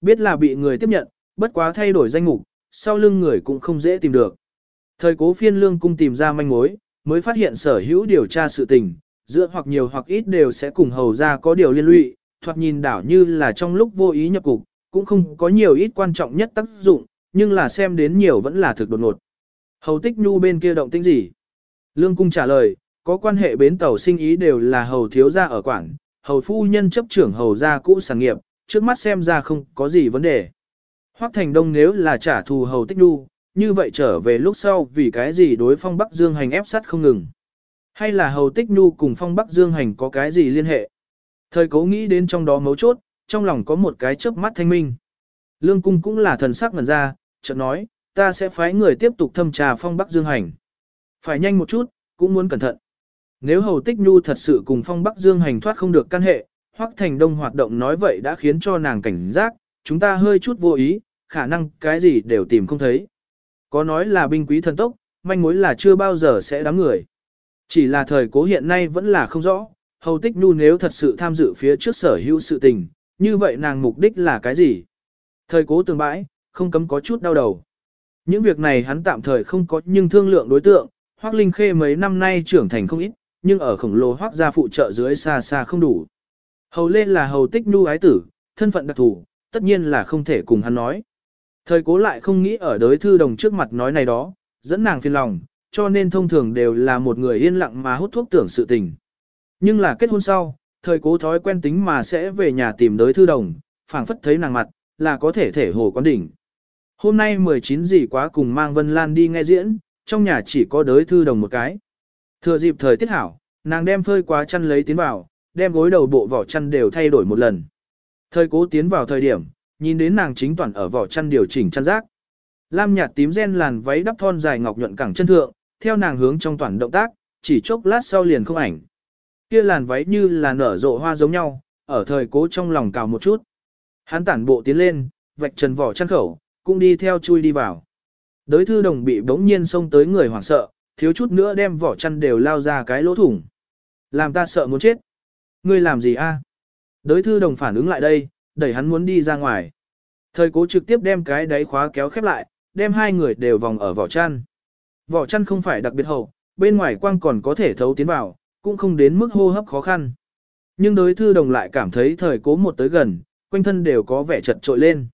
Biết là bị người tiếp nhận, bất quá thay đổi danh mục, sau lưng người cũng không dễ tìm được. Thời cố phiên lương cung tìm ra manh mối, mới phát hiện sở hữu điều tra sự tình, giữa hoặc nhiều hoặc ít đều sẽ cùng hầu ra có điều liên lụy, thoạt nhìn đảo như là trong lúc vô ý nhập cục, cũng không có nhiều ít quan trọng nhất tác dụng, nhưng là xem đến nhiều vẫn là thực đột ngột. Hầu tích nhu bên kia động tĩnh gì? Lương cung trả lời, có quan hệ bến tàu sinh ý đều là hầu thiếu gia ở quảng, hầu phu nhân chấp trưởng hầu gia cũ sản nghiệp, trước mắt xem ra không có gì vấn đề. Hoắc Thành Đông nếu là trả thù hầu tích đu, như vậy trở về lúc sau vì cái gì đối phong Bắc Dương hành ép sát không ngừng. Hay là hầu tích nhu cùng phong Bắc Dương hành có cái gì liên hệ? Thời cố nghĩ đến trong đó mấu chốt, trong lòng có một cái chớp mắt thanh minh. Lương cung cũng là thần sắc ngần ra, chợt nói, ta sẽ phái người tiếp tục thâm trà phong Bắc Dương hành. Phải nhanh một chút, cũng muốn cẩn thận. Nếu hầu tích nhu thật sự cùng phong Bắc Dương hành thoát không được căn hệ, Hoắc thành đông hoạt động nói vậy đã khiến cho nàng cảnh giác, chúng ta hơi chút vô ý, khả năng cái gì đều tìm không thấy. Có nói là binh quý thần tốc, manh mối là chưa bao giờ sẽ đám người. Chỉ là thời cố hiện nay vẫn là không rõ, hầu tích nhu nếu thật sự tham dự phía trước sở hữu sự tình, như vậy nàng mục đích là cái gì? Thời cố tường bãi, không cấm có chút đau đầu. Những việc này hắn tạm thời không có nhưng thương lượng đối tượng, Hoắc Linh Khê mấy năm nay trưởng thành không ít, nhưng ở khổng lồ Hoắc gia phụ trợ dưới xa xa không đủ. Hầu Lê là hầu tích nhu ái tử, thân phận đặc thù, tất nhiên là không thể cùng hắn nói. Thời cố lại không nghĩ ở đối thư đồng trước mặt nói này đó, dẫn nàng phiền lòng, cho nên thông thường đều là một người yên lặng mà hút thuốc tưởng sự tình. Nhưng là kết hôn sau, thời cố thói quen tính mà sẽ về nhà tìm đối thư đồng, phảng phất thấy nàng mặt, là có thể thể hồ quán đỉnh. Hôm nay 19 gì quá cùng mang Vân Lan đi nghe diễn, trong nhà chỉ có đới thư đồng một cái. Thừa dịp thời tiết hảo, nàng đem phơi quá chăn lấy tiến vào, đem gối đầu bộ vỏ chăn đều thay đổi một lần. Thời cố tiến vào thời điểm, nhìn đến nàng chính toàn ở vỏ chăn điều chỉnh chăn rác. Lam nhạt tím gen làn váy đắp thon dài ngọc nhuận cẳng chân thượng, theo nàng hướng trong toàn động tác, chỉ chốc lát sau liền không ảnh. Kia làn váy như là nở rộ hoa giống nhau, ở thời cố trong lòng cào một chút. Hắn tản bộ tiến lên, vạch trần vỏ chăn khẩu, cũng đi theo chui đi vào. Đới thư đồng bị bỗng nhiên xông tới người hoảng sợ, thiếu chút nữa đem vỏ chăn đều lao ra cái lỗ thủng. Làm ta sợ muốn chết. Ngươi làm gì a? Đới thư đồng phản ứng lại đây, đẩy hắn muốn đi ra ngoài. Thời cố trực tiếp đem cái đáy khóa kéo khép lại, đem hai người đều vòng ở vỏ chăn. Vỏ chăn không phải đặc biệt hậu, bên ngoài quang còn có thể thấu tiến vào, cũng không đến mức hô hấp khó khăn. Nhưng đối thư đồng lại cảm thấy thời cố một tới gần, quanh thân đều có vẻ chật trội lên.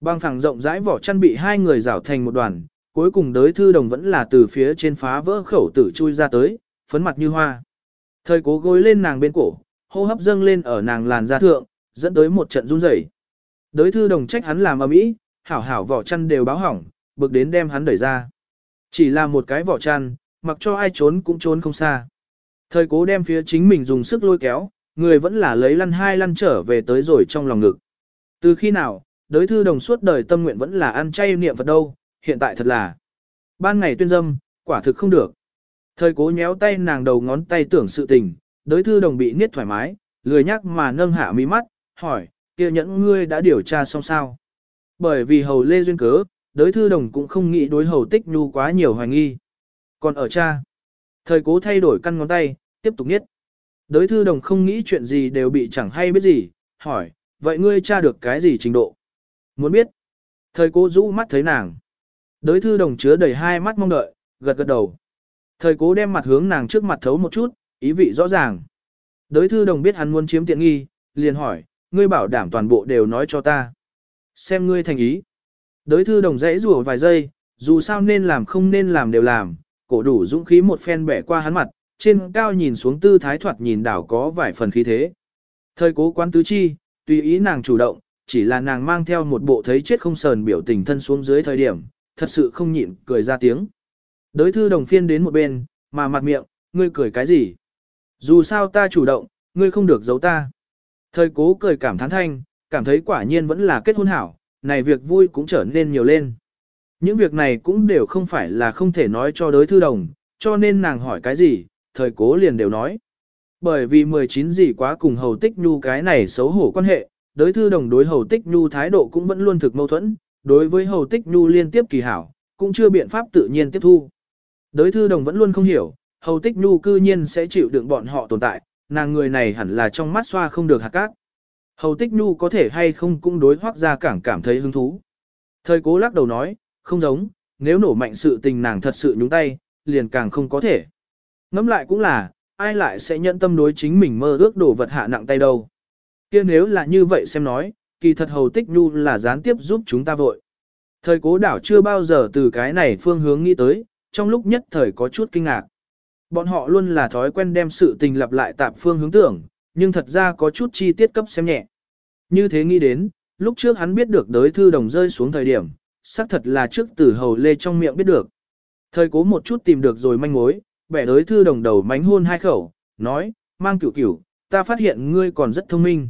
Bang phẳng rộng rãi vỏ chăn bị hai người rảo thành một đoàn, cuối cùng đối thư đồng vẫn là từ phía trên phá vỡ khẩu tử chui ra tới, phấn mặt như hoa. Thời cố gối lên nàng bên cổ, hô hấp dâng lên ở nàng làn da thượng, dẫn tới một trận run rẩy. Đối thư đồng trách hắn làm ầm ĩ, hảo hảo vỏ chăn đều báo hỏng, bực đến đem hắn đẩy ra. Chỉ là một cái vỏ chăn, mặc cho ai trốn cũng trốn không xa. Thời cố đem phía chính mình dùng sức lôi kéo, người vẫn là lấy lăn hai lăn trở về tới rồi trong lòng ngực. Từ khi nào, đối thư đồng suốt đời tâm nguyện vẫn là ăn chay niệm Phật đâu, hiện tại thật là. Ban ngày tuyên dâm, quả thực không được. Thời cố nhéo tay nàng đầu ngón tay tưởng sự tình, đối thư đồng bị niết thoải mái, lười nhắc mà nâng hạ mí mắt, hỏi, kia nhẫn ngươi đã điều tra xong sao? Bởi vì hầu lê duyên cớ, đối thư đồng cũng không nghĩ đối hầu tích nhu quá nhiều hoài nghi. Còn ở cha, thời cố thay đổi căn ngón tay, tiếp tục niết. Đối thư đồng không nghĩ chuyện gì đều bị chẳng hay biết gì, hỏi, vậy ngươi tra được cái gì trình độ? Muốn biết? Thời cố rũ mắt thấy nàng. Đối thư đồng chứa đầy hai mắt mong đợi, gật gật đầu. Thời cố đem mặt hướng nàng trước mặt thấu một chút, ý vị rõ ràng. Đối thư đồng biết hắn muốn chiếm tiện nghi, liền hỏi, ngươi bảo đảm toàn bộ đều nói cho ta. Xem ngươi thành ý. Đối thư đồng dãy rủa vài giây, dù sao nên làm không nên làm đều làm, cổ đủ dũng khí một phen bẻ qua hắn mặt, trên cao nhìn xuống tư thái thoạt nhìn đảo có vài phần khí thế. Thời cố quán tứ chi, tùy ý nàng chủ động, chỉ là nàng mang theo một bộ thấy chết không sờn biểu tình thân xuống dưới thời điểm, thật sự không nhịn, cười ra tiếng. Đới thư đồng phiên đến một bên, mà mặt miệng, ngươi cười cái gì? Dù sao ta chủ động, ngươi không được giấu ta. Thời cố cười cảm thán thanh, cảm thấy quả nhiên vẫn là kết hôn hảo, này việc vui cũng trở nên nhiều lên. Những việc này cũng đều không phải là không thể nói cho đối thư đồng, cho nên nàng hỏi cái gì, thời cố liền đều nói. Bởi vì 19 gì quá cùng hầu tích nhu cái này xấu hổ quan hệ, đối thư đồng đối hầu tích nhu thái độ cũng vẫn luôn thực mâu thuẫn, đối với hầu tích nhu liên tiếp kỳ hảo, cũng chưa biện pháp tự nhiên tiếp thu. Đối thư đồng vẫn luôn không hiểu, hầu tích nhu cư nhiên sẽ chịu đựng bọn họ tồn tại, nàng người này hẳn là trong mắt xoa không được hạt cát. Hầu Tích Nhu có thể hay không cũng đối hoác ra cảng cảm thấy hứng thú. Thời cố lắc đầu nói, không giống, nếu nổ mạnh sự tình nàng thật sự nhúng tay, liền càng không có thể. Ngẫm lại cũng là, ai lại sẽ nhận tâm đối chính mình mơ ước đổ vật hạ nặng tay đâu. kia nếu là như vậy xem nói, kỳ thật hầu tích nhu là gián tiếp giúp chúng ta vội. Thời cố đảo chưa bao giờ từ cái này phương hướng nghĩ tới, trong lúc nhất thời có chút kinh ngạc. Bọn họ luôn là thói quen đem sự tình lặp lại tạp phương hướng tưởng, nhưng thật ra có chút chi tiết cấp xem nhẹ. Như thế nghĩ đến, lúc trước hắn biết được đới thư đồng rơi xuống thời điểm, xác thật là trước tử hầu lê trong miệng biết được. Thời cố một chút tìm được rồi manh mối, bẻ đới thư đồng đầu mánh hôn hai khẩu, nói, mang cửu cửu, ta phát hiện ngươi còn rất thông minh.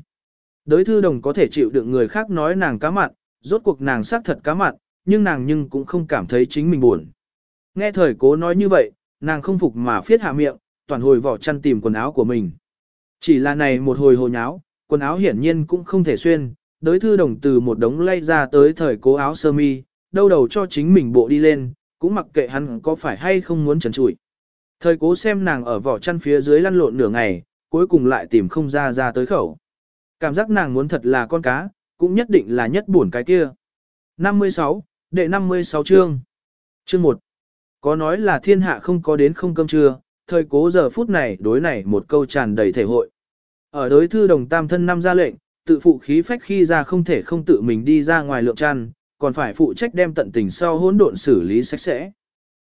Đới thư đồng có thể chịu được người khác nói nàng cá mặn, rốt cuộc nàng xác thật cá mặn, nhưng nàng nhưng cũng không cảm thấy chính mình buồn. Nghe thời cố nói như vậy, nàng không phục mà phiết hạ miệng, toàn hồi vỏ chăn tìm quần áo của mình. Chỉ là này một hồi hồ nháo, quần áo hiển nhiên cũng không thể xuyên, đới thư đồng từ một đống lay ra tới thời cố áo sơ mi, đâu đầu cho chính mình bộ đi lên, cũng mặc kệ hắn có phải hay không muốn trần trụi. Thời cố xem nàng ở vỏ chăn phía dưới lăn lộn nửa ngày, cuối cùng lại tìm không ra ra tới khẩu. Cảm giác nàng muốn thật là con cá, cũng nhất định là nhất buồn cái kia. 56, đệ 56 chương. Chương 1. Có nói là thiên hạ không có đến không cơm trưa, thời cố giờ phút này đối này một câu tràn đầy thể hội. Ở đối thư đồng tam thân năm ra lệnh, tự phụ khí phách khi ra không thể không tự mình đi ra ngoài lượng chăn, còn phải phụ trách đem tận tình sau hỗn độn xử lý sạch sẽ.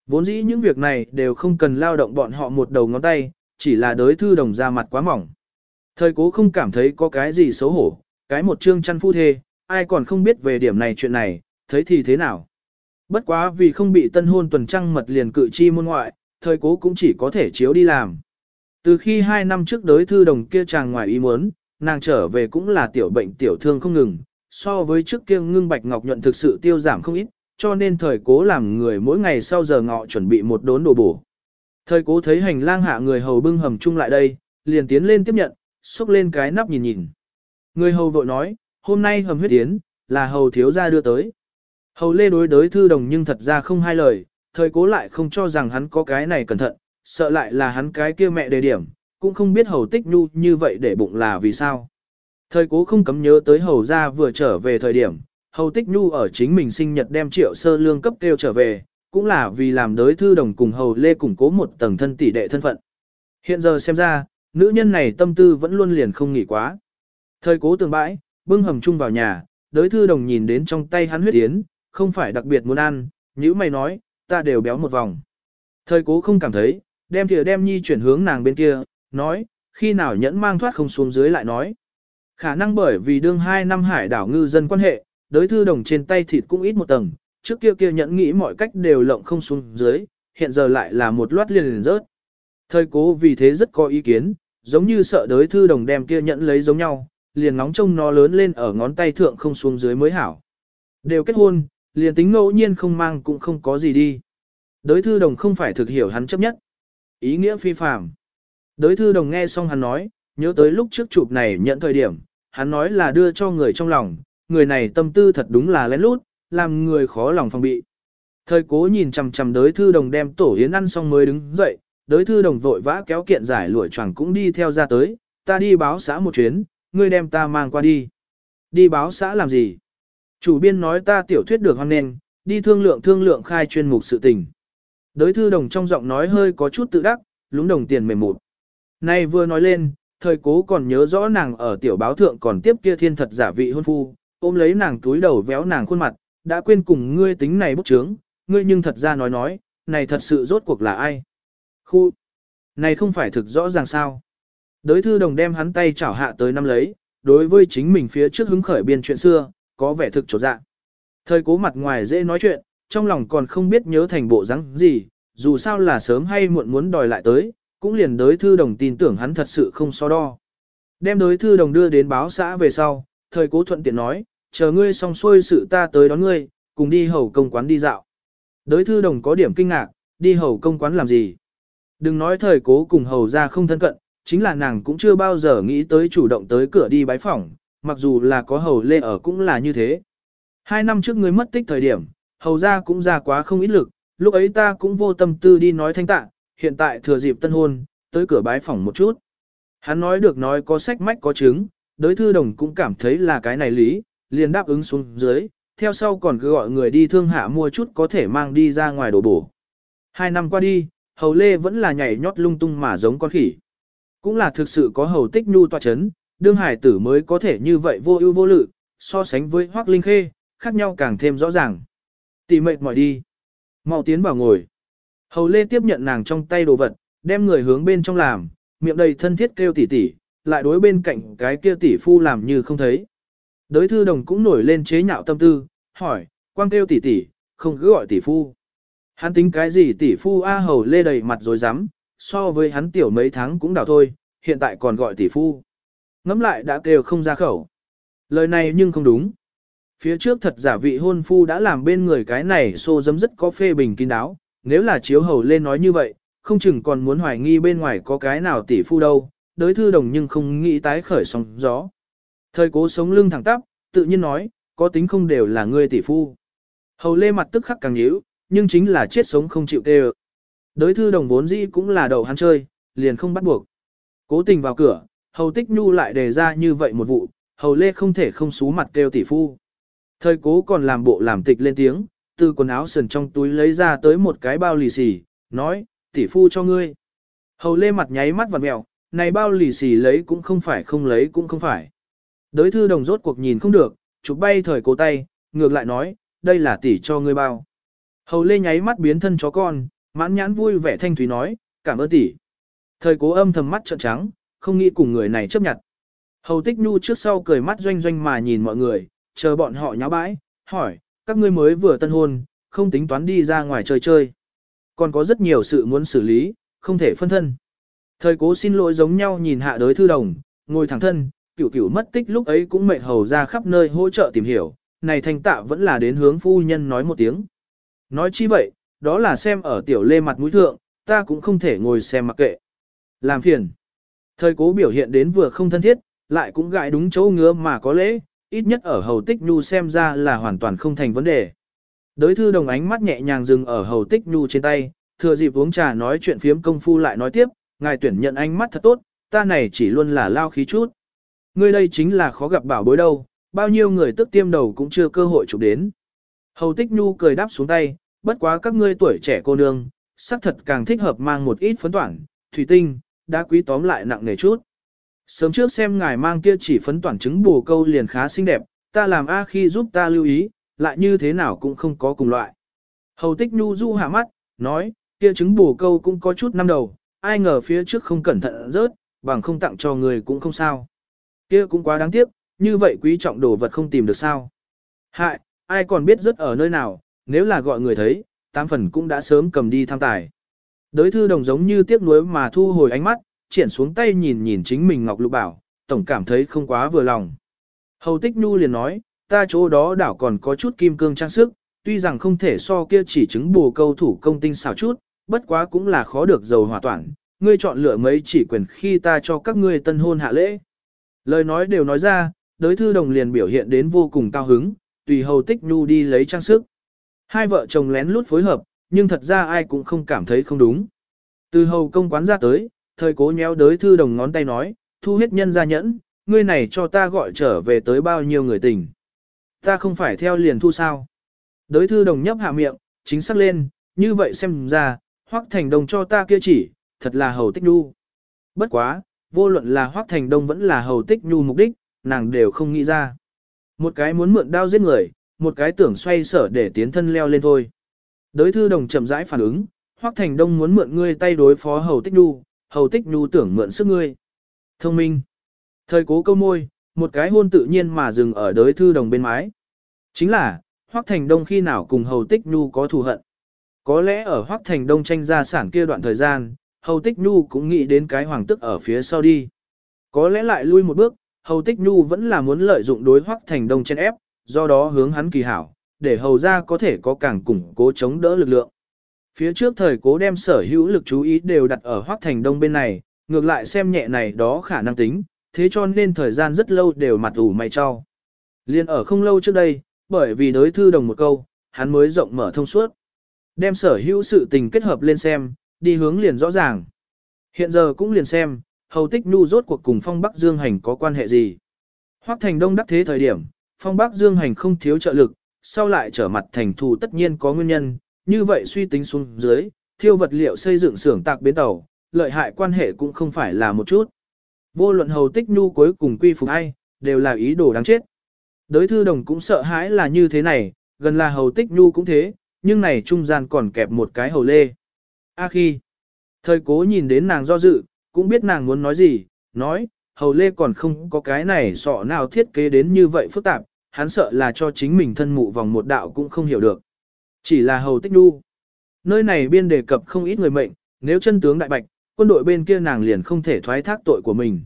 Vốn dĩ những việc này đều không cần lao động bọn họ một đầu ngón tay, chỉ là đối thư đồng ra mặt quá mỏng. Thời cố không cảm thấy có cái gì xấu hổ, cái một chương chăn phu thê, ai còn không biết về điểm này chuyện này, thấy thì thế nào. Bất quá vì không bị tân hôn tuần trăng mật liền cự chi môn ngoại, thời cố cũng chỉ có thể chiếu đi làm. Từ khi hai năm trước đối thư đồng kia chàng ngoài ý muốn, nàng trở về cũng là tiểu bệnh tiểu thương không ngừng, so với trước kia ngưng bạch ngọc nhuận thực sự tiêu giảm không ít, cho nên thời cố làm người mỗi ngày sau giờ ngọ chuẩn bị một đốn đồ bổ. Thời cố thấy hành lang hạ người hầu bưng hầm chung lại đây, liền tiến lên tiếp nhận, xúc lên cái nắp nhìn nhìn. Người hầu vội nói, hôm nay hầm huyết tiến, là hầu thiếu gia đưa tới. Hầu lê đối đối thư đồng nhưng thật ra không hai lời, thời cố lại không cho rằng hắn có cái này cẩn thận, sợ lại là hắn cái kia mẹ đề điểm, cũng không biết hầu tích nhu như vậy để bụng là vì sao. Thời cố không cấm nhớ tới hầu gia vừa trở về thời điểm, hầu tích nhu ở chính mình sinh nhật đem triệu sơ lương cấp kêu trở về, cũng là vì làm đối thư đồng cùng hầu lê củng cố một tầng thân tỷ đệ thân phận. Hiện giờ xem ra, nữ nhân này tâm tư vẫn luôn liền không nghỉ quá. Thời cố tường bãi, bưng hầm chung vào nhà, đối thư đồng nhìn đến trong tay hắn huyết tiến, không phải đặc biệt muốn ăn, như mày nói, ta đều béo một vòng. Thời cố không cảm thấy, đem thìa đem nhi chuyển hướng nàng bên kia, nói, khi nào nhẫn mang thoát không xuống dưới lại nói. Khả năng bởi vì đương hai năm hải đảo ngư dân quan hệ, đối thư đồng trên tay thịt cũng ít một tầng, trước kia kia nhẫn nghĩ mọi cách đều lộng không xuống dưới, hiện giờ lại là một loát liền liền rớt. Thời cố vì thế rất có ý kiến, giống như sợ đối thư đồng đem kia nhẫn lấy giống nhau, liền ngóng trông nó lớn lên ở ngón tay thượng không xuống dưới mới hảo. Đều kết hôn, liền tính ngẫu nhiên không mang cũng không có gì đi. Đối thư đồng không phải thực hiểu hắn chấp nhất. Ý nghĩa phi phạm. Đối thư đồng nghe xong hắn nói, nhớ tới lúc trước chụp này nhận thời điểm, hắn nói là đưa cho người trong lòng, người này tâm tư thật đúng là lén lút, làm người khó lòng phòng bị. Thời cố nhìn chằm chằm đới thư đồng đem tổ yến ăn xong mới đứng dậy, đới thư đồng vội vã kéo kiện giải lụa choàng cũng đi theo ra tới, ta đi báo xã một chuyến, ngươi đem ta mang qua đi. Đi báo xã làm gì? Chủ biên nói ta tiểu thuyết được hoan nên, đi thương lượng thương lượng khai chuyên mục sự tình. Đới thư đồng trong giọng nói hơi có chút tự đắc, lúng đồng tiền mềm một. Nay vừa nói lên, thời cố còn nhớ rõ nàng ở tiểu báo thượng còn tiếp kia thiên thật giả vị hôn phu, ôm lấy nàng túi đầu véo nàng khuôn mặt, đã quên cùng ngươi tính này bút chướng, ngươi nhưng thật ra nói nói, này thật sự rốt cuộc là ai? Khu! Này không phải thực rõ ràng sao? Đới thư đồng đem hắn tay chảo hạ tới năm lấy, đối với chính mình phía trước hứng khởi biên chuyện xưa, có vẻ thực trột dạ. Thời cố mặt ngoài dễ nói chuyện, trong lòng còn không biết nhớ thành bộ rắn gì, dù sao là sớm hay muộn muốn đòi lại tới, cũng liền đối thư đồng tin tưởng hắn thật sự không so đo. Đem đối thư đồng đưa đến báo xã về sau, thời cố thuận tiện nói, chờ ngươi xong xuôi sự ta tới đón ngươi, cùng đi hầu công quán đi dạo. Đối thư đồng có điểm kinh ngạc, đi hầu công quán làm gì? Đừng nói thời cố cùng hầu ra không thân cận, chính là nàng cũng chưa bao giờ nghĩ tới chủ động tới cửa đi bái phỏng, mặc dù là có hầu lê ở cũng là như thế. Hai năm trước ngươi mất tích thời điểm, hầu ra cũng ra quá không ít lực, lúc ấy ta cũng vô tâm tư đi nói thanh tạ, hiện tại thừa dịp tân hôn, tới cửa bái phỏng một chút. Hắn nói được nói có sách mách có chứng, đối thư đồng cũng cảm thấy là cái này lý, liền đáp ứng xuống dưới, theo sau còn cứ gọi người đi thương hạ mua chút có thể mang đi ra ngoài đổ bổ. Hai năm qua đi, hầu lê vẫn là nhảy nhót lung tung mà giống con khỉ. Cũng là thực sự có hầu tích nhu tọa chấn, đương hải tử mới có thể như vậy vô ưu vô lự, so sánh với hoác linh khê, khác nhau càng thêm rõ ràng. Tỷ mệt mỏi đi. mau tiến vào ngồi. Hầu lê tiếp nhận nàng trong tay đồ vật, đem người hướng bên trong làm, miệng đầy thân thiết kêu tỷ tỷ, lại đối bên cạnh cái kia tỷ phu làm như không thấy. Đới thư đồng cũng nổi lên chế nhạo tâm tư, hỏi, quang kêu tỷ tỷ, không cứ gọi tỷ phu. Hắn tính cái gì tỷ phu A hầu lê đầy mặt rồi dám, so với hắn tiểu mấy tháng cũng đảo thôi, hiện tại còn gọi tỷ phu. Ngắm lại đã kêu không ra khẩu. Lời này nhưng không đúng. Phía trước thật giả vị hôn phu đã làm bên người cái này xô dấm rất có phê bình kín đáo, nếu là chiếu hầu lên nói như vậy, không chừng còn muốn hoài nghi bên ngoài có cái nào tỷ phu đâu, Đối thư đồng nhưng không nghĩ tái khởi sóng gió. Thời cố sống lưng thẳng tắp, tự nhiên nói, có tính không đều là ngươi tỷ phu. Hầu lê mặt tức khắc càng nhíu, nhưng chính là chết sống không chịu tê Đối thư đồng vốn dĩ cũng là đầu hắn chơi, liền không bắt buộc. Cố tình vào cửa, hầu tích nhu lại đề ra như vậy một vụ, hầu lê không thể không xú mặt kêu tỷ phu. Thời cố còn làm bộ làm tịch lên tiếng, từ quần áo sườn trong túi lấy ra tới một cái bao lì xì, nói, tỷ phu cho ngươi. Hầu lê mặt nháy mắt vặn mẹo, này bao lì xì lấy cũng không phải không lấy cũng không phải. Đới thư đồng rốt cuộc nhìn không được, chụp bay thời cố tay, ngược lại nói, đây là tỷ cho ngươi bao. Hầu lê nháy mắt biến thân chó con, mãn nhãn vui vẻ thanh thúy nói, cảm ơn tỷ. Thời cố âm thầm mắt trợn trắng, không nghĩ cùng người này chấp nhận. Hầu tích nhu trước sau cười mắt doanh doanh mà nhìn mọi người, chờ bọn họ nháo bãi, hỏi, các ngươi mới vừa tân hôn, không tính toán đi ra ngoài chơi chơi. Còn có rất nhiều sự muốn xử lý, không thể phân thân. Thời cố xin lỗi giống nhau nhìn hạ đới thư đồng, ngồi thẳng thân, cửu cửu mất tích lúc ấy cũng mệt hầu ra khắp nơi hỗ trợ tìm hiểu, này thanh tạ vẫn là đến hướng phu nhân nói một tiếng. Nói chi vậy, đó là xem ở tiểu lê mặt mũi thượng, ta cũng không thể ngồi xem mặc kệ. Làm phiền. Thời cố biểu hiện đến vừa không thân thiết, lại cũng gãi đúng chỗ ngứa mà có lễ, ít nhất ở hầu tích nhu xem ra là hoàn toàn không thành vấn đề. Đới thư đồng ánh mắt nhẹ nhàng dừng ở hầu tích nhu trên tay, thừa dịp uống trà nói chuyện phiếm công phu lại nói tiếp, ngài tuyển nhận ánh mắt thật tốt, ta này chỉ luôn là lao khí chút. Ngươi đây chính là khó gặp bảo bối đâu, bao nhiêu người tức tiêm đầu cũng chưa cơ hội chụp đến. Hầu tích nhu cười đáp xuống tay, bất quá các ngươi tuổi trẻ cô nương, sắc thật càng thích hợp mang một ít phấn toản, thủy tinh, đã quý tóm lại nặng nề chút. Sớm trước xem ngài mang kia chỉ phấn toàn trứng bù câu liền khá xinh đẹp, ta làm A khi giúp ta lưu ý, lại như thế nào cũng không có cùng loại. Hầu tích nhu du hạ mắt, nói, kia trứng bù câu cũng có chút năm đầu, ai ngờ phía trước không cẩn thận rớt, bằng không tặng cho người cũng không sao. Kia cũng quá đáng tiếc, như vậy quý trọng đồ vật không tìm được sao. Hại, ai còn biết rớt ở nơi nào, nếu là gọi người thấy, tám phần cũng đã sớm cầm đi tham tài. Đới thư đồng giống như tiếc nuối mà thu hồi ánh mắt, triển xuống tay nhìn nhìn chính mình Ngọc Lục Bảo, tổng cảm thấy không quá vừa lòng. Hầu Tích Nhu liền nói, ta chỗ đó đảo còn có chút kim cương trang sức, tuy rằng không thể so kia chỉ chứng bù câu thủ công tinh xảo chút, bất quá cũng là khó được dầu hỏa toàn. ngươi chọn lựa mấy chỉ quyền khi ta cho các ngươi tân hôn hạ lễ. Lời nói đều nói ra, đới thư đồng liền biểu hiện đến vô cùng cao hứng, tùy hầu tích nhu đi lấy trang sức. Hai vợ chồng lén lút phối hợp, nhưng thật ra ai cũng không cảm thấy không đúng. Từ hầu công quán ra tới, thời cố nhéo đới thư đồng ngón tay nói, thu hết nhân ra nhẫn, ngươi này cho ta gọi trở về tới bao nhiêu người tình. Ta không phải theo liền thu sao. Đới thư đồng nhấp hạ miệng, chính xác lên, như vậy xem ra, hoắc thành đồng cho ta kia chỉ, thật là hầu tích nhu. Bất quá, vô luận là hoắc thành đông vẫn là hầu tích nhu mục đích, nàng đều không nghĩ ra. Một cái muốn mượn đao giết người, một cái tưởng xoay sở để tiến thân leo lên thôi. Đới thư đồng chậm rãi phản ứng, Hoắc Thành Đông muốn mượn ngươi tay đối phó Hầu Tích Nhu, Hầu Tích Nhu tưởng mượn sức ngươi. Thông minh. Thời cố câu môi, một cái hôn tự nhiên mà dừng ở đới thư đồng bên mái. Chính là, Hoắc Thành Đông khi nào cùng Hầu Tích Nhu có thù hận. Có lẽ ở Hoắc Thành Đông tranh gia sản kia đoạn thời gian, Hầu Tích Nhu cũng nghĩ đến cái hoàng tức ở phía sau đi. Có lẽ lại lui một bước, Hầu Tích Nhu vẫn là muốn lợi dụng đối Hoắc Thành Đông chen ép, do đó hướng hắn kỳ hảo, để hầu ra có thể có càng củng cố chống đỡ lực lượng. Phía trước thời cố đem sở hữu lực chú ý đều đặt ở Hoắc Thành Đông bên này, ngược lại xem nhẹ này đó khả năng tính, thế cho nên thời gian rất lâu đều mặt ủ mày cho. Liên ở không lâu trước đây, bởi vì đối thư đồng một câu, hắn mới rộng mở thông suốt. Đem sở hữu sự tình kết hợp lên xem, đi hướng liền rõ ràng. Hiện giờ cũng liền xem, hầu tích nu rốt cuộc cùng phong Bắc Dương hành có quan hệ gì. Hoắc Thành Đông đắc thế thời điểm, phong Bắc Dương hành không thiếu trợ lực, sau lại trở mặt thành thù tất nhiên có nguyên nhân, như vậy suy tính xuống dưới, thiêu vật liệu xây dựng xưởng tạc bến tàu, lợi hại quan hệ cũng không phải là một chút. Vô luận hầu tích nhu cuối cùng quy phục ai, đều là ý đồ đáng chết. Đới thư đồng cũng sợ hãi là như thế này, gần là hầu tích nhu cũng thế, nhưng này trung gian còn kẹp một cái hầu lê. A khi, thời cố nhìn đến nàng do dự, cũng biết nàng muốn nói gì, nói, hầu lê còn không có cái này sọ nào thiết kế đến như vậy phức tạp, hắn sợ là cho chính mình thân mụ vòng một đạo cũng không hiểu được. Chỉ là hầu tích nu. Nơi này biên đề cập không ít người mệnh, nếu chân tướng đại bạch, quân đội bên kia nàng liền không thể thoái thác tội của mình.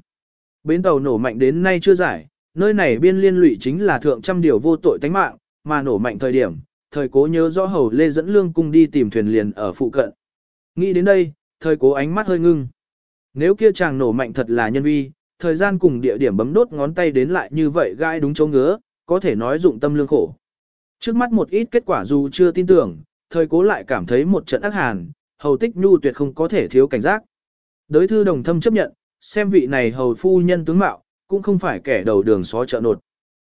Bến tàu nổ mạnh đến nay chưa giải, nơi này biên liên lụy chính là thượng trăm điều vô tội tánh mạng, mà nổ mạnh thời điểm, thời cố nhớ rõ hầu lê dẫn lương cung đi tìm thuyền liền ở phụ cận. Nghĩ đến đây, thời cố ánh mắt hơi ngưng. Nếu kia chàng nổ mạnh thật là nhân vi, thời gian cùng địa điểm bấm đốt ngón tay đến lại như vậy gai đúng chỗ ngứa, có thể nói dụng tâm lương khổ. Trước mắt một ít kết quả dù chưa tin tưởng, thời cố lại cảm thấy một trận ác hàn, hầu tích nhu tuyệt không có thể thiếu cảnh giác. Đới thư đồng thâm chấp nhận, xem vị này hầu phu nhân tướng mạo, cũng không phải kẻ đầu đường xó chợ nột.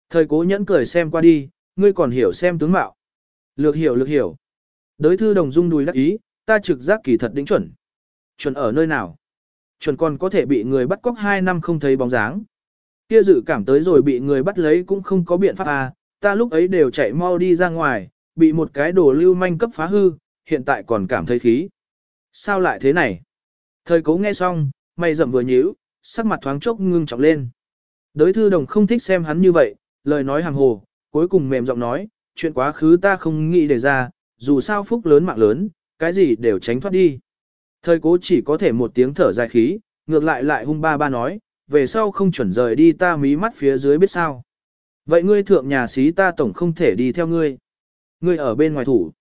Thời cố nhẫn cười xem qua đi, ngươi còn hiểu xem tướng mạo. Lược hiểu lược hiểu. Đới thư đồng dung đùi đắc ý, ta trực giác kỳ thật đỉnh chuẩn. Chuẩn ở nơi nào? Chuẩn còn có thể bị người bắt cóc 2 năm không thấy bóng dáng. Kia dự cảm tới rồi bị người bắt lấy cũng không có biện pháp à, ta lúc ấy đều chạy mau đi ra ngoài, bị một cái đồ lưu manh cấp phá hư, hiện tại còn cảm thấy khí. Sao lại thế này? Thời cố nghe xong, mày rậm vừa nhíu, sắc mặt thoáng chốc ngưng trọng lên. Đới thư đồng không thích xem hắn như vậy, lời nói hàng hồ, cuối cùng mềm giọng nói, chuyện quá khứ ta không nghĩ để ra, dù sao phúc lớn mạng lớn, cái gì đều tránh thoát đi. Thời cố chỉ có thể một tiếng thở dài khí, ngược lại lại hung ba ba nói, về sau không chuẩn rời đi ta mí mắt phía dưới biết sao. Vậy ngươi thượng nhà sĩ ta tổng không thể đi theo ngươi. Ngươi ở bên ngoài thủ.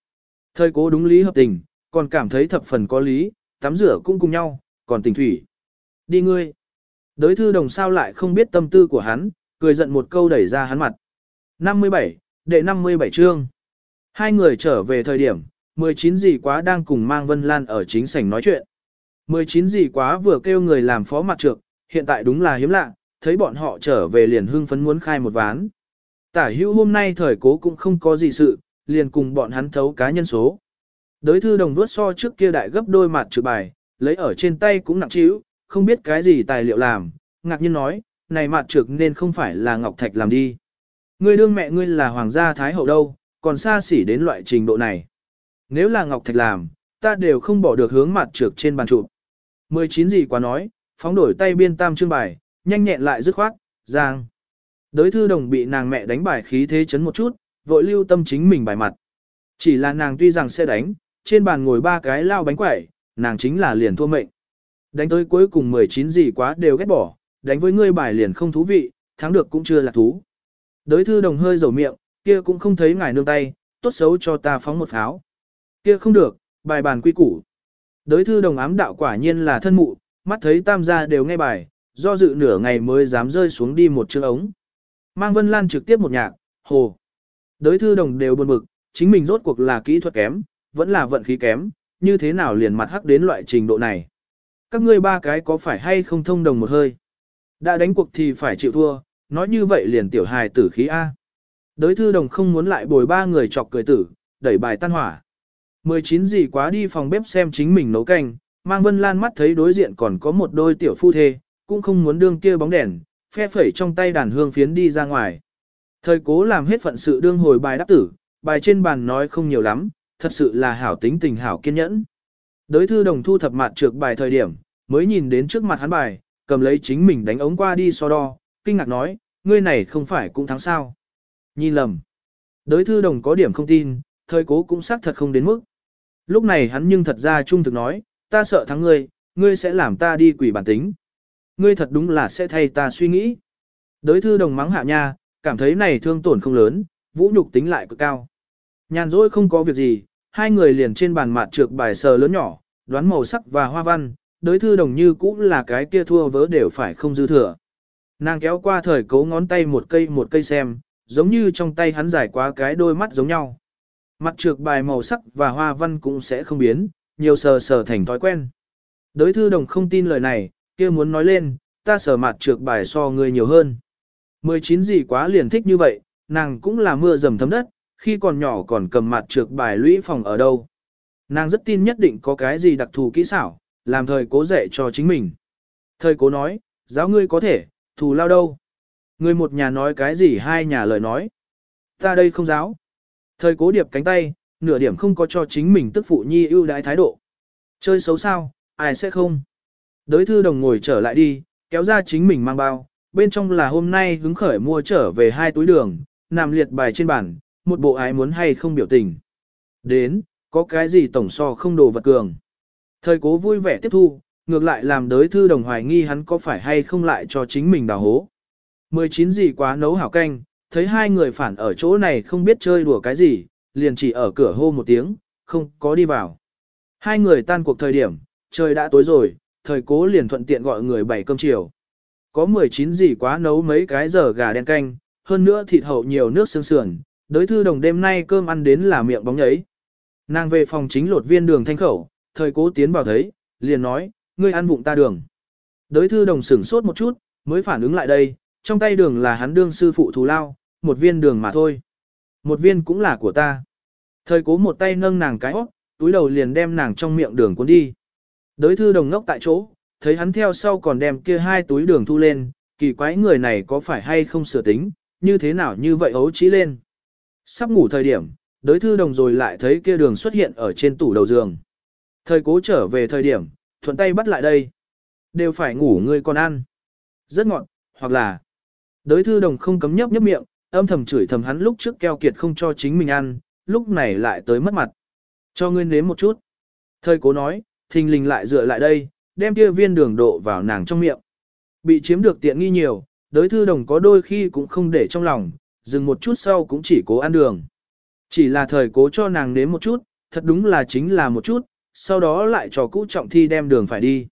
Thời cố đúng lý hợp tình, còn cảm thấy thập phần có lý, tắm rửa cũng cùng nhau, còn tình thủy. Đi ngươi. Đới thư đồng sao lại không biết tâm tư của hắn, cười giận một câu đẩy ra hắn mặt. 57, đệ 57 chương. Hai người trở về thời điểm, 19 gì quá đang cùng mang Vân Lan ở chính sảnh nói chuyện. 19 gì quá vừa kêu người làm phó mặt trược, hiện tại đúng là hiếm lạ, thấy bọn họ trở về liền hưng phấn muốn khai một ván. Tả hữu hôm nay thời cố cũng không có gì sự, liền cùng bọn hắn thấu cá nhân số. Đới thư đồng đuốt so trước kia đại gấp đôi mặt trừ bài, lấy ở trên tay cũng nặng trĩu, không biết cái gì tài liệu làm, ngạc nhiên nói, này mặt trược nên không phải là Ngọc Thạch làm đi. Ngươi đương mẹ ngươi là hoàng gia thái hậu đâu, còn xa xỉ đến loại trình độ này. Nếu là Ngọc Thạch làm, ta đều không bỏ được hướng mặt trược trên bàn trụ. 19 gì quá nói, phóng đổi tay biên tam chương bài, nhanh nhẹn lại dứt khoát, giang. Đới thư đồng bị nàng mẹ đánh bài khí thế chấn một chút, vội lưu tâm chính mình bài mặt. Chỉ là nàng tuy rằng sẽ đánh, trên bàn ngồi ba cái lao bánh quẩy, nàng chính là liền thua mệnh. Đánh tới cuối cùng 19 gì quá đều ghét bỏ, đánh với ngươi bài liền không thú vị, thắng được cũng chưa là thú. Đới thư đồng hơi dầu miệng, kia cũng không thấy ngài nương tay, tốt xấu cho ta phóng một pháo. Kia không được, bài bàn quy củ. Đới thư đồng ám đạo quả nhiên là thân mụ, mắt thấy tam gia đều nghe bài, do dự nửa ngày mới dám rơi xuống đi một chương ống. Mang Vân Lan trực tiếp một nhạc, hồ. Đới thư đồng đều buồn bực, chính mình rốt cuộc là kỹ thuật kém, vẫn là vận khí kém, như thế nào liền mặt hắc đến loại trình độ này. Các ngươi ba cái có phải hay không thông đồng một hơi? Đã đánh cuộc thì phải chịu thua, nói như vậy liền tiểu hài tử khí A. Đới thư đồng không muốn lại bồi ba người chọc cười tử, đẩy bài tan hỏa. 19 gì quá đi phòng bếp xem chính mình nấu canh, mang Vân Lan mắt thấy đối diện còn có một đôi tiểu phu thê, cũng không muốn đương kia bóng đèn, phe phẩy trong tay đàn hương phiến đi ra ngoài. Thời cố làm hết phận sự đương hồi bài đáp tử, bài trên bàn nói không nhiều lắm, thật sự là hảo tính tình hảo kiên nhẫn. Đối thư đồng thu thập mặt trược bài thời điểm, mới nhìn đến trước mặt hắn bài, cầm lấy chính mình đánh ống qua đi so đo, kinh ngạc nói, ngươi này không phải cũng thắng sao. Nhìn lầm. Đối thư đồng có điểm không tin, thời cố cũng xác thật không đến mức. Lúc này hắn nhưng thật ra trung thực nói, ta sợ thắng ngươi, ngươi sẽ làm ta đi quỷ bản tính. Ngươi thật đúng là sẽ thay ta suy nghĩ. Đới thư đồng mắng hạ nha, cảm thấy này thương tổn không lớn, vũ nhục tính lại cực cao. Nhàn rỗi không có việc gì, hai người liền trên bàn mạt trược bài sờ lớn nhỏ, đoán màu sắc và hoa văn, đới thư đồng như cũng là cái kia thua vớ đều phải không dư thừa. Nàng kéo qua thời cấu ngón tay một cây một cây xem, giống như trong tay hắn giải quá cái đôi mắt giống nhau. Mặt trược bài màu sắc và hoa văn cũng sẽ không biến, nhiều sờ sờ thành thói quen. đối thư đồng không tin lời này, kia muốn nói lên, ta sờ mặt trược bài so người nhiều hơn. 19 gì quá liền thích như vậy, nàng cũng là mưa dầm thấm đất, khi còn nhỏ còn cầm mặt trược bài lũy phòng ở đâu. Nàng rất tin nhất định có cái gì đặc thù kỹ xảo, làm thời cố dạy cho chính mình. Thời cố nói, giáo ngươi có thể, thù lao đâu. Người một nhà nói cái gì hai nhà lời nói. Ta đây không giáo. Thời cố điệp cánh tay, nửa điểm không có cho chính mình tức phụ nhi ưu đãi thái độ. Chơi xấu sao, ai sẽ không. Đới thư đồng ngồi trở lại đi, kéo ra chính mình mang bao, bên trong là hôm nay hứng khởi mua trở về hai túi đường, nằm liệt bài trên bàn, một bộ ái muốn hay không biểu tình. Đến, có cái gì tổng so không đồ vật cường. Thời cố vui vẻ tiếp thu, ngược lại làm đới thư đồng hoài nghi hắn có phải hay không lại cho chính mình đào hố. 19 gì quá nấu hảo canh, thấy hai người phản ở chỗ này không biết chơi đùa cái gì, liền chỉ ở cửa hô một tiếng, không có đi vào. Hai người tan cuộc thời điểm, trời đã tối rồi, thời cố liền thuận tiện gọi người bày cơm chiều. Có 19 gì quá nấu mấy cái giờ gà đen canh, hơn nữa thịt hậu nhiều nước xương sườn, đới thư đồng đêm nay cơm ăn đến là miệng bóng nhấy. Nàng về phòng chính lột viên đường thanh khẩu, thời cố tiến vào thấy, liền nói, ngươi ăn vụng ta đường. Đới thư đồng sửng sốt một chút, mới phản ứng lại đây, trong tay đường là hắn đương sư phụ thù lao, một viên đường mà thôi. Một viên cũng là của ta. Thời cố một tay nâng nàng cái hót, túi đầu liền đem nàng trong miệng đường cuốn đi. Đới thư đồng ngốc tại chỗ, thấy hắn theo sau còn đem kia hai túi đường thu lên, kỳ quái người này có phải hay không sửa tính, như thế nào như vậy ấu trí lên. Sắp ngủ thời điểm, đới thư đồng rồi lại thấy kia đường xuất hiện ở trên tủ đầu giường. Thời cố trở về thời điểm, thuận tay bắt lại đây. Đều phải ngủ người còn ăn. Rất ngọn, hoặc là đới thư đồng không cấm nhấp nhấp miệng, âm thầm chửi thầm hắn lúc trước keo kiệt không cho chính mình ăn, lúc này lại tới mất mặt. Cho ngươi nếm một chút. Thời cố nói, thình lình lại dựa lại đây, đem kia viên đường độ vào nàng trong miệng. Bị chiếm được tiện nghi nhiều, đối thư đồng có đôi khi cũng không để trong lòng, dừng một chút sau cũng chỉ cố ăn đường. Chỉ là thời cố cho nàng nếm một chút, thật đúng là chính là một chút, sau đó lại cho cũ trọng thi đem đường phải đi.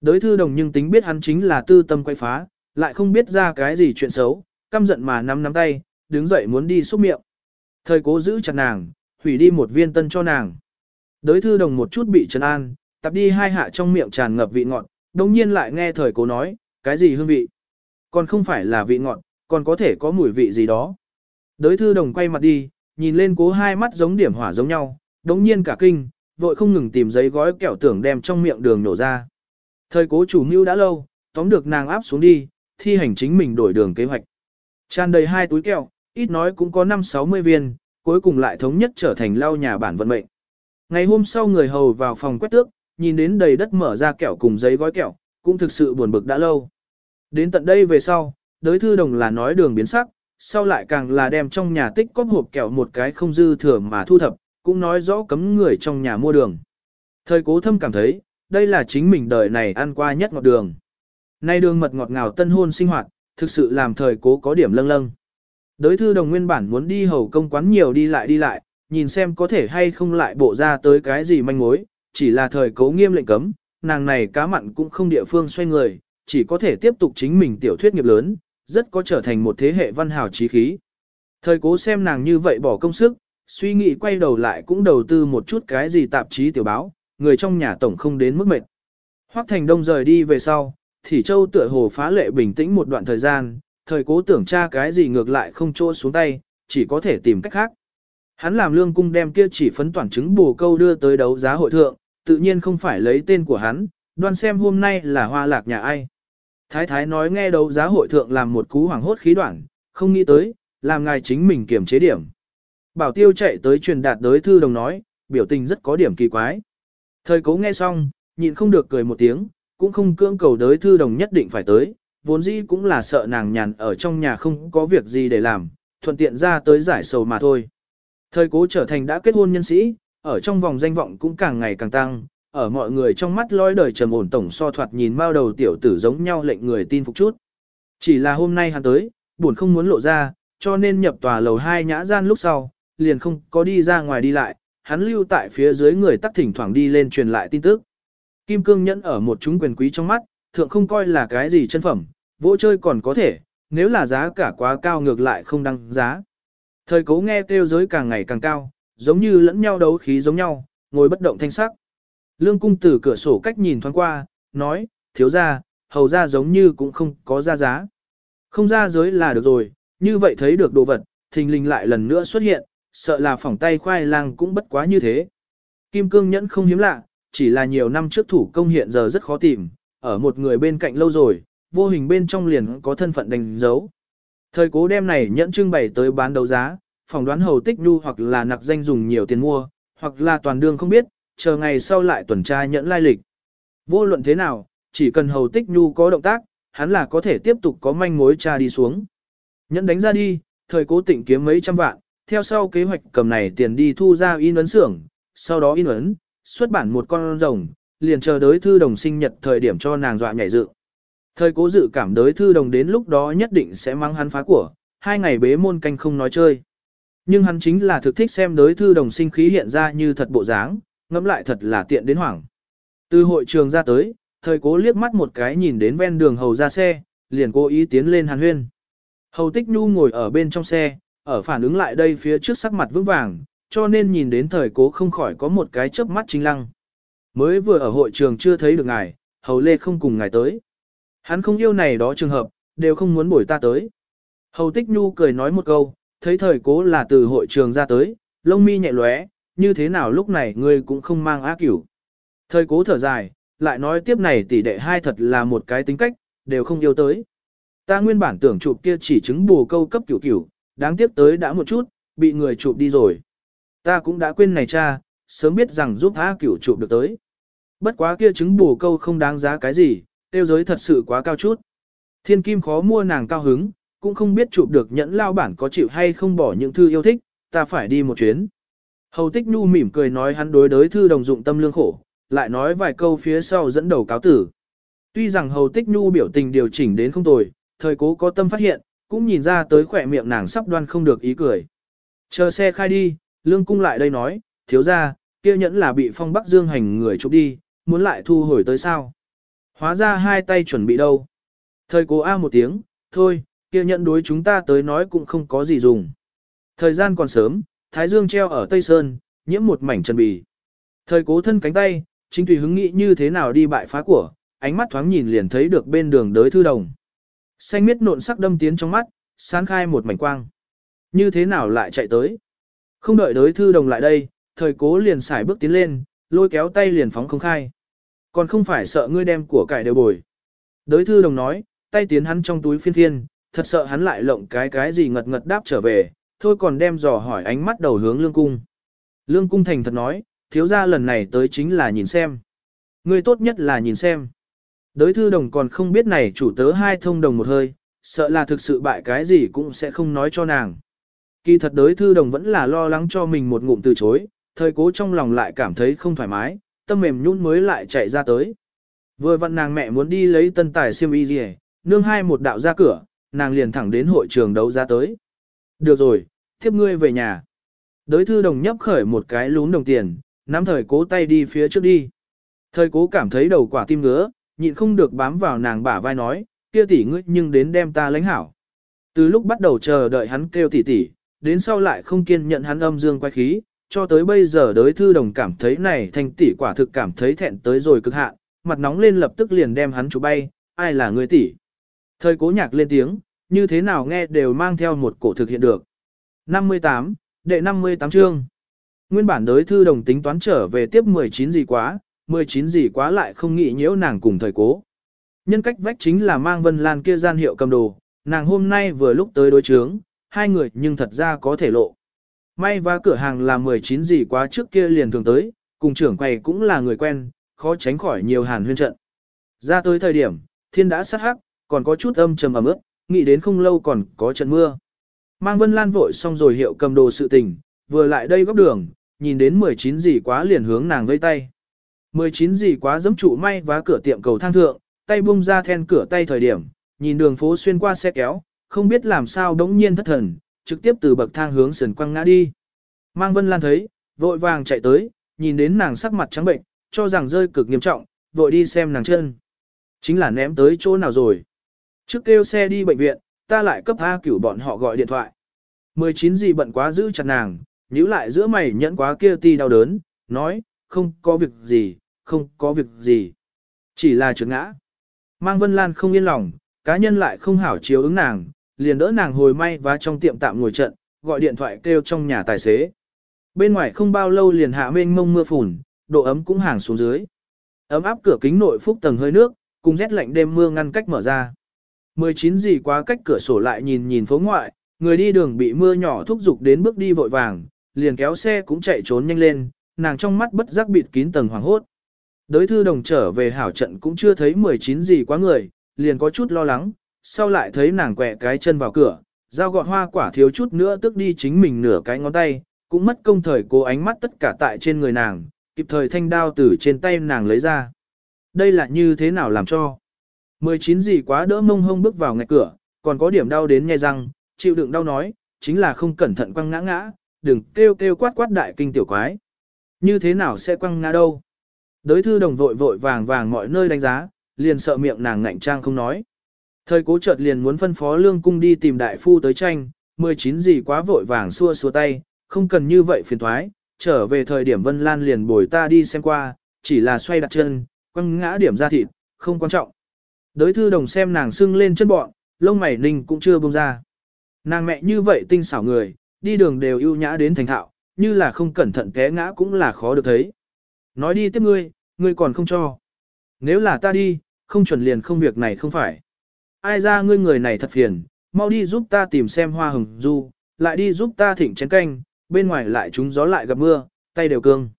đối thư đồng nhưng tính biết hắn chính là tư tâm quay phá, lại không biết ra cái gì chuyện xấu, căm giận mà nắm nắm tay, đứng dậy muốn đi xúc miệng. Thời cố giữ chặt nàng, hủy đi một viên tân cho nàng. Đới thư đồng một chút bị trấn an, tập đi hai hạ trong miệng tràn ngập vị ngọt, đồng nhiên lại nghe thời cố nói, cái gì hương vị. Còn không phải là vị ngọt, còn có thể có mùi vị gì đó. Đới thư đồng quay mặt đi, nhìn lên cố hai mắt giống điểm hỏa giống nhau, đồng nhiên cả kinh, vội không ngừng tìm giấy gói kẹo tưởng đem trong miệng đường nổ ra. Thời cố chủ mưu đã lâu, tóm được nàng áp xuống đi, thi hành chính mình đổi đường kế hoạch. Tràn đầy hai túi kẹo, ít nói cũng có 5-60 viên, cuối cùng lại thống nhất trở thành lau nhà bản vận mệnh. Ngày hôm sau người hầu vào phòng quét tước, nhìn đến đầy đất mở ra kẹo cùng giấy gói kẹo, cũng thực sự buồn bực đã lâu. Đến tận đây về sau, đới thư đồng là nói đường biến sắc, sau lại càng là đem trong nhà tích cóp hộp kẹo một cái không dư thừa mà thu thập, cũng nói rõ cấm người trong nhà mua đường. Thời cố thâm cảm thấy, đây là chính mình đời này ăn qua nhất ngọt đường. Nay đường mật ngọt ngào tân hôn sinh hoạt, thực sự làm thời cố có điểm lâng lâng. Đới thư đồng nguyên bản muốn đi hầu công quán nhiều đi lại đi lại, nhìn xem có thể hay không lại bộ ra tới cái gì manh mối, chỉ là thời cố nghiêm lệnh cấm, nàng này cá mặn cũng không địa phương xoay người, chỉ có thể tiếp tục chính mình tiểu thuyết nghiệp lớn, rất có trở thành một thế hệ văn hào trí khí. Thời cố xem nàng như vậy bỏ công sức, suy nghĩ quay đầu lại cũng đầu tư một chút cái gì tạp chí tiểu báo, người trong nhà tổng không đến mức mệt. Hoắc Thành Đông rời đi về sau, thì Châu tựa hồ phá lệ bình tĩnh một đoạn thời gian, thời cố tưởng tra cái gì ngược lại không chỗ xuống tay, chỉ có thể tìm cách khác. Hắn làm lương cung đem kia chỉ phấn toàn chứng bù câu đưa tới đấu giá hội thượng, tự nhiên không phải lấy tên của hắn, đoan xem hôm nay là hoa lạc nhà ai. Thái thái nói nghe đấu giá hội thượng làm một cú hoàng hốt khí đoạn, không nghĩ tới, làm ngài chính mình kiểm chế điểm. Bảo tiêu chạy tới truyền đạt đối thư đồng nói, biểu tình rất có điểm kỳ quái. Thời cố nghe xong, nhịn không được cười một tiếng, cũng không cưỡng cầu đối thư đồng nhất định phải tới, vốn dĩ cũng là sợ nàng nhàn ở trong nhà không có việc gì để làm, thuận tiện ra tới giải sầu mà thôi. Thời cố trở thành đã kết hôn nhân sĩ, ở trong vòng danh vọng cũng càng ngày càng tăng, ở mọi người trong mắt lói đời trầm ổn tổng so thoạt nhìn bao đầu tiểu tử giống nhau lệnh người tin phục chút. Chỉ là hôm nay hắn tới, buồn không muốn lộ ra, cho nên nhập tòa lầu hai nhã gian lúc sau, liền không có đi ra ngoài đi lại, hắn lưu tại phía dưới người tắt thỉnh thoảng đi lên truyền lại tin tức. Kim cương nhẫn ở một chúng quyền quý trong mắt, thượng không coi là cái gì chân phẩm, vỗ chơi còn có thể, nếu là giá cả quá cao ngược lại không đăng giá. Thời cố nghe kêu giới càng ngày càng cao, giống như lẫn nhau đấu khí giống nhau, ngồi bất động thanh sắc. Lương cung từ cửa sổ cách nhìn thoáng qua, nói, thiếu ra, hầu ra giống như cũng không có ra giá. Không ra giới là được rồi, như vậy thấy được đồ vật, thình lình lại lần nữa xuất hiện, sợ là phỏng tay khoai lang cũng bất quá như thế. Kim cương nhẫn không hiếm lạ, chỉ là nhiều năm trước thủ công hiện giờ rất khó tìm, ở một người bên cạnh lâu rồi, vô hình bên trong liền có thân phận đánh dấu. Thời cố đem này nhẫn trưng bày tới bán đấu giá, phỏng đoán hầu tích nhu hoặc là nặc danh dùng nhiều tiền mua, hoặc là toàn đương không biết, chờ ngày sau lại tuần tra nhẫn lai lịch. Vô luận thế nào, chỉ cần hầu tích nhu có động tác, hắn là có thể tiếp tục có manh mối tra đi xuống. Nhẫn đánh ra đi, thời cố tịnh kiếm mấy trăm vạn, theo sau kế hoạch cầm này tiền đi thu ra in ấn xưởng, sau đó in ấn, xuất bản một con rồng, liền chờ đới thư đồng sinh nhật thời điểm cho nàng dọa nhảy dựng. Thời cố dự cảm đới thư đồng đến lúc đó nhất định sẽ mang hắn phá của, hai ngày bế môn canh không nói chơi. Nhưng hắn chính là thực thích xem đới thư đồng sinh khí hiện ra như thật bộ dáng, ngẫm lại thật là tiện đến hoảng. Từ hội trường ra tới, thời cố liếc mắt một cái nhìn đến ven đường hầu ra xe, liền cố ý tiến lên hàn huyên. Hầu tích nhu ngồi ở bên trong xe, ở phản ứng lại đây phía trước sắc mặt vững vàng, cho nên nhìn đến thời cố không khỏi có một cái chớp mắt chính lăng. Mới vừa ở hội trường chưa thấy được ngài, hầu lê không cùng ngài tới. Hắn không yêu này đó trường hợp, đều không muốn bổi ta tới. Hầu tích nhu cười nói một câu, thấy thời cố là từ hội trường ra tới, lông mi nhẹ lóe, như thế nào lúc này ngươi cũng không mang á cửu. Thời cố thở dài, lại nói tiếp này tỷ đệ hai thật là một cái tính cách, đều không yêu tới. Ta nguyên bản tưởng chụp kia chỉ chứng bù câu cấp cửu cửu, đáng tiếc tới đã một chút, bị người chụp đi rồi. Ta cũng đã quên này cha, sớm biết rằng giúp A cửu chụp được tới. Bất quá kia chứng bù câu không đáng giá cái gì, tiêu giới thật sự quá cao chút. Thiên kim khó mua nàng cao hứng, cũng không biết chụp được nhẫn lao bản có chịu hay không bỏ những thư yêu thích, ta phải đi một chuyến. Hầu tích nu mỉm cười nói hắn đối đối thư đồng dụng tâm lương khổ, lại nói vài câu phía sau dẫn đầu cáo tử. Tuy rằng hầu tích nu biểu tình điều chỉnh đến không tồi, thời cố có tâm phát hiện, cũng nhìn ra tới khỏe miệng nàng sắp đoan không được ý cười. Chờ xe khai đi, lương cung lại đây nói, thiếu ra, kia nhẫn là bị phong bắc dương hành người chụp đi, muốn lại thu hồi tới sao. Hóa ra hai tay chuẩn bị đâu. Thời cố A một tiếng, thôi, kia nhận đối chúng ta tới nói cũng không có gì dùng. Thời gian còn sớm, Thái Dương treo ở Tây Sơn, nhiễm một mảnh trần bì. Thời cố thân cánh tay, chính tùy hứng nghĩ như thế nào đi bại phá của, ánh mắt thoáng nhìn liền thấy được bên đường đới thư đồng. Xanh miết nộn sắc đâm tiến trong mắt, sáng khai một mảnh quang. Như thế nào lại chạy tới? Không đợi đới thư đồng lại đây, thời cố liền xài bước tiến lên, lôi kéo tay liền phóng không khai. Còn không phải sợ ngươi đem của cải đều bồi. Đới thư đồng nói, tay tiến hắn trong túi phiên phiên, thật sợ hắn lại lộng cái cái gì ngật ngật đáp trở về, thôi còn đem dò hỏi ánh mắt đầu hướng lương cung. Lương cung thành thật nói, thiếu gia lần này tới chính là nhìn xem. Ngươi tốt nhất là nhìn xem. Đới thư đồng còn không biết này chủ tớ hai thông đồng một hơi, sợ là thực sự bại cái gì cũng sẽ không nói cho nàng. Kỳ thật đới thư đồng vẫn là lo lắng cho mình một ngụm từ chối, thời cố trong lòng lại cảm thấy không thoải mái, tâm mềm nhún mới lại chạy ra tới. Vừa vặn nàng mẹ muốn đi lấy tân tài siêm y gì, nương hai một đạo ra cửa, nàng liền thẳng đến hội trường đấu ra tới. Được rồi, thiếp ngươi về nhà. Đới thư đồng nhấp khởi một cái lún đồng tiền, nắm thời cố tay đi phía trước đi. Thời cố cảm thấy đầu quả tim ngứa, nhịn không được bám vào nàng bả vai nói, kia tỷ ngươi nhưng đến đem ta lãnh hảo. Từ lúc bắt đầu chờ đợi hắn kêu tỷ tỷ, đến sau lại không kiên nhận hắn âm dương quay khí, cho tới bây giờ đới thư đồng cảm thấy này thanh tỷ quả thực cảm thấy thẹn tới rồi cực hạn, mặt nóng lên lập tức liền đem hắn chụp bay, ai là người tỷ. Thời cố nhạc lên tiếng, như thế nào nghe đều mang theo một cổ thực hiện được. 58, đệ 58 chương. Nguyên bản đới thư đồng tính toán trở về tiếp 19 gì quá, 19 gì quá lại không nghĩ nhiễu nàng cùng thời cố. Nhân cách vách chính là mang Vân Lan kia gian hiệu cầm đồ, nàng hôm nay vừa lúc tới đối chướng, hai người nhưng thật ra có thể lộ. May và cửa hàng là 19 gì quá trước kia liền thường tới, cùng trưởng quầy cũng là người quen, khó tránh khỏi nhiều hàn huyên trận. Ra tới thời điểm, thiên đã sát hắc, còn có chút âm trầm ẩm ướt, nghĩ đến không lâu còn có trận mưa. Mang Vân Lan vội xong rồi hiệu cầm đồ sự tình, vừa lại đây góc đường, nhìn đến 19 gì quá liền hướng nàng vây tay. 19 gì quá giấm trụ may vá cửa tiệm cầu thang thượng, tay bung ra then cửa tay thời điểm, nhìn đường phố xuyên qua xe kéo, không biết làm sao đống nhiên thất thần, trực tiếp từ bậc thang hướng sườn quăng ngã đi. Mang Vân Lan thấy, vội vàng chạy tới, nhìn đến nàng sắc mặt trắng bệnh, cho rằng rơi cực nghiêm trọng, vội đi xem nàng chân. Chính là ném tới chỗ nào rồi. Trước kêu xe đi bệnh viện, ta lại cấp A cửu bọn họ gọi điện thoại. 19 gì bận quá giữ chặt nàng, nhíu lại giữa mày nhẫn quá kia ti đau đớn, nói, không có việc gì, không có việc gì. Chỉ là trượt ngã. Mang Vân Lan không yên lòng, Cá nhân lại không hảo chiếu ứng nàng, liền đỡ nàng hồi may và trong tiệm tạm ngồi trận, gọi điện thoại kêu trong nhà tài xế. Bên ngoài không bao lâu liền hạ mênh mông mưa phùn, độ ấm cũng hàng xuống dưới. Ấm áp cửa kính nội phúc tầng hơi nước, cùng rét lạnh đêm mưa ngăn cách mở ra. 19 gì quá cách cửa sổ lại nhìn nhìn phố ngoại, người đi đường bị mưa nhỏ thúc giục đến bước đi vội vàng, liền kéo xe cũng chạy trốn nhanh lên, nàng trong mắt bất giác bịt kín tầng hoàng hốt. Đới thư đồng trở về hảo trận cũng chưa thấy 19 gì quá người, liền có chút lo lắng, sau lại thấy nàng quẹ cái chân vào cửa, dao gọt hoa quả thiếu chút nữa tức đi chính mình nửa cái ngón tay, cũng mất công thời cố ánh mắt tất cả tại trên người nàng, kịp thời thanh đao từ trên tay nàng lấy ra. Đây là như thế nào làm cho? 19 gì quá đỡ mông hông bước vào ngạch cửa, còn có điểm đau đến nghe răng, chịu đựng đau nói, chính là không cẩn thận quăng ngã ngã, đừng kêu kêu quát quát đại kinh tiểu quái. Như thế nào sẽ quăng ngã đâu? Đới thư đồng vội vội vàng vàng mọi nơi đánh giá, liền sợ miệng nàng ngạnh trang không nói. Thời cố chợt liền muốn phân phó lương cung đi tìm đại phu tới tranh, 19 gì quá vội vàng xua xua tay, không cần như vậy phiền thoái, trở về thời điểm Vân Lan liền bồi ta đi xem qua, chỉ là xoay đặt chân, quăng ngã điểm ra thịt, không quan trọng. Đới thư đồng xem nàng sưng lên chân bọn, lông mày ninh cũng chưa bông ra. Nàng mẹ như vậy tinh xảo người, đi đường đều ưu nhã đến thành thạo, như là không cẩn thận té ngã cũng là khó được thấy. Nói đi tiếp ngươi, ngươi còn không cho. Nếu là ta đi, không chuẩn liền không việc này không phải. Ai ra ngươi người này thật phiền, mau đi giúp ta tìm xem hoa hồng du, lại đi giúp ta thỉnh chén canh, bên ngoài lại trúng gió lại gặp mưa, tay đều cương.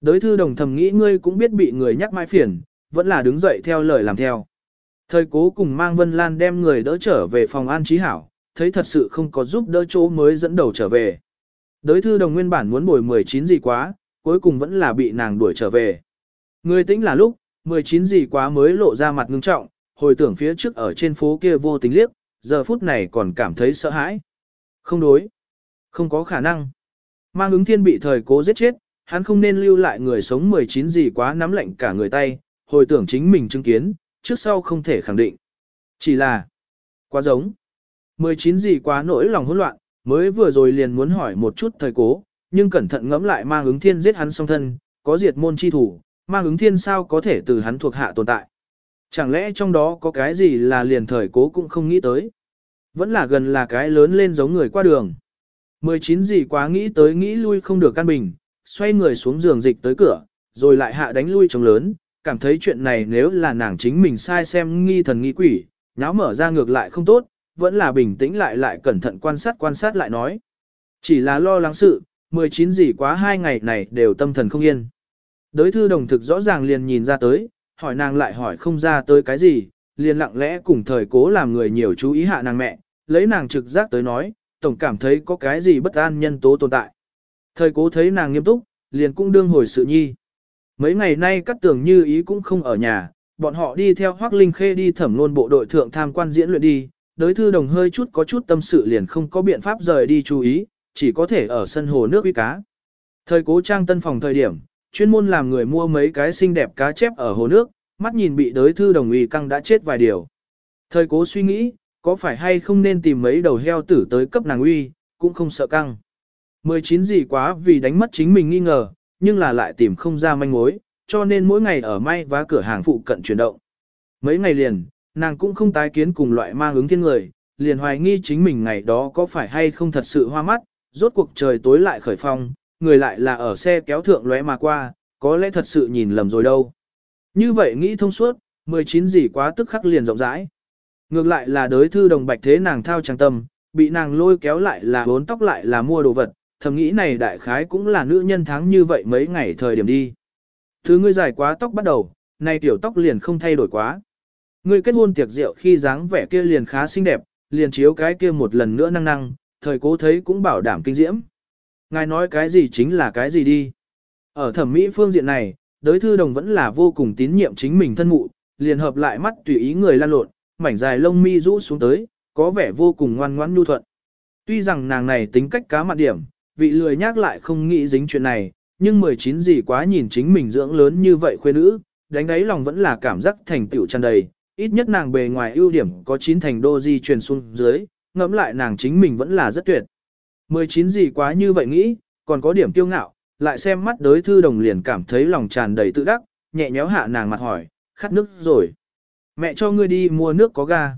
Đới thư đồng thầm nghĩ ngươi cũng biết bị người nhắc mãi phiền, vẫn là đứng dậy theo lời làm theo. Thời cố cùng mang Vân Lan đem người đỡ trở về phòng an trí hảo, thấy thật sự không có giúp đỡ chỗ mới dẫn đầu trở về. Đới thư đồng nguyên bản muốn bồi 19 gì quá, cuối cùng vẫn là bị nàng đuổi trở về. Người tĩnh là lúc, 19 gì quá mới lộ ra mặt ngưng trọng, hồi tưởng phía trước ở trên phố kia vô tính liếc, giờ phút này còn cảm thấy sợ hãi. Không đối. Không có khả năng. Mang ứng thiên bị thời cố giết chết, hắn không nên lưu lại người sống 19 gì quá nắm lạnh cả người tay, hồi tưởng chính mình chứng kiến, trước sau không thể khẳng định. Chỉ là, quá giống. 19 gì quá nỗi lòng hỗn loạn, mới vừa rồi liền muốn hỏi một chút thời cố, nhưng cẩn thận ngẫm lại mang ứng thiên giết hắn song thân, có diệt môn chi thủ, mang ứng thiên sao có thể từ hắn thuộc hạ tồn tại. Chẳng lẽ trong đó có cái gì là liền thời cố cũng không nghĩ tới. Vẫn là gần là cái lớn lên giống người qua đường. 19 gì quá nghĩ tới nghĩ lui không được căn bình, xoay người xuống giường dịch tới cửa, rồi lại hạ đánh lui trống lớn, cảm thấy chuyện này nếu là nàng chính mình sai xem nghi thần nghi quỷ, nháo mở ra ngược lại không tốt, vẫn là bình tĩnh lại lại cẩn thận quan sát quan sát lại nói. Chỉ là lo lắng sự, 19 gì quá hai ngày này đều tâm thần không yên. Đới thư đồng thực rõ ràng liền nhìn ra tới, hỏi nàng lại hỏi không ra tới cái gì, liền lặng lẽ cùng thời cố làm người nhiều chú ý hạ nàng mẹ, lấy nàng trực giác tới nói, tổng cảm thấy có cái gì bất an nhân tố tồn tại. Thời cố thấy nàng nghiêm túc, liền cũng đương hồi sự nhi. Mấy ngày nay cắt tường như ý cũng không ở nhà, bọn họ đi theo Hoác Linh Khê đi thẩm luôn bộ đội thượng tham quan diễn luyện đi, đới thư đồng hơi chút có chút tâm sự liền không có biện pháp rời đi chú ý, chỉ có thể ở sân hồ nước uy cá. Thời cố trang tân phòng thời điểm, chuyên môn làm người mua mấy cái xinh đẹp cá chép ở hồ nước, mắt nhìn bị đới thư đồng ý căng đã chết vài điều. Thời cố suy nghĩ, có phải hay không nên tìm mấy đầu heo tử tới cấp nàng uy, cũng không sợ căng. 19 gì quá vì đánh mất chính mình nghi ngờ, nhưng là lại tìm không ra manh mối, cho nên mỗi ngày ở may và cửa hàng phụ cận chuyển động. Mấy ngày liền, nàng cũng không tái kiến cùng loại mang ứng thiên người, liền hoài nghi chính mình ngày đó có phải hay không thật sự hoa mắt, rốt cuộc trời tối lại khởi phong, người lại là ở xe kéo thượng lóe mà qua, có lẽ thật sự nhìn lầm rồi đâu. Như vậy nghĩ thông suốt, 19 gì quá tức khắc liền rộng rãi. Ngược lại là đối thư đồng bạch thế nàng thao trang tâm, bị nàng lôi kéo lại là bốn tóc lại là mua đồ vật, thầm nghĩ này đại khái cũng là nữ nhân tháng như vậy mấy ngày thời điểm đi. Thứ ngươi dài quá tóc bắt đầu, nay tiểu tóc liền không thay đổi quá. Ngươi kết hôn tiệc rượu khi dáng vẻ kia liền khá xinh đẹp, liền chiếu cái kia một lần nữa năng năng, thời cố thấy cũng bảo đảm kinh diễm. Ngài nói cái gì chính là cái gì đi. Ở thẩm mỹ phương diện này, đối thư đồng vẫn là vô cùng tín nhiệm chính mình thân mụ, liền hợp lại mắt tùy ý người lan lộn, mảnh dài lông mi rũ xuống tới, có vẻ vô cùng ngoan ngoãn nhu thuận. Tuy rằng nàng này tính cách cá mặt điểm, vị lười nhắc lại không nghĩ dính chuyện này, nhưng 19 gì quá nhìn chính mình dưỡng lớn như vậy khuê nữ, đánh đáy lòng vẫn là cảm giác thành tựu tràn đầy, ít nhất nàng bề ngoài ưu điểm có 9 thành đô di truyền xuống dưới, ngẫm lại nàng chính mình vẫn là rất tuyệt. 19 gì quá như vậy nghĩ, còn có điểm kiêu ngạo, lại xem mắt đối thư đồng liền cảm thấy lòng tràn đầy tự đắc, nhẹ nhéo hạ nàng mặt hỏi, khát nước rồi. Mẹ cho ngươi đi mua nước có ga.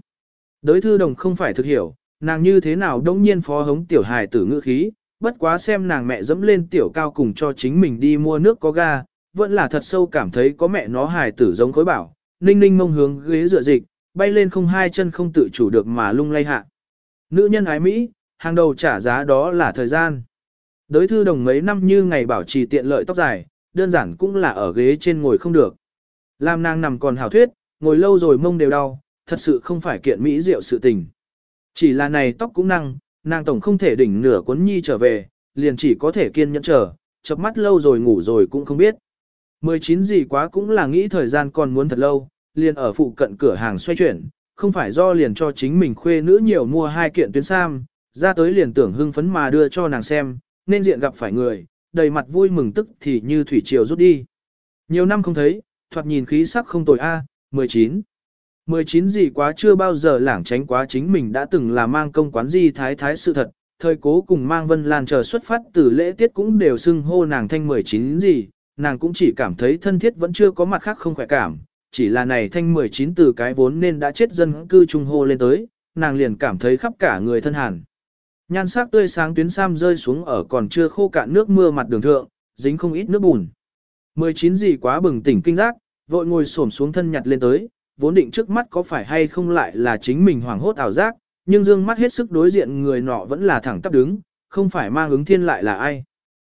Đối thư đồng không phải thực hiểu, nàng như thế nào đông nhiên phó hống tiểu hài tử ngữ khí, bất quá xem nàng mẹ dẫm lên tiểu cao cùng cho chính mình đi mua nước có ga, vẫn là thật sâu cảm thấy có mẹ nó hài tử giống khối bảo, ninh ninh mông hướng ghế dựa dịch, bay lên không hai chân không tự chủ được mà lung lay hạ. Nữ nhân ái Mỹ, hàng đầu trả giá đó là thời gian. Đới thư đồng mấy năm như ngày bảo trì tiện lợi tóc dài, đơn giản cũng là ở ghế trên ngồi không được. Làm nàng nằm còn hảo thuyết, ngồi lâu rồi mông đều đau, thật sự không phải kiện Mỹ diệu sự tình. Chỉ là này tóc cũng năng, nàng tổng không thể đỉnh nửa cuốn nhi trở về, liền chỉ có thể kiên nhẫn chờ, chập mắt lâu rồi ngủ rồi cũng không biết. 19 gì quá cũng là nghĩ thời gian còn muốn thật lâu, liền ở phụ cận cửa hàng xoay chuyển, không phải do liền cho chính mình khuê nữ nhiều mua hai kiện tuyến sam, ra tới liền tưởng hưng phấn mà đưa cho nàng xem, nên diện gặp phải người, đầy mặt vui mừng tức thì như thủy triều rút đi. Nhiều năm không thấy, thoạt nhìn khí sắc không tồi A, 19. 19 gì quá chưa bao giờ lảng tránh quá chính mình đã từng là mang công quán di thái thái sự thật, thời cố cùng mang vân lan chờ xuất phát từ lễ tiết cũng đều xưng hô nàng thanh 19 gì, nàng cũng chỉ cảm thấy thân thiết vẫn chưa có mặt khác không khỏe cảm, chỉ là này thanh 19 từ cái vốn nên đã chết dân cư trung hô lên tới, nàng liền cảm thấy khắp cả người thân hàn. Nhan sắc tươi sáng tuyến sam rơi xuống ở còn chưa khô cạn nước mưa mặt đường thượng, dính không ít nước bùn. 19 gì quá bừng tỉnh kinh giác, vội ngồi xổm xuống thân nhặt lên tới, vốn định trước mắt có phải hay không lại là chính mình hoảng hốt ảo giác, nhưng dương mắt hết sức đối diện người nọ vẫn là thẳng tắp đứng, không phải mang ứng thiên lại là ai.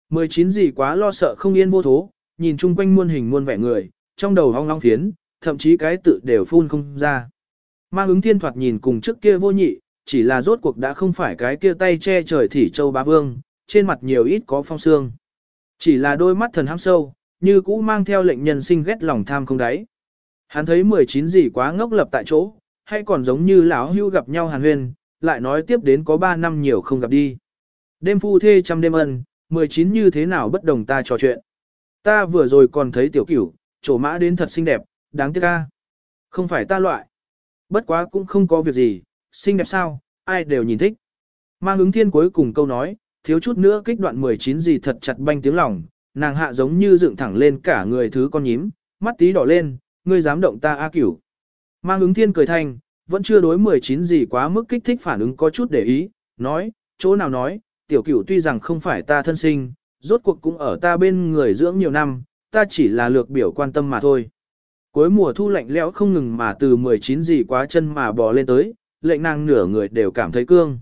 19 gì quá lo sợ không yên vô thố, nhìn chung quanh muôn hình muôn vẻ người, trong đầu hong long phiến, thậm chí cái tự đều phun không ra. Mang ứng thiên thoạt nhìn cùng trước kia vô nhị, chỉ là rốt cuộc đã không phải cái kia tay che trời thỉ châu bá vương, trên mặt nhiều ít có phong xương. Chỉ là đôi mắt thần ham sâu, như cũ mang theo lệnh nhân sinh ghét lòng tham không đáy. Hắn thấy 19 gì quá ngốc lập tại chỗ, hay còn giống như lão hưu gặp nhau hàn huyên, lại nói tiếp đến có 3 năm nhiều không gặp đi. Đêm phu thê trăm đêm ân, 19 như thế nào bất đồng ta trò chuyện. Ta vừa rồi còn thấy tiểu cửu, trổ mã đến thật xinh đẹp, đáng tiếc ca. Không phải ta loại. Bất quá cũng không có việc gì, xinh đẹp sao, ai đều nhìn thích. Mang ứng thiên cuối cùng câu nói, thiếu chút nữa kích đoạn 19 gì thật chặt banh tiếng lòng, nàng hạ giống như dựng thẳng lên cả người thứ con nhím, mắt tí đỏ lên, ngươi dám động ta A cửu. Mang ứng thiên cười thanh, vẫn chưa đối 19 gì quá mức kích thích phản ứng có chút để ý, nói, chỗ nào nói, tiểu cửu tuy rằng không phải ta thân sinh, rốt cuộc cũng ở ta bên người dưỡng nhiều năm, ta chỉ là lược biểu quan tâm mà thôi. Cuối mùa thu lạnh lẽo không ngừng mà từ 19 gì quá chân mà bò lên tới, lệnh nàng nửa người đều cảm thấy cương.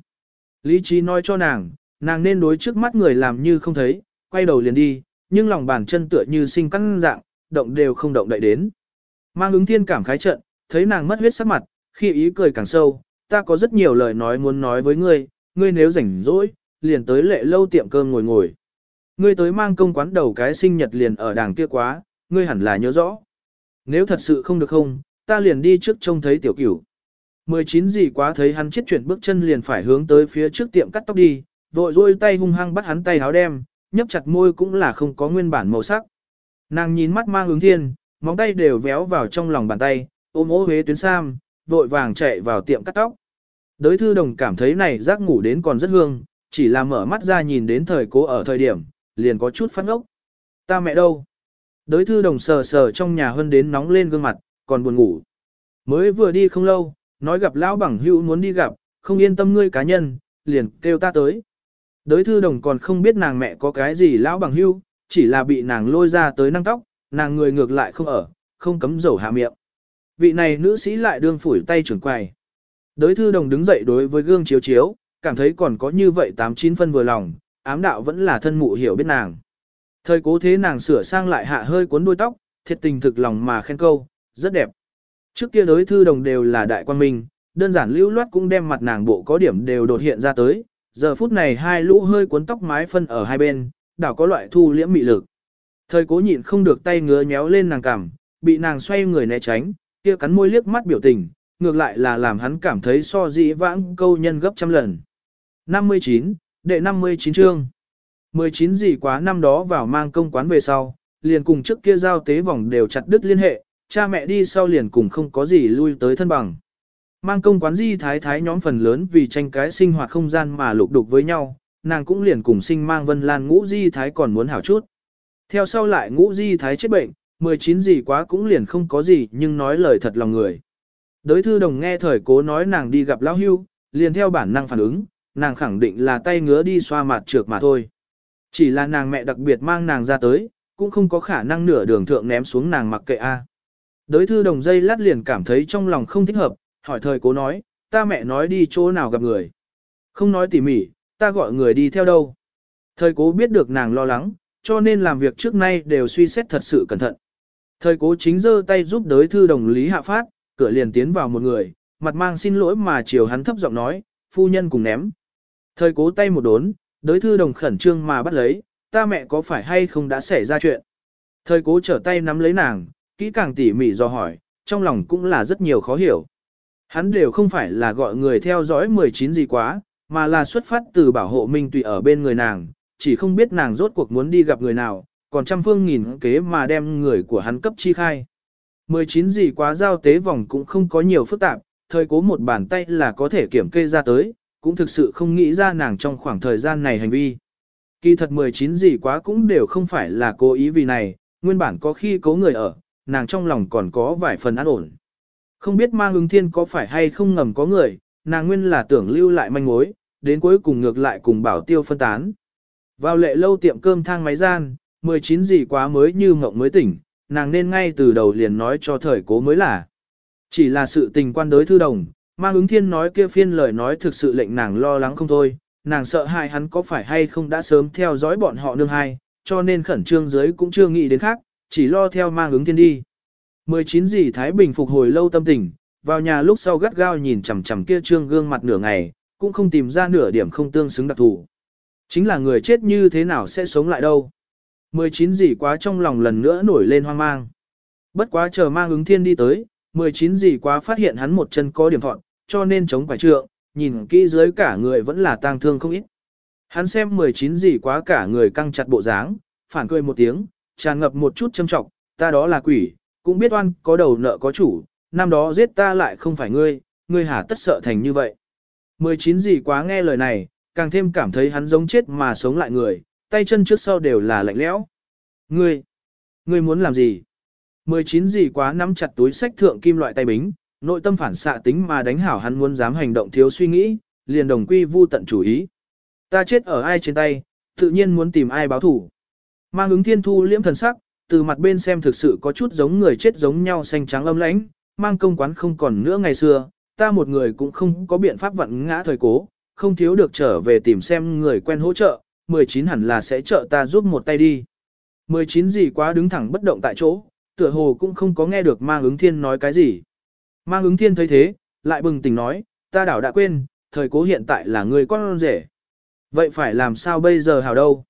Lý trí nói cho nàng, nàng nên đối trước mắt người làm như không thấy, quay đầu liền đi, nhưng lòng bàn chân tựa như sinh căng dạng, động đều không động đậy đến. Mang ứng thiên cảm khái trận, thấy nàng mất huyết sắc mặt, khi ý cười càng sâu, ta có rất nhiều lời nói muốn nói với ngươi, ngươi nếu rảnh rỗi, liền tới lệ lâu tiệm cơm ngồi ngồi. Ngươi tới mang công quán đầu cái sinh nhật liền ở đàng kia quá, ngươi hẳn là nhớ rõ. Nếu thật sự không được không, ta liền đi trước trông thấy tiểu cửu. 19 gì quá thấy hắn chết chuyển bước chân liền phải hướng tới phía trước tiệm cắt tóc đi, vội rôi tay hung hăng bắt hắn tay háo đem, nhấp chặt môi cũng là không có nguyên bản màu sắc. Nàng nhìn mắt mang hướng thiên, móng tay đều véo vào trong lòng bàn tay, ôm ố huế tuyến sam, vội vàng chạy vào tiệm cắt tóc. Đới thư đồng cảm thấy này giác ngủ đến còn rất hương, chỉ là mở mắt ra nhìn đến thời cố ở thời điểm, liền có chút phát ngốc. Ta mẹ đâu? Đới thư đồng sờ sờ trong nhà hơn đến nóng lên gương mặt, còn buồn ngủ. Mới vừa đi không lâu, nói gặp lão bằng hữu muốn đi gặp, không yên tâm ngươi cá nhân, liền kêu ta tới. Đới thư đồng còn không biết nàng mẹ có cái gì lão bằng hữu, chỉ là bị nàng lôi ra tới năng tóc, nàng người ngược lại không ở, không cấm dầu hạ miệng. Vị này nữ sĩ lại đương phủi tay trưởng quầy. Đới thư đồng đứng dậy đối với gương chiếu chiếu, cảm thấy còn có như vậy tám chín phân vừa lòng, ám đạo vẫn là thân mụ hiểu biết nàng. Thời cố thế nàng sửa sang lại hạ hơi cuốn đuôi tóc, thiệt tình thực lòng mà khen câu, rất đẹp. Trước kia đối thư đồng đều là đại quan minh, đơn giản lưu loát cũng đem mặt nàng bộ có điểm đều đột hiện ra tới, giờ phút này hai lũ hơi cuốn tóc mái phân ở hai bên, đảo có loại thu liễm mị lực. Thời cố nhịn không được tay ngứa nhéo lên nàng cằm, bị nàng xoay người né tránh, kia cắn môi liếc mắt biểu tình, ngược lại là làm hắn cảm thấy so dĩ vãng câu nhân gấp trăm lần. 59, đệ 59 chương. 19 gì quá năm đó vào mang công quán về sau, liền cùng trước kia giao tế vòng đều chặt đứt liên hệ, cha mẹ đi sau liền cùng không có gì lui tới thân bằng. Mang công quán di thái thái nhóm phần lớn vì tranh cái sinh hoạt không gian mà lục đục với nhau, nàng cũng liền cùng sinh mang vân lan ngũ di thái còn muốn hảo chút. Theo sau lại ngũ di thái chết bệnh, 19 gì quá cũng liền không có gì nhưng nói lời thật lòng người. Đới thư đồng nghe thời cố nói nàng đi gặp lão hưu, liền theo bản năng phản ứng, nàng khẳng định là tay ngứa đi xoa mặt trược mà thôi. Chỉ là nàng mẹ đặc biệt mang nàng ra tới, cũng không có khả năng nửa đường thượng ném xuống nàng mặc kệ a. Đới thư đồng dây lát liền cảm thấy trong lòng không thích hợp, hỏi thời cố nói, ta mẹ nói đi chỗ nào gặp người. Không nói tỉ mỉ, ta gọi người đi theo đâu. Thời cố biết được nàng lo lắng, cho nên làm việc trước nay đều suy xét thật sự cẩn thận. Thời cố chính giơ tay giúp đới thư đồng lý hạ phát, cửa liền tiến vào một người, mặt mang xin lỗi mà chiều hắn thấp giọng nói, phu nhân cùng ném. Thời cố tay một đốn, đới thư đồng khẩn trương mà bắt lấy, ta mẹ có phải hay không đã xảy ra chuyện. Thời cố trở tay nắm lấy nàng, kỹ càng tỉ mỉ do hỏi, trong lòng cũng là rất nhiều khó hiểu. Hắn đều không phải là gọi người theo dõi 19 gì quá, mà là xuất phát từ bảo hộ minh tùy ở bên người nàng, chỉ không biết nàng rốt cuộc muốn đi gặp người nào, còn trăm phương nghìn kế mà đem người của hắn cấp chi khai. 19 gì quá giao tế vòng cũng không có nhiều phức tạp, thời cố một bàn tay là có thể kiểm kê ra tới, cũng thực sự không nghĩ ra nàng trong khoảng thời gian này hành vi. Kỳ thật 19 gì quá cũng đều không phải là cố ý vì này, nguyên bản có khi cố người ở, nàng trong lòng còn có vài phần an ổn. Không biết mang ứng thiên có phải hay không ngầm có người, nàng nguyên là tưởng lưu lại manh mối, đến cuối cùng ngược lại cùng bảo tiêu phân tán. Vào lệ lâu tiệm cơm thang máy gian, 19 gì quá mới như mộng mới tỉnh, nàng nên ngay từ đầu liền nói cho thời cố mới là. Chỉ là sự tình quan đối thư đồng, mang ứng thiên nói kia phiên lời nói thực sự lệnh nàng lo lắng không thôi, nàng sợ hai hắn có phải hay không đã sớm theo dõi bọn họ nương hai, cho nên khẩn trương dưới cũng chưa nghĩ đến khác, chỉ lo theo mang ứng thiên đi. 19 gì Thái Bình phục hồi lâu tâm tình, vào nhà lúc sau gắt gao nhìn chằm chằm kia trương gương mặt nửa ngày, cũng không tìm ra nửa điểm không tương xứng đặc thù. Chính là người chết như thế nào sẽ sống lại đâu. 19 gì quá trong lòng lần nữa nổi lên hoang mang. Bất quá chờ mang ứng thiên đi tới, 19 gì quá phát hiện hắn một chân có điểm thọn, cho nên chống quả trượng, nhìn kỹ dưới cả người vẫn là tang thương không ít. Hắn xem 19 gì quá cả người căng chặt bộ dáng, phản cười một tiếng, tràn ngập một chút châm trọng, ta đó là quỷ, cũng biết oan có đầu nợ có chủ, năm đó giết ta lại không phải ngươi, ngươi hả tất sợ thành như vậy. 19 gì quá nghe lời này, càng thêm cảm thấy hắn giống chết mà sống lại người, tay chân trước sau đều là lạnh lẽo. Ngươi, ngươi muốn làm gì? 19 gì quá nắm chặt túi sách thượng kim loại tay bính, nội tâm phản xạ tính mà đánh hảo hắn muốn dám hành động thiếu suy nghĩ, liền đồng quy vu tận chủ ý. Ta chết ở ai trên tay, tự nhiên muốn tìm ai báo thủ. Mang ứng thiên thu liễm thần sắc, từ mặt bên xem thực sự có chút giống người chết giống nhau xanh trắng âm lãnh, mang công quán không còn nữa ngày xưa, ta một người cũng không có biện pháp vận ngã thời cố, không thiếu được trở về tìm xem người quen hỗ trợ, 19 hẳn là sẽ trợ ta giúp một tay đi. 19 gì quá đứng thẳng bất động tại chỗ, tựa hồ cũng không có nghe được mang ứng thiên nói cái gì. Mang ứng thiên thấy thế, lại bừng tỉnh nói, ta đảo đã quên, thời cố hiện tại là người con rể. Vậy phải làm sao bây giờ hào đâu?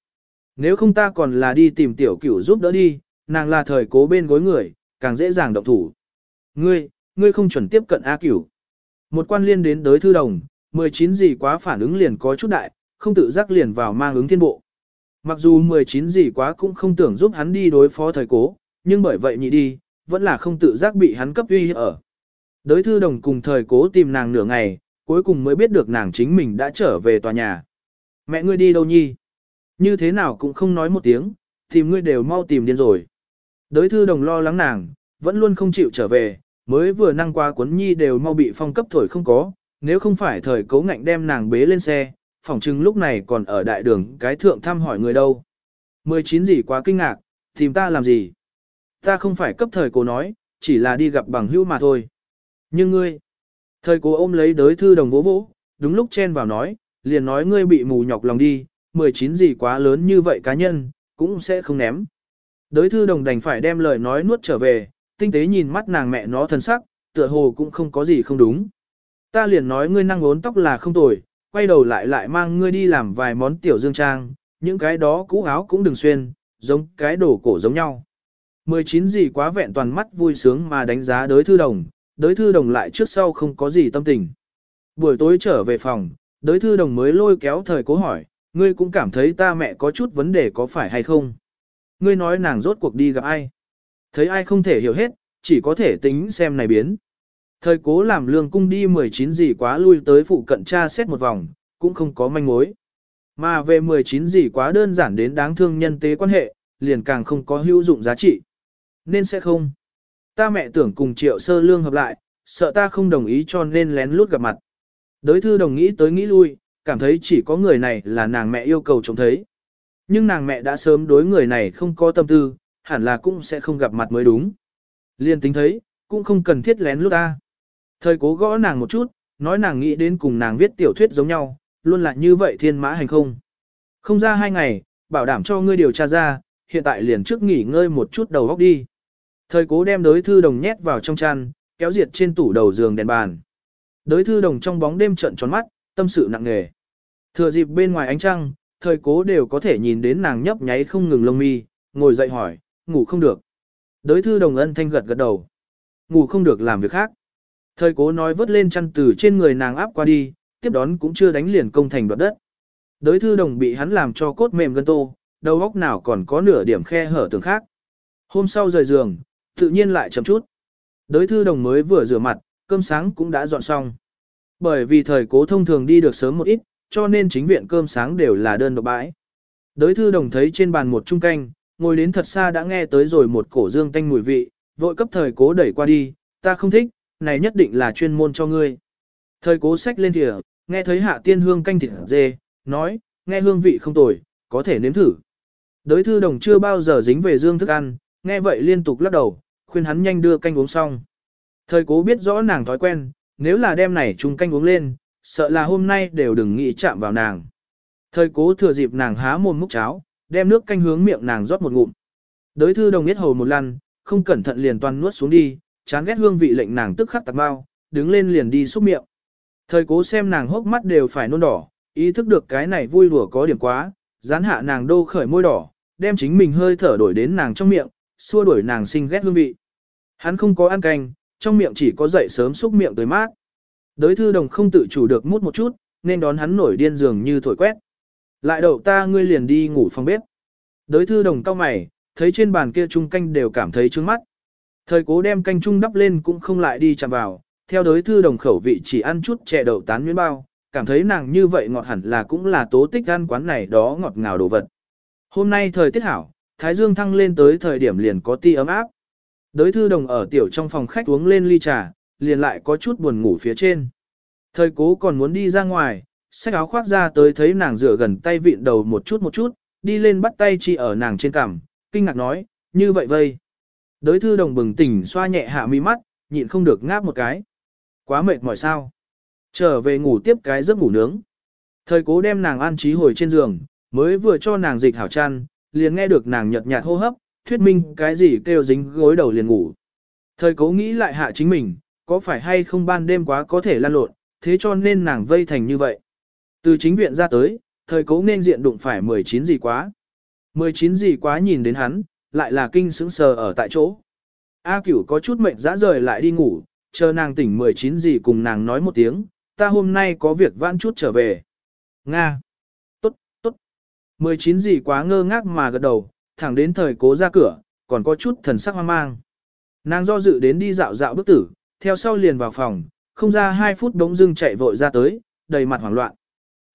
Nếu không ta còn là đi tìm tiểu cửu giúp đỡ đi, nàng là thời cố bên gối người, càng dễ dàng động thủ. Ngươi, ngươi không chuẩn tiếp cận A cửu. Một quan liên đến đới thư đồng, 19 gì quá phản ứng liền có chút đại, không tự giác liền vào mang ứng thiên bộ. Mặc dù 19 gì quá cũng không tưởng giúp hắn đi đối phó thời cố, nhưng bởi vậy nhị đi, vẫn là không tự giác bị hắn cấp uy ở. Đới thư đồng cùng thời cố tìm nàng nửa ngày, cuối cùng mới biết được nàng chính mình đã trở về tòa nhà. Mẹ ngươi đi đâu nhi? Như thế nào cũng không nói một tiếng, tìm ngươi đều mau tìm điên rồi. Đới thư đồng lo lắng nàng, vẫn luôn không chịu trở về, mới vừa năng qua cuốn nhi đều mau bị phong cấp thổi không có, nếu không phải thời cố ngạnh đem nàng bế lên xe, phỏng chừng lúc này còn ở đại đường cái thượng thăm hỏi người đâu. 19 gì quá kinh ngạc, tìm ta làm gì? Ta không phải cấp thời cố nói, chỉ là đi gặp bằng hữu mà thôi. Nhưng ngươi, thời cố ôm lấy đới thư đồng vỗ vỗ, đúng lúc chen vào nói, liền nói ngươi bị mù nhọc lòng đi, 19 gì quá lớn như vậy cá nhân, cũng sẽ không ném. Đới thư đồng đành phải đem lời nói nuốt trở về, tinh tế nhìn mắt nàng mẹ nó thân sắc, tựa hồ cũng không có gì không đúng. Ta liền nói ngươi năng ốn tóc là không tồi, quay đầu lại lại mang ngươi đi làm vài món tiểu dương trang, những cái đó cũ áo cũng đừng xuyên, giống cái đồ cổ giống nhau. 19 gì quá vẹn toàn mắt vui sướng mà đánh giá đới thư đồng, đới thư đồng lại trước sau không có gì tâm tình. Buổi tối trở về phòng, đới thư đồng mới lôi kéo thời cố hỏi, ngươi cũng cảm thấy ta mẹ có chút vấn đề có phải hay không? Ngươi nói nàng rốt cuộc đi gặp ai? Thấy ai không thể hiểu hết, chỉ có thể tính xem này biến. Thời cố làm lương cung đi 19 gì quá lui tới phụ cận tra xét một vòng, cũng không có manh mối. Mà về 19 gì quá đơn giản đến đáng thương nhân tế quan hệ, liền càng không có hữu dụng giá trị. Nên sẽ không. Ta mẹ tưởng cùng triệu sơ lương hợp lại, sợ ta không đồng ý cho nên lén lút gặp mặt. Đới thư đồng nghĩ tới nghĩ lui, cảm thấy chỉ có người này là nàng mẹ yêu cầu trông thấy. Nhưng nàng mẹ đã sớm đối người này không có tâm tư, hẳn là cũng sẽ không gặp mặt mới đúng. Liên tính thấy, cũng không cần thiết lén lút ta. Thời cố gõ nàng một chút, nói nàng nghĩ đến cùng nàng viết tiểu thuyết giống nhau, luôn là như vậy thiên mã hành không. Không ra hai ngày, bảo đảm cho ngươi điều tra ra, hiện tại liền trước nghỉ ngơi một chút đầu góc đi. Thời cố đem đới thư đồng nhét vào trong chăn, kéo diệt trên tủ đầu giường đèn bàn. Đới thư đồng trong bóng đêm trận tròn mắt, tâm sự nặng nề. Thừa dịp bên ngoài ánh trăng, thời cố đều có thể nhìn đến nàng nhấp nháy không ngừng lông mi, ngồi dậy hỏi, ngủ không được. Đới thư đồng ân thanh gật gật đầu. Ngủ không được làm việc khác. Thời cố nói vớt lên chăn từ trên người nàng áp qua đi, tiếp đón cũng chưa đánh liền công thành đoạt đất. Đới thư đồng bị hắn làm cho cốt mềm gân tô, đầu óc nào còn có nửa điểm khe hở tường khác. Hôm sau rời giường, tự nhiên lại chậm chút. Đới thư đồng mới vừa rửa mặt, cơm sáng cũng đã dọn xong. Bởi vì thời cố thông thường đi được sớm một ít, cho nên chính viện cơm sáng đều là đơn độc bãi. Đới thư đồng thấy trên bàn một chung canh, ngồi đến thật xa đã nghe tới rồi một cổ dương tanh mùi vị, vội cấp thời cố đẩy qua đi, ta không thích, này nhất định là chuyên môn cho ngươi. Thời cố sách lên thìa, nghe thấy hạ tiên hương canh thịt dê, nói, nghe hương vị không tồi, có thể nếm thử. Đới thư đồng chưa bao giờ dính về dương thức ăn, nghe vậy liên tục lắc đầu, khuyên hắn nhanh đưa canh uống xong. Thời cố biết rõ nàng thói quen, nếu là đêm này chung canh uống lên, sợ là hôm nay đều đừng nghĩ chạm vào nàng. Thời cố thừa dịp nàng há mồm múc cháo, đem nước canh hướng miệng nàng rót một ngụm. Đới thư đồng biết hầu một lần, không cẩn thận liền toàn nuốt xuống đi, chán ghét hương vị lệnh nàng tức khắc tạc bao, đứng lên liền đi xúc miệng. Thời cố xem nàng hốc mắt đều phải nôn đỏ, ý thức được cái này vui đùa có điểm quá, dán hạ nàng đô khởi môi đỏ, đem chính mình hơi thở đổi đến nàng trong miệng, xua đuổi nàng sinh ghét hương vị. Hắn không có ăn canh, trong miệng chỉ có dậy sớm xúc miệng tới mát. Đới thư đồng không tự chủ được mút một chút, nên đón hắn nổi điên dường như thổi quét. Lại đậu ta ngươi liền đi ngủ phòng bếp. Đới thư đồng cao mày, thấy trên bàn kia chung canh đều cảm thấy trướng mắt. Thời cố đem canh chung đắp lên cũng không lại đi chạm vào, theo đới thư đồng khẩu vị chỉ ăn chút chè đậu tán nguyên bao, cảm thấy nàng như vậy ngọt hẳn là cũng là tố tích ăn quán này đó ngọt ngào đồ vật. Hôm nay thời tiết hảo, thái dương thăng lên tới thời điểm liền có ti ấm áp. Đới thư đồng ở tiểu trong phòng khách uống lên ly trà, liền lại có chút buồn ngủ phía trên. Thời cố còn muốn đi ra ngoài, xách áo khoác ra tới thấy nàng rửa gần tay vịn đầu một chút một chút, đi lên bắt tay chi ở nàng trên cằm, kinh ngạc nói, như vậy vây. Đới thư đồng bừng tỉnh xoa nhẹ hạ mi mắt, nhịn không được ngáp một cái. Quá mệt mỏi sao. Trở về ngủ tiếp cái giấc ngủ nướng. Thời cố đem nàng an trí hồi trên giường, mới vừa cho nàng dịch hảo chăn, liền nghe được nàng nhợt nhạt hô hấp, thuyết minh cái gì kêu dính gối đầu liền ngủ. Thời cố nghĩ lại hạ chính mình, có phải hay không ban đêm quá có thể lan lộn, thế cho nên nàng vây thành như vậy. Từ chính viện ra tới, thời cố nên diện đụng phải 19 gì quá. 19 gì quá nhìn đến hắn, lại là kinh sững sờ ở tại chỗ. A cửu có chút mệnh dã rời lại đi ngủ, chờ nàng tỉnh 19 gì cùng nàng nói một tiếng, ta hôm nay có việc vãn chút trở về. Nga. Tốt, tốt. 19 gì quá ngơ ngác mà gật đầu, thẳng đến thời cố ra cửa, còn có chút thần sắc hoang mang. Nàng do dự đến đi dạo dạo bước tử, theo sau liền vào phòng, không ra 2 phút đống dưng chạy vội ra tới, đầy mặt hoảng loạn.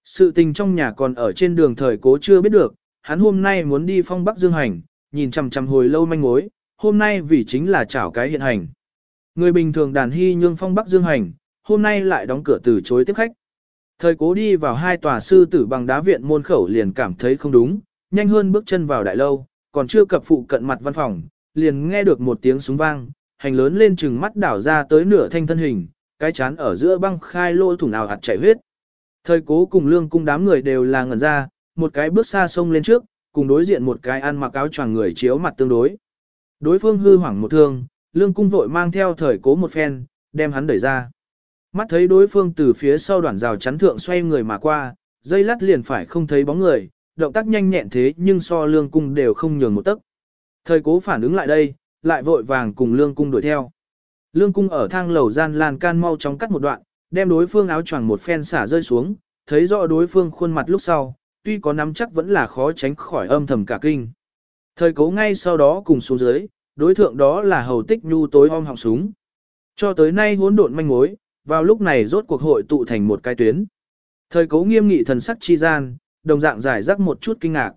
Sự tình trong nhà còn ở trên đường thời cố chưa biết được, hắn hôm nay muốn đi phong Bắc Dương hành, nhìn chằm chằm hồi lâu manh mối, hôm nay vì chính là chảo cái hiện hành. Người bình thường đàn hy nhương phong Bắc Dương hành, hôm nay lại đóng cửa từ chối tiếp khách. Thời cố đi vào hai tòa sư tử bằng đá viện môn khẩu liền cảm thấy không đúng, nhanh hơn bước chân vào đại lâu, còn chưa cập phụ cận mặt văn phòng, liền nghe được một tiếng súng vang, hành lớn lên chừng mắt đảo ra tới nửa thanh thân hình, cái chán ở giữa băng khai lỗ thủng nào hạt chảy huyết. Thời cố cùng lương cung đám người đều là ngẩn ra, một cái bước xa sông lên trước, cùng đối diện một cái ăn mặc áo choàng người chiếu mặt tương đối. Đối phương hư hoảng một thương, lương cung vội mang theo thời cố một phen, đem hắn đẩy ra. Mắt thấy đối phương từ phía sau đoạn rào chắn thượng xoay người mà qua, dây lát liền phải không thấy bóng người, động tác nhanh nhẹn thế nhưng so lương cung đều không nhường một tấc. Thời cố phản ứng lại đây, lại vội vàng cùng lương cung đuổi theo. Lương cung ở thang lầu gian lan can mau chóng cắt một đoạn, đem đối phương áo choàng một phen xả rơi xuống, thấy rõ đối phương khuôn mặt lúc sau, tuy có nắm chắc vẫn là khó tránh khỏi âm thầm cả kinh. Thời cố ngay sau đó cùng xuống dưới, đối thượng đó là hầu tích nhu tối om họng súng. Cho tới nay hỗn độn manh mối, vào lúc này rốt cuộc hội tụ thành một cái tuyến. Thời cố nghiêm nghị thần sắc chi gian, đồng dạng giải rắc một chút kinh ngạc.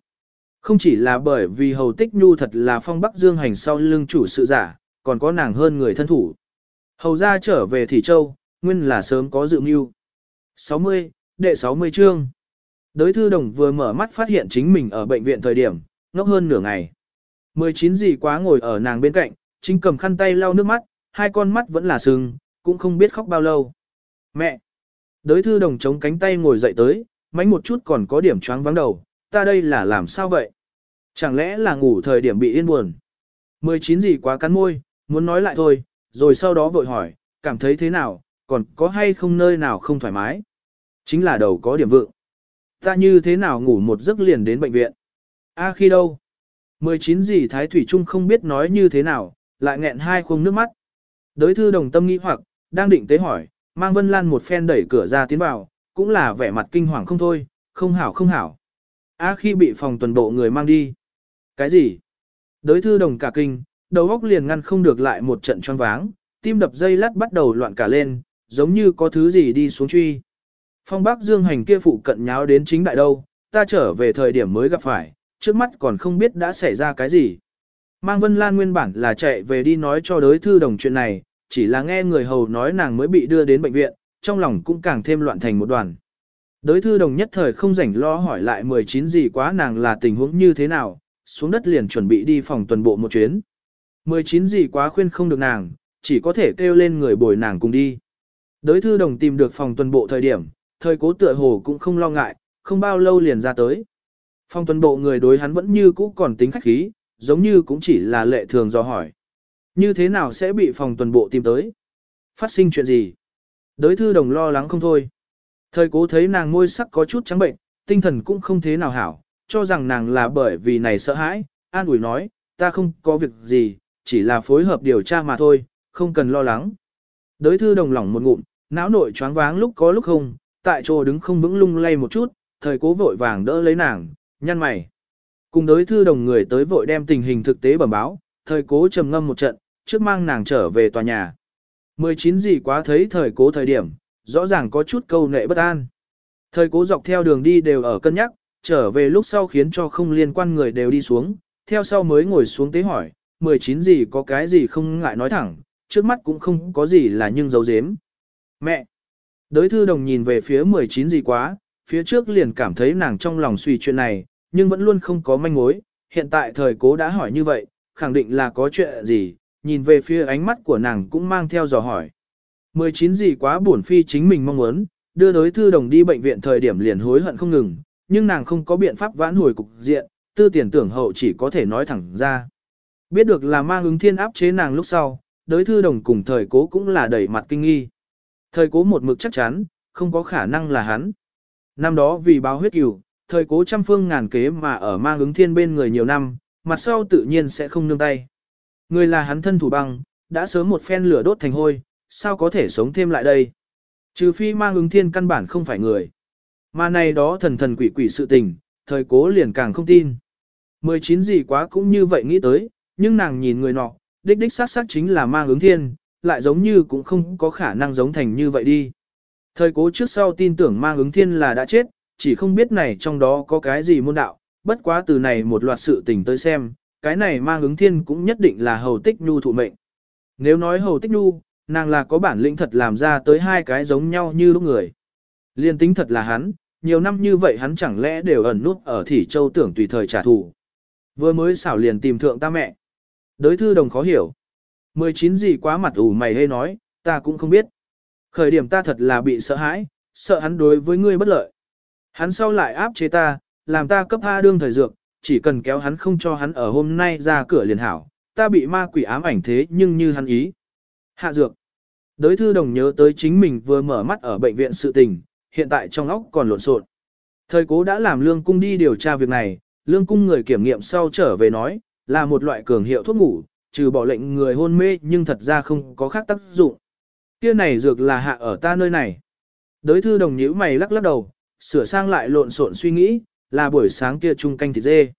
Không chỉ là bởi vì hầu tích nhu thật là phong bắc dương hành sau lưng chủ sự giả, còn có nàng hơn người thân thủ. Hầu ra trở về Thị Châu, nguyên là sớm có dự mưu. 60, đệ 60 chương. Đới thư đồng vừa mở mắt phát hiện chính mình ở bệnh viện thời điểm, ngốc hơn nửa ngày. 19 gì quá ngồi ở nàng bên cạnh, chính cầm khăn tay lau nước mắt, hai con mắt vẫn là sưng, cũng không biết khóc bao lâu. Mẹ! Đới thư đồng chống cánh tay ngồi dậy tới, mánh một chút còn có điểm choáng vắng đầu, ta đây là làm sao vậy? Chẳng lẽ là ngủ thời điểm bị yên buồn? 19 gì quá cắn môi, muốn nói lại thôi, rồi sau đó vội hỏi, cảm thấy thế nào, còn có hay không nơi nào không thoải mái? Chính là đầu có điểm vượng. Ta như thế nào ngủ một giấc liền đến bệnh viện? A khi đâu? 19 gì Thái Thủy Trung không biết nói như thế nào, lại nghẹn hai khung nước mắt. Đới thư đồng tâm nghĩ hoặc, đang định tế hỏi, mang Vân Lan một phen đẩy cửa ra tiến vào, cũng là vẻ mặt kinh hoàng không thôi, không hảo không hảo. A khi bị phòng tuần bộ người mang đi. Cái gì? Đới thư đồng cả kinh, đầu óc liền ngăn không được lại một trận choáng váng, tim đập dây lát bắt đầu loạn cả lên, giống như có thứ gì đi xuống truy. Phong Bắc Dương hành kia phụ cận nháo đến chính đại đâu, ta trở về thời điểm mới gặp phải, trước mắt còn không biết đã xảy ra cái gì. Mang Vân Lan nguyên bản là chạy về đi nói cho đối thư đồng chuyện này, chỉ là nghe người hầu nói nàng mới bị đưa đến bệnh viện, trong lòng cũng càng thêm loạn thành một đoàn. Đối thư đồng nhất thời không rảnh lo hỏi lại 19 gì quá nàng là tình huống như thế nào, xuống đất liền chuẩn bị đi phòng tuần bộ một chuyến. 19 gì quá khuyên không được nàng, chỉ có thể kêu lên người bồi nàng cùng đi. Đới thư đồng tìm được phòng tuần bộ thời điểm, thời cố tựa hồ cũng không lo ngại, không bao lâu liền ra tới. Phòng tuần bộ người đối hắn vẫn như cũ còn tính khách khí, giống như cũng chỉ là lệ thường do hỏi. Như thế nào sẽ bị phòng tuần bộ tìm tới? Phát sinh chuyện gì? Đới thư đồng lo lắng không thôi. Thời cố thấy nàng môi sắc có chút trắng bệnh, tinh thần cũng không thế nào hảo, cho rằng nàng là bởi vì này sợ hãi, an ủi nói, ta không có việc gì, chỉ là phối hợp điều tra mà thôi, không cần lo lắng. Đới thư đồng lỏng một ngụm, não nội choáng váng lúc có lúc không, tại chỗ đứng không vững lung lay một chút, thời cố vội vàng đỡ lấy nàng, nhăn mày. Cùng đới thư đồng người tới vội đem tình hình thực tế bẩm báo, thời cố trầm ngâm một trận, trước mang nàng trở về tòa nhà. 19 gì quá thấy thời cố thời điểm, rõ ràng có chút câu nệ bất an. Thời cố dọc theo đường đi đều ở cân nhắc, trở về lúc sau khiến cho không liên quan người đều đi xuống, theo sau mới ngồi xuống tế hỏi, 19 gì có cái gì không ngại nói thẳng, trước mắt cũng không có gì là nhưng giấu giếm. Mẹ! Đới thư đồng nhìn về phía 19 gì quá, phía trước liền cảm thấy nàng trong lòng suy chuyện này, nhưng vẫn luôn không có manh mối, hiện tại thời cố đã hỏi như vậy, khẳng định là có chuyện gì, nhìn về phía ánh mắt của nàng cũng mang theo dò hỏi. 19 gì quá buồn phi chính mình mong muốn, đưa đối thư đồng đi bệnh viện thời điểm liền hối hận không ngừng, nhưng nàng không có biện pháp vãn hồi cục diện, tư tiền tưởng hậu chỉ có thể nói thẳng ra. Biết được là mang ứng thiên áp chế nàng lúc sau, đối thư đồng cùng thời cố cũng là đẩy mặt kinh nghi. Thời cố một mực chắc chắn, không có khả năng là hắn. Năm đó vì báo huyết cửu, thời cố trăm phương ngàn kế mà ở mang ứng thiên bên người nhiều năm, mặt sau tự nhiên sẽ không nương tay. Người là hắn thân thủ băng, đã sớm một phen lửa đốt thành hôi, sao có thể sống thêm lại đây? Trừ phi mang ứng thiên căn bản không phải người. Mà này đó thần thần quỷ quỷ sự tình, thời cố liền càng không tin. 19 gì quá cũng như vậy nghĩ tới, nhưng nàng nhìn người nọ, đích đích sát sát chính là mang ứng thiên, lại giống như cũng không có khả năng giống thành như vậy đi. Thời cố trước sau tin tưởng mang ứng thiên là đã chết, chỉ không biết này trong đó có cái gì môn đạo, bất quá từ này một loạt sự tình tới xem, cái này mang ứng thiên cũng nhất định là hầu tích nhu thụ mệnh. Nếu nói hầu tích nhu, nàng là có bản lĩnh thật làm ra tới hai cái giống nhau như lúc người. Liên tính thật là hắn, nhiều năm như vậy hắn chẳng lẽ đều ẩn nút ở Thỉ Châu tưởng tùy thời trả thù. Vừa mới xảo liền tìm thượng ta mẹ. Đới thư đồng khó hiểu. 19 gì quá mặt ủ mày hay nói, ta cũng không biết. Khởi điểm ta thật là bị sợ hãi, sợ hắn đối với ngươi bất lợi. Hắn sau lại áp chế ta, làm ta cấp A đương thời dược, chỉ cần kéo hắn không cho hắn ở hôm nay ra cửa liền hảo, ta bị ma quỷ ám ảnh thế nhưng như hắn ý. Hạ dược. Đới thư đồng nhớ tới chính mình vừa mở mắt ở bệnh viện sự tình, hiện tại trong óc còn lộn xộn. Thời cố đã làm lương cung đi điều tra việc này, lương cung người kiểm nghiệm sau trở về nói, là một loại cường hiệu thuốc ngủ, trừ bỏ lệnh người hôn mê nhưng thật ra không có khác tác dụng. Kia này dược là hạ ở ta nơi này. Đới thư đồng nhíu mày lắc lắc đầu, sửa sang lại lộn xộn suy nghĩ, là buổi sáng kia chung canh thịt dê.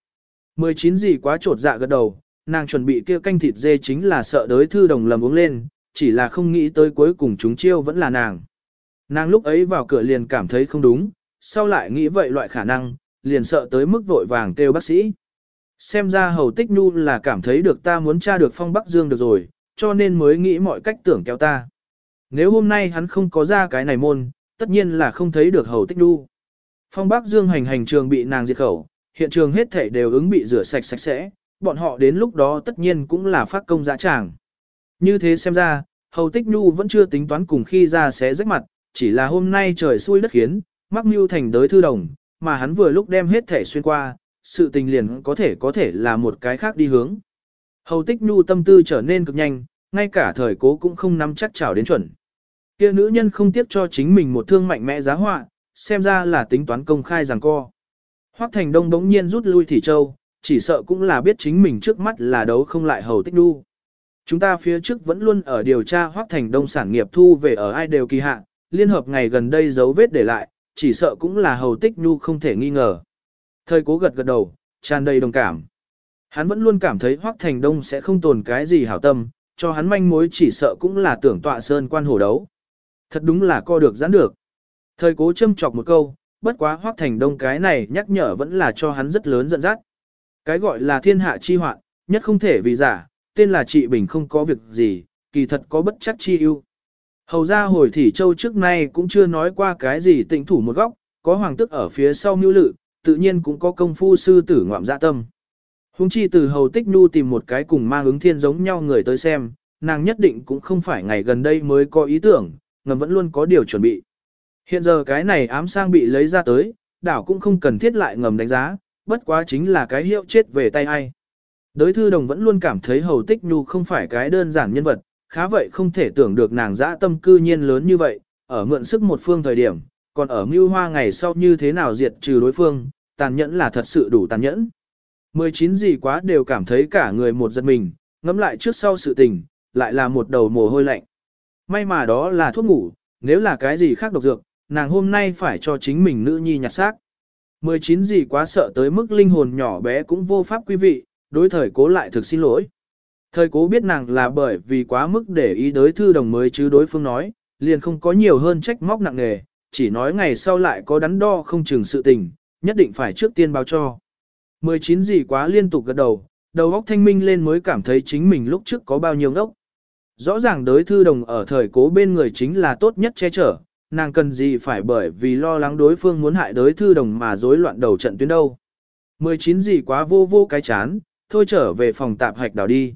19 gì quá trột dạ gật đầu, nàng chuẩn bị kia canh thịt dê chính là sợ đới thư đồng lầm uống lên, chỉ là không nghĩ tới cuối cùng chúng chiêu vẫn là nàng. Nàng lúc ấy vào cửa liền cảm thấy không đúng, sau lại nghĩ vậy loại khả năng, liền sợ tới mức vội vàng kêu bác sĩ. Xem ra hầu tích nhu là cảm thấy được ta muốn tra được phong Bắc Dương được rồi, cho nên mới nghĩ mọi cách tưởng kéo ta. Nếu hôm nay hắn không có ra cái này môn, tất nhiên là không thấy được hầu tích Nhu. Phong Bắc Dương hành hành trường bị nàng diệt khẩu, hiện trường hết thể đều ứng bị rửa sạch sạch sẽ, bọn họ đến lúc đó tất nhiên cũng là phát công dã tràng. Như thế xem ra, hầu tích nhu vẫn chưa tính toán cùng khi ra sẽ rách mặt, chỉ là hôm nay trời xui đất khiến, mắc mưu thành đới thư đồng, mà hắn vừa lúc đem hết thể xuyên qua, sự tình liền có thể có thể là một cái khác đi hướng. Hầu tích nhu tâm tư trở nên cực nhanh, ngay cả thời cố cũng không nắm chắc chảo đến chuẩn. Kia nữ nhân không tiếc cho chính mình một thương mạnh mẽ giá họa, xem ra là tính toán công khai rằng co. Hoắc Thành Đông bỗng nhiên rút lui Thị Châu, chỉ sợ cũng là biết chính mình trước mắt là đấu không lại hầu tích nhu. Chúng ta phía trước vẫn luôn ở điều tra Hoắc Thành Đông sản nghiệp thu về ở ai đều kỳ hạ, liên hợp ngày gần đây dấu vết để lại, chỉ sợ cũng là hầu tích nhu không thể nghi ngờ. Thời cố gật gật đầu, tràn đầy đồng cảm. Hắn vẫn luôn cảm thấy Hoắc Thành Đông sẽ không tồn cái gì hảo tâm, cho hắn manh mối chỉ sợ cũng là tưởng tọa sơn quan hồ đấu. Thật đúng là co được giãn được. Thời cố châm chọc một câu, bất quá Hoắc Thành Đông cái này nhắc nhở vẫn là cho hắn rất lớn giận dắt. Cái gọi là thiên hạ chi hoạn, nhất không thể vì giả, tên là trị bình không có việc gì, kỳ thật có bất chắc chi ưu. Hầu ra hồi thỉ châu trước nay cũng chưa nói qua cái gì tịnh thủ một góc, có hoàng tức ở phía sau mưu lự, tự nhiên cũng có công phu sư tử ngoạm dạ tâm. Hùng chi từ hầu tích nu tìm một cái cùng mang ứng thiên giống nhau người tới xem, nàng nhất định cũng không phải ngày gần đây mới có ý tưởng, ngầm vẫn luôn có điều chuẩn bị. Hiện giờ cái này ám sang bị lấy ra tới, đảo cũng không cần thiết lại ngầm đánh giá, bất quá chính là cái hiệu chết về tay ai. Đới thư đồng vẫn luôn cảm thấy hầu tích nhu không phải cái đơn giản nhân vật, khá vậy không thể tưởng được nàng dã tâm cư nhiên lớn như vậy, ở mượn sức một phương thời điểm, còn ở mưu hoa ngày sau như thế nào diệt trừ đối phương, tàn nhẫn là thật sự đủ tàn nhẫn. 19 gì quá đều cảm thấy cả người một giật mình, ngẫm lại trước sau sự tình, lại là một đầu mồ hôi lạnh. May mà đó là thuốc ngủ, nếu là cái gì khác độc dược, nàng hôm nay phải cho chính mình nữ nhi nhặt xác. 19 gì quá sợ tới mức linh hồn nhỏ bé cũng vô pháp quý vị, đối thời cố lại thực xin lỗi. Thời cố biết nàng là bởi vì quá mức để ý đối thư đồng mới chứ đối phương nói, liền không có nhiều hơn trách móc nặng nề, chỉ nói ngày sau lại có đắn đo không chừng sự tình, nhất định phải trước tiên báo cho. 19 gì quá liên tục gật đầu, đầu óc thanh minh lên mới cảm thấy chính mình lúc trước có bao nhiêu ngốc. Rõ ràng đối thư đồng ở thời cố bên người chính là tốt nhất che chở, nàng cần gì phải bởi vì lo lắng đối phương muốn hại đối thư đồng mà rối loạn đầu trận tuyến đâu. 19 gì quá vô vô cái chán, thôi trở về phòng tạp hạch đảo đi.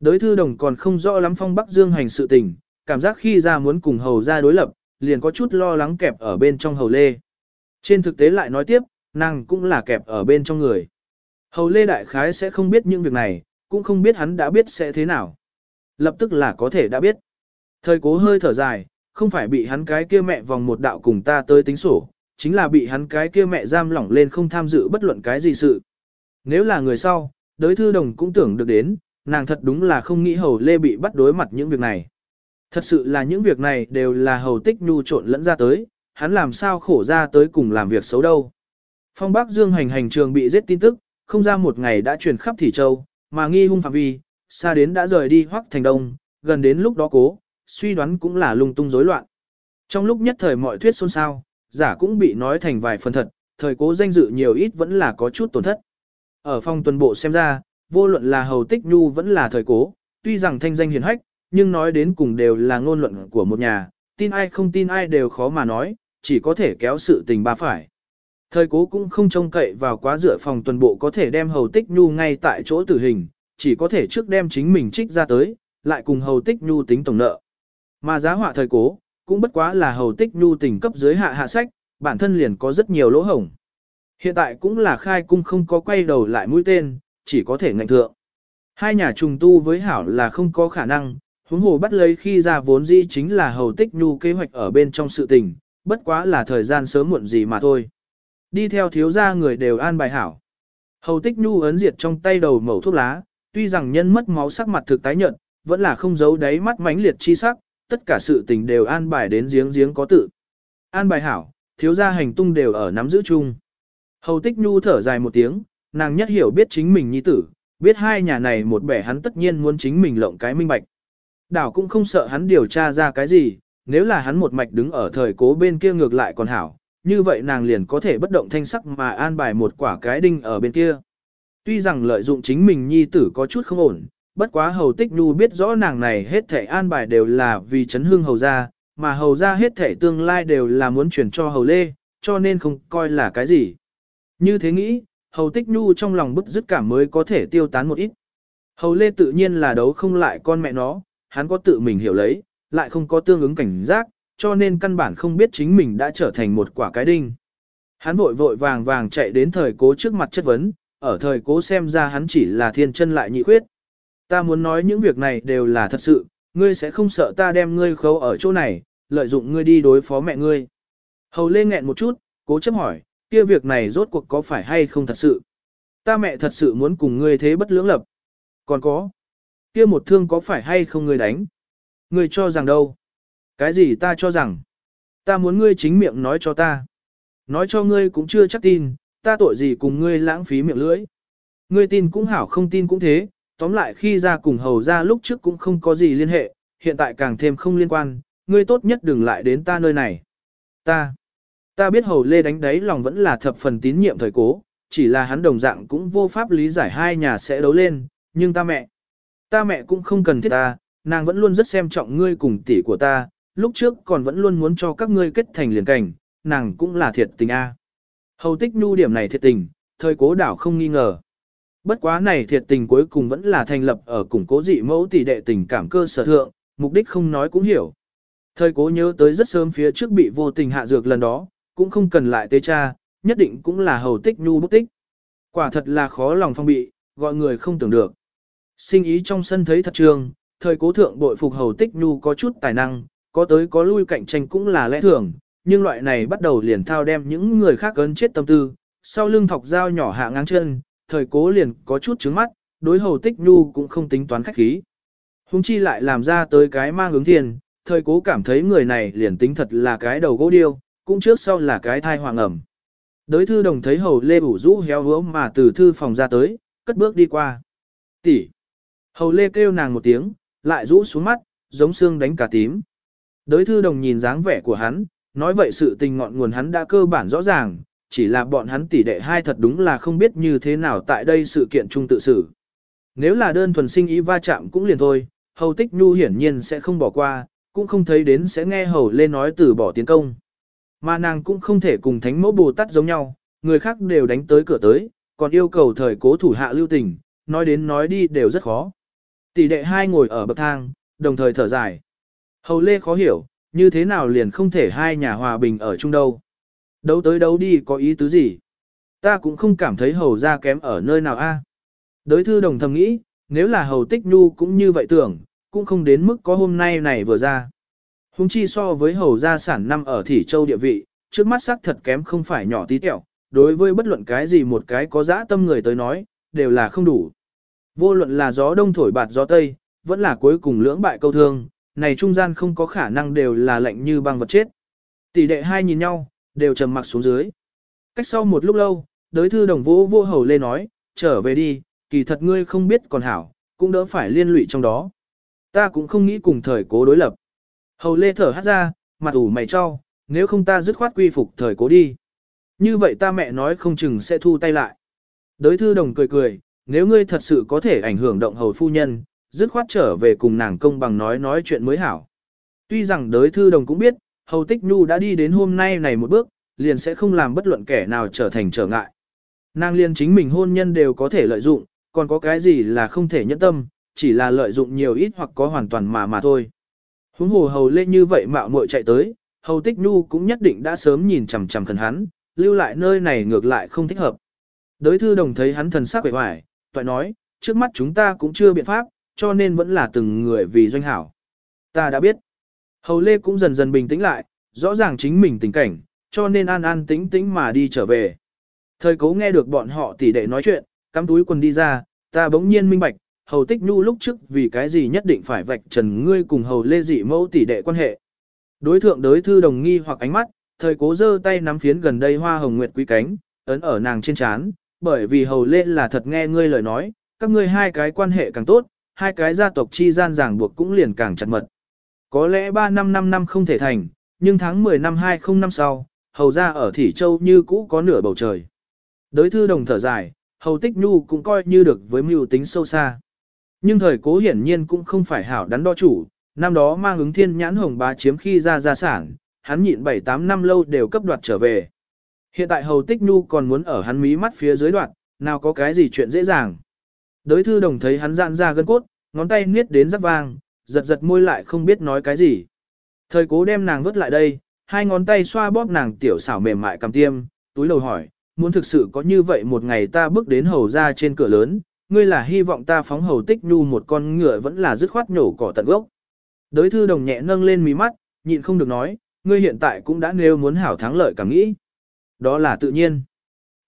Đối thư đồng còn không rõ lắm phong Bắc Dương hành sự tình, cảm giác khi ra muốn cùng hầu ra đối lập, liền có chút lo lắng kẹp ở bên trong hầu lê. Trên thực tế lại nói tiếp, nàng cũng là kẹp ở bên trong người. Hầu lê đại khái sẽ không biết những việc này, cũng không biết hắn đã biết sẽ thế nào. Lập tức là có thể đã biết. Thời cố hơi thở dài, không phải bị hắn cái kia mẹ vòng một đạo cùng ta tới tính sổ, chính là bị hắn cái kia mẹ giam lỏng lên không tham dự bất luận cái gì sự. Nếu là người sau, đối thư đồng cũng tưởng được đến, nàng thật đúng là không nghĩ hầu lê bị bắt đối mặt những việc này. Thật sự là những việc này đều là hầu tích nhu trộn lẫn ra tới, hắn làm sao khổ ra tới cùng làm việc xấu đâu. Phong Bắc Dương hành hành trường bị giết tin tức, không ra một ngày đã truyền khắp Thị Châu, mà nghi hung phạm vi, xa đến đã rời đi hoắc thành đông, gần đến lúc đó cố, suy đoán cũng là lung tung rối loạn. Trong lúc nhất thời mọi thuyết xôn xao, giả cũng bị nói thành vài phần thật, thời cố danh dự nhiều ít vẫn là có chút tổn thất. Ở phong tuần bộ xem ra, vô luận là hầu tích nhu vẫn là thời cố, tuy rằng thanh danh hiền hách, nhưng nói đến cùng đều là ngôn luận của một nhà, tin ai không tin ai đều khó mà nói, chỉ có thể kéo sự tình ba phải. Thời cố cũng không trông cậy vào quá dựa phòng tuần bộ có thể đem hầu tích nhu ngay tại chỗ tử hình, chỉ có thể trước đem chính mình trích ra tới, lại cùng hầu tích nhu tính tổng nợ. Mà giá họa thời cố, cũng bất quá là hầu tích nhu tình cấp dưới hạ hạ sách, bản thân liền có rất nhiều lỗ hổng. Hiện tại cũng là khai cung không có quay đầu lại mũi tên, chỉ có thể ngạnh thượng. Hai nhà trùng tu với hảo là không có khả năng, huống hồ bắt lấy khi ra vốn dĩ chính là hầu tích nhu kế hoạch ở bên trong sự tình, bất quá là thời gian sớm muộn gì mà thôi. Đi theo thiếu gia người đều an bài hảo. Hầu tích nhu ấn diệt trong tay đầu mẩu thuốc lá, tuy rằng nhân mất máu sắc mặt thực tái nhận, vẫn là không giấu đáy mắt mãnh liệt chi sắc, tất cả sự tình đều an bài đến giếng giếng có tự. An bài hảo, thiếu gia hành tung đều ở nắm giữ chung. Hầu tích nhu thở dài một tiếng, nàng nhất hiểu biết chính mình nhi tử, biết hai nhà này một bẻ hắn tất nhiên muốn chính mình lộng cái minh bạch. Đảo cũng không sợ hắn điều tra ra cái gì, nếu là hắn một mạch đứng ở thời cố bên kia ngược lại còn hảo, như vậy nàng liền có thể bất động thanh sắc mà an bài một quả cái đinh ở bên kia. Tuy rằng lợi dụng chính mình nhi tử có chút không ổn, bất quá hầu tích nhu biết rõ nàng này hết thể an bài đều là vì chấn hương hầu gia, mà hầu gia hết thể tương lai đều là muốn chuyển cho hầu lê, cho nên không coi là cái gì. Như thế nghĩ, hầu tích nhu trong lòng bức dứt cảm mới có thể tiêu tán một ít. Hầu lê tự nhiên là đấu không lại con mẹ nó, hắn có tự mình hiểu lấy, lại không có tương ứng cảnh giác, cho nên căn bản không biết chính mình đã trở thành một quả cái đinh. Hắn vội vội vàng vàng chạy đến thời cố trước mặt chất vấn, ở thời cố xem ra hắn chỉ là thiên chân lại nhị khuyết. Ta muốn nói những việc này đều là thật sự, ngươi sẽ không sợ ta đem ngươi khấu ở chỗ này, lợi dụng ngươi đi đối phó mẹ ngươi. Hầu lê nghẹn một chút, cố chấp hỏi, kia việc này rốt cuộc có phải hay không thật sự? Ta mẹ thật sự muốn cùng ngươi thế bất lưỡng lập. Còn có, kia một thương có phải hay không ngươi đánh? Ngươi cho rằng đâu? Cái gì ta cho rằng? Ta muốn ngươi chính miệng nói cho ta. Nói cho ngươi cũng chưa chắc tin, ta tội gì cùng ngươi lãng phí miệng lưỡi. Ngươi tin cũng hảo không tin cũng thế, tóm lại khi ra cùng hầu ra lúc trước cũng không có gì liên hệ, hiện tại càng thêm không liên quan, ngươi tốt nhất đừng lại đến ta nơi này. Ta, ta biết hầu lê đánh đấy lòng vẫn là thập phần tín nhiệm thời cố, chỉ là hắn đồng dạng cũng vô pháp lý giải hai nhà sẽ đấu lên, nhưng ta mẹ, ta mẹ cũng không cần thiết ta, nàng vẫn luôn rất xem trọng ngươi cùng tỷ của ta, lúc trước còn vẫn luôn muốn cho các ngươi kết thành liền cảnh, nàng cũng là thiệt tình a. Hầu tích nhu điểm này thiệt tình, thời cố đảo không nghi ngờ. Bất quá này thiệt tình cuối cùng vẫn là thành lập ở củng cố dị mẫu tỷ đệ tình cảm cơ sở thượng, mục đích không nói cũng hiểu. Thời cố nhớ tới rất sớm phía trước bị vô tình hạ dược lần đó, cũng không cần lại tế cha, nhất định cũng là hầu tích nhu bút tích. Quả thật là khó lòng phong bị, gọi người không tưởng được. Sinh ý trong sân thấy thật trường, thời cố thượng bội phục hầu tích nhu có chút tài năng, có tới có lui cạnh tranh cũng là lẽ thường, nhưng loại này bắt đầu liền thao đem những người khác ấn chết tâm tư, sau lưng thọc dao nhỏ hạ ngang chân, thời cố liền có chút trứng mắt, đối hầu tích nhu cũng không tính toán khách khí. Hùng chi lại làm ra tới cái mang ứng thiền, thời cố cảm thấy người này liền tính thật là cái đầu gỗ điêu, cũng trước sau là cái thai hoàng ẩm. Đới thư đồng thấy hầu lê ủ rũ héo hứa mà từ thư phòng ra tới, cất bước đi qua. Tỷ. Hầu lê kêu nàng một tiếng, lại rũ xuống mắt, giống xương đánh cả tím. Đới thư đồng nhìn dáng vẻ của hắn, nói vậy sự tình ngọn nguồn hắn đã cơ bản rõ ràng, chỉ là bọn hắn tỷ đệ hai thật đúng là không biết như thế nào tại đây sự kiện chung tự xử. Nếu là đơn thuần sinh ý va chạm cũng liền thôi, hầu tích nhu hiển nhiên sẽ không bỏ qua, cũng không thấy đến sẽ nghe hầu lê nói từ bỏ tiến công. Mà nàng cũng không thể cùng thánh mẫu Bồ Tát giống nhau, người khác đều đánh tới cửa tới, còn yêu cầu thời cố thủ hạ lưu tình, nói đến nói đi đều rất khó. Tỷ đệ hai ngồi ở bậc thang, đồng thời thở dài. Hầu lê khó hiểu, như thế nào liền không thể hai nhà hòa bình ở chung đâu. Đấu tới đấu đi có ý tứ gì? Ta cũng không cảm thấy hầu ra kém ở nơi nào a. À? Đới thư đồng thầm nghĩ, nếu là hầu tích nhu cũng như vậy tưởng, cũng không đến mức có hôm nay này vừa ra. Hùng chi so với hầu gia sản năm ở Thỉ Châu địa vị, trước mắt sắc thật kém không phải nhỏ tí tẹo, đối với bất luận cái gì một cái có dã tâm người tới nói, đều là không đủ. Vô luận là gió đông thổi bạt gió tây, vẫn là cuối cùng lưỡng bại câu thương, này trung gian không có khả năng đều là lạnh như băng vật chết. Tỷ đệ hai nhìn nhau, đều trầm mặc xuống dưới. Cách sau một lúc lâu, đới thư đồng vũ vô hầu lê nói, trở về đi, kỳ thật ngươi không biết còn hảo, cũng đỡ phải liên lụy trong đó. Ta cũng không nghĩ cùng thời cố đối lập. Hầu lê thở hát ra, mặt ủ mày cho, nếu không ta dứt khoát quy phục thời cố đi. Như vậy ta mẹ nói không chừng sẽ thu tay lại. Đới thư đồng cười cười, nếu ngươi thật sự có thể ảnh hưởng động hầu phu nhân, dứt khoát trở về cùng nàng công bằng nói nói chuyện mới hảo. Tuy rằng đới thư đồng cũng biết, hầu tích nhu đã đi đến hôm nay này một bước, liền sẽ không làm bất luận kẻ nào trở thành trở ngại. Nàng liền chính mình hôn nhân đều có thể lợi dụng, còn có cái gì là không thể nhẫn tâm, chỉ là lợi dụng nhiều ít hoặc có hoàn toàn mà mà thôi. Huống hồ hầu lên như vậy mạo muội chạy tới, hầu tích nhu cũng nhất định đã sớm nhìn chằm chằm thần hắn, lưu lại nơi này ngược lại không thích hợp. Đới thư đồng thấy hắn thần sắc vẻ hoài, toại nói, trước mắt chúng ta cũng chưa biện pháp, cho nên vẫn là từng người vì doanh hảo. Ta đã biết. Hầu lê cũng dần dần bình tĩnh lại, rõ ràng chính mình tình cảnh, cho nên an an tĩnh tĩnh mà đi trở về. Thời cố nghe được bọn họ tỉ đệ nói chuyện, cắm túi quần đi ra, ta bỗng nhiên minh bạch, hầu tích nhu lúc trước vì cái gì nhất định phải vạch trần ngươi cùng hầu lê dị mẫu tỷ đệ quan hệ. Đối thượng đối thư đồng nghi hoặc ánh mắt, thời cố giơ tay nắm phiến gần đây hoa hồng nguyệt quý cánh, ấn ở nàng trên trán, bởi vì hầu lê là thật nghe ngươi lời nói, các ngươi hai cái quan hệ càng tốt, hai cái gia tộc chi gian ràng buộc cũng liền càng chặt mật. Có lẽ 3 năm 5 năm không thể thành, nhưng tháng 10 năm 20 năm sau, hầu ra ở Thỉ Châu như cũ có nửa bầu trời. Đới thư đồng thở dài, hầu tích nhu cũng coi như được với mưu tính sâu xa. Nhưng thời cố hiển nhiên cũng không phải hảo đắn đo chủ, năm đó mang ứng thiên nhãn hồng bá chiếm khi ra gia sản, hắn nhịn 7-8 năm lâu đều cấp đoạt trở về. Hiện tại hầu tích nhu còn muốn ở hắn mí mắt phía dưới đoạn, nào có cái gì chuyện dễ dàng. Đới thư đồng thấy hắn giãn ra gân cốt, ngón tay niết đến rất vang, giật giật môi lại không biết nói cái gì. Thời cố đem nàng vứt lại đây, hai ngón tay xoa bóp nàng tiểu xảo mềm mại cầm tiêm, túi đầu hỏi, muốn thực sự có như vậy một ngày ta bước đến hầu ra trên cửa lớn, ngươi là hy vọng ta phóng hầu tích nu một con ngựa vẫn là dứt khoát nhổ cỏ tận gốc. Đới thư đồng nhẹ nâng lên mí mắt, nhịn không được nói, ngươi hiện tại cũng đã nêu muốn hảo thắng lợi cảm nghĩ. Đó là tự nhiên.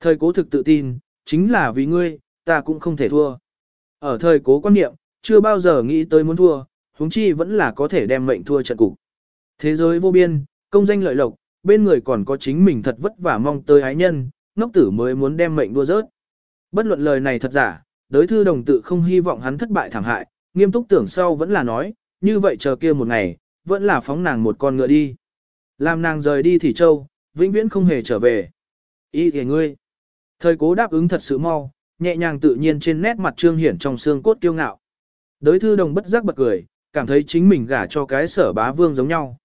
Thời cố thực tự tin, chính là vì ngươi, ta cũng không thể thua. Ở thời cố quan niệm, chưa bao giờ nghĩ tới muốn thua, huống chi vẫn là có thể đem mệnh thua trận cục. Thế giới vô biên, công danh lợi lộc, bên người còn có chính mình thật vất vả mong tới ái nhân, ngốc tử mới muốn đem mệnh đua rớt. Bất luận lời này thật giả, đối thư đồng tự không hy vọng hắn thất bại thảm hại, nghiêm túc tưởng sau vẫn là nói, như vậy chờ kia một ngày, vẫn là phóng nàng một con ngựa đi. Làm nàng rời đi thì châu, vĩnh viễn không hề trở về. Ý kìa ngươi. Thời cố đáp ứng thật sự mau, nhẹ nhàng tự nhiên trên nét mặt trương hiển trong xương cốt kiêu ngạo. Đới thư đồng bất giác bật cười, cảm thấy chính mình gả cho cái sở bá vương giống nhau.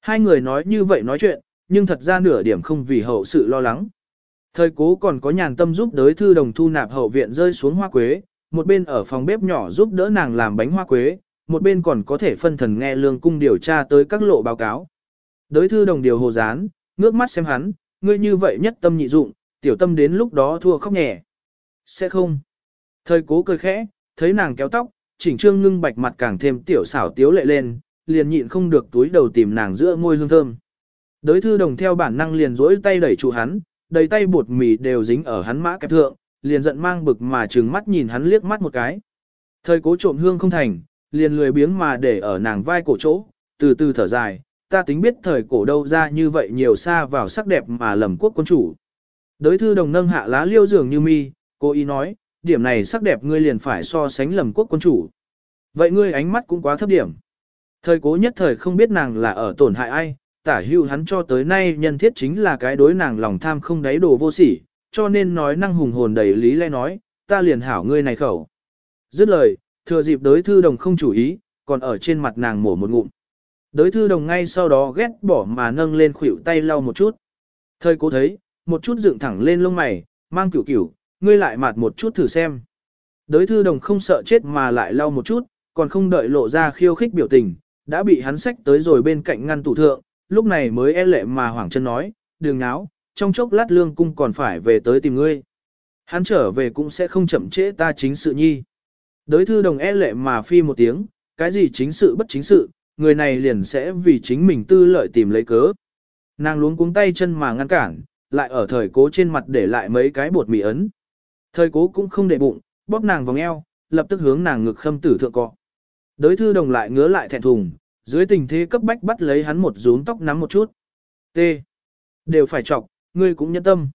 Hai người nói như vậy nói chuyện, nhưng thật ra nửa điểm không vì hậu sự lo lắng. Thời cố còn có nhàn tâm giúp đới thư đồng thu nạp hậu viện rơi xuống hoa quế, một bên ở phòng bếp nhỏ giúp đỡ nàng làm bánh hoa quế, một bên còn có thể phân thần nghe lương cung điều tra tới các lộ báo cáo. Đới thư đồng điều hồ gián, ngước mắt xem hắn, ngươi như vậy nhất tâm nhị dụng, tiểu tâm đến lúc đó thua khóc nhẹ. Sẽ không. Thời cố cười khẽ, thấy nàng kéo tóc, chỉnh trương ngưng bạch mặt càng thêm tiểu xảo tiếu lệ lên, liền nhịn không được túi đầu tìm nàng giữa môi hương thơm. Đới thư đồng theo bản năng liền rỗi tay đẩy trụ hắn, đầy tay bột mì đều dính ở hắn mã kẹp thượng, liền giận mang bực mà trừng mắt nhìn hắn liếc mắt một cái. Thời cố trộm hương không thành, liền lười biếng mà để ở nàng vai cổ chỗ, từ từ thở dài, ta tính biết thời cổ đâu ra như vậy nhiều xa vào sắc đẹp mà lầm quốc quân chủ. Đới thư đồng nâng hạ lá liêu dường như mi, cô ý nói, điểm này sắc đẹp ngươi liền phải so sánh lầm quốc quân chủ. Vậy ngươi ánh mắt cũng quá thấp điểm. Thời cố nhất thời không biết nàng là ở tổn hại ai, tả hưu hắn cho tới nay nhân thiết chính là cái đối nàng lòng tham không đáy đồ vô sỉ, cho nên nói năng hùng hồn đầy lý lẽ nói, ta liền hảo ngươi này khẩu. Dứt lời, thừa dịp đối thư đồng không chủ ý, còn ở trên mặt nàng mổ một ngụm. Đối thư đồng ngay sau đó ghét bỏ mà nâng lên khuỷu tay lau một chút. Thời cố thấy, một chút dựng thẳng lên lông mày, mang cửu cửu, ngươi lại mạt một chút thử xem. Đối thư đồng không sợ chết mà lại lau một chút, còn không đợi lộ ra khiêu khích biểu tình, đã bị hắn xách tới rồi bên cạnh ngăn tủ thượng, lúc này mới e lệ mà hoảng chân nói, đường náo, trong chốc lát lương cung còn phải về tới tìm ngươi. Hắn trở về cũng sẽ không chậm trễ ta chính sự nhi. Đới thư đồng e lệ mà phi một tiếng, cái gì chính sự bất chính sự, người này liền sẽ vì chính mình tư lợi tìm lấy cớ. Nàng luống cuống tay chân mà ngăn cản, lại ở thời cố trên mặt để lại mấy cái bột mì ấn. Thời cố cũng không để bụng, bóp nàng vòng eo, lập tức hướng nàng ngực khâm tử thượng cọ. Đới thư đồng lại ngứa lại thẹn thùng, dưới tình thế cấp bách bắt lấy hắn một rúm tóc nắm một chút. T. Đều phải chọc, ngươi cũng nhẫn tâm.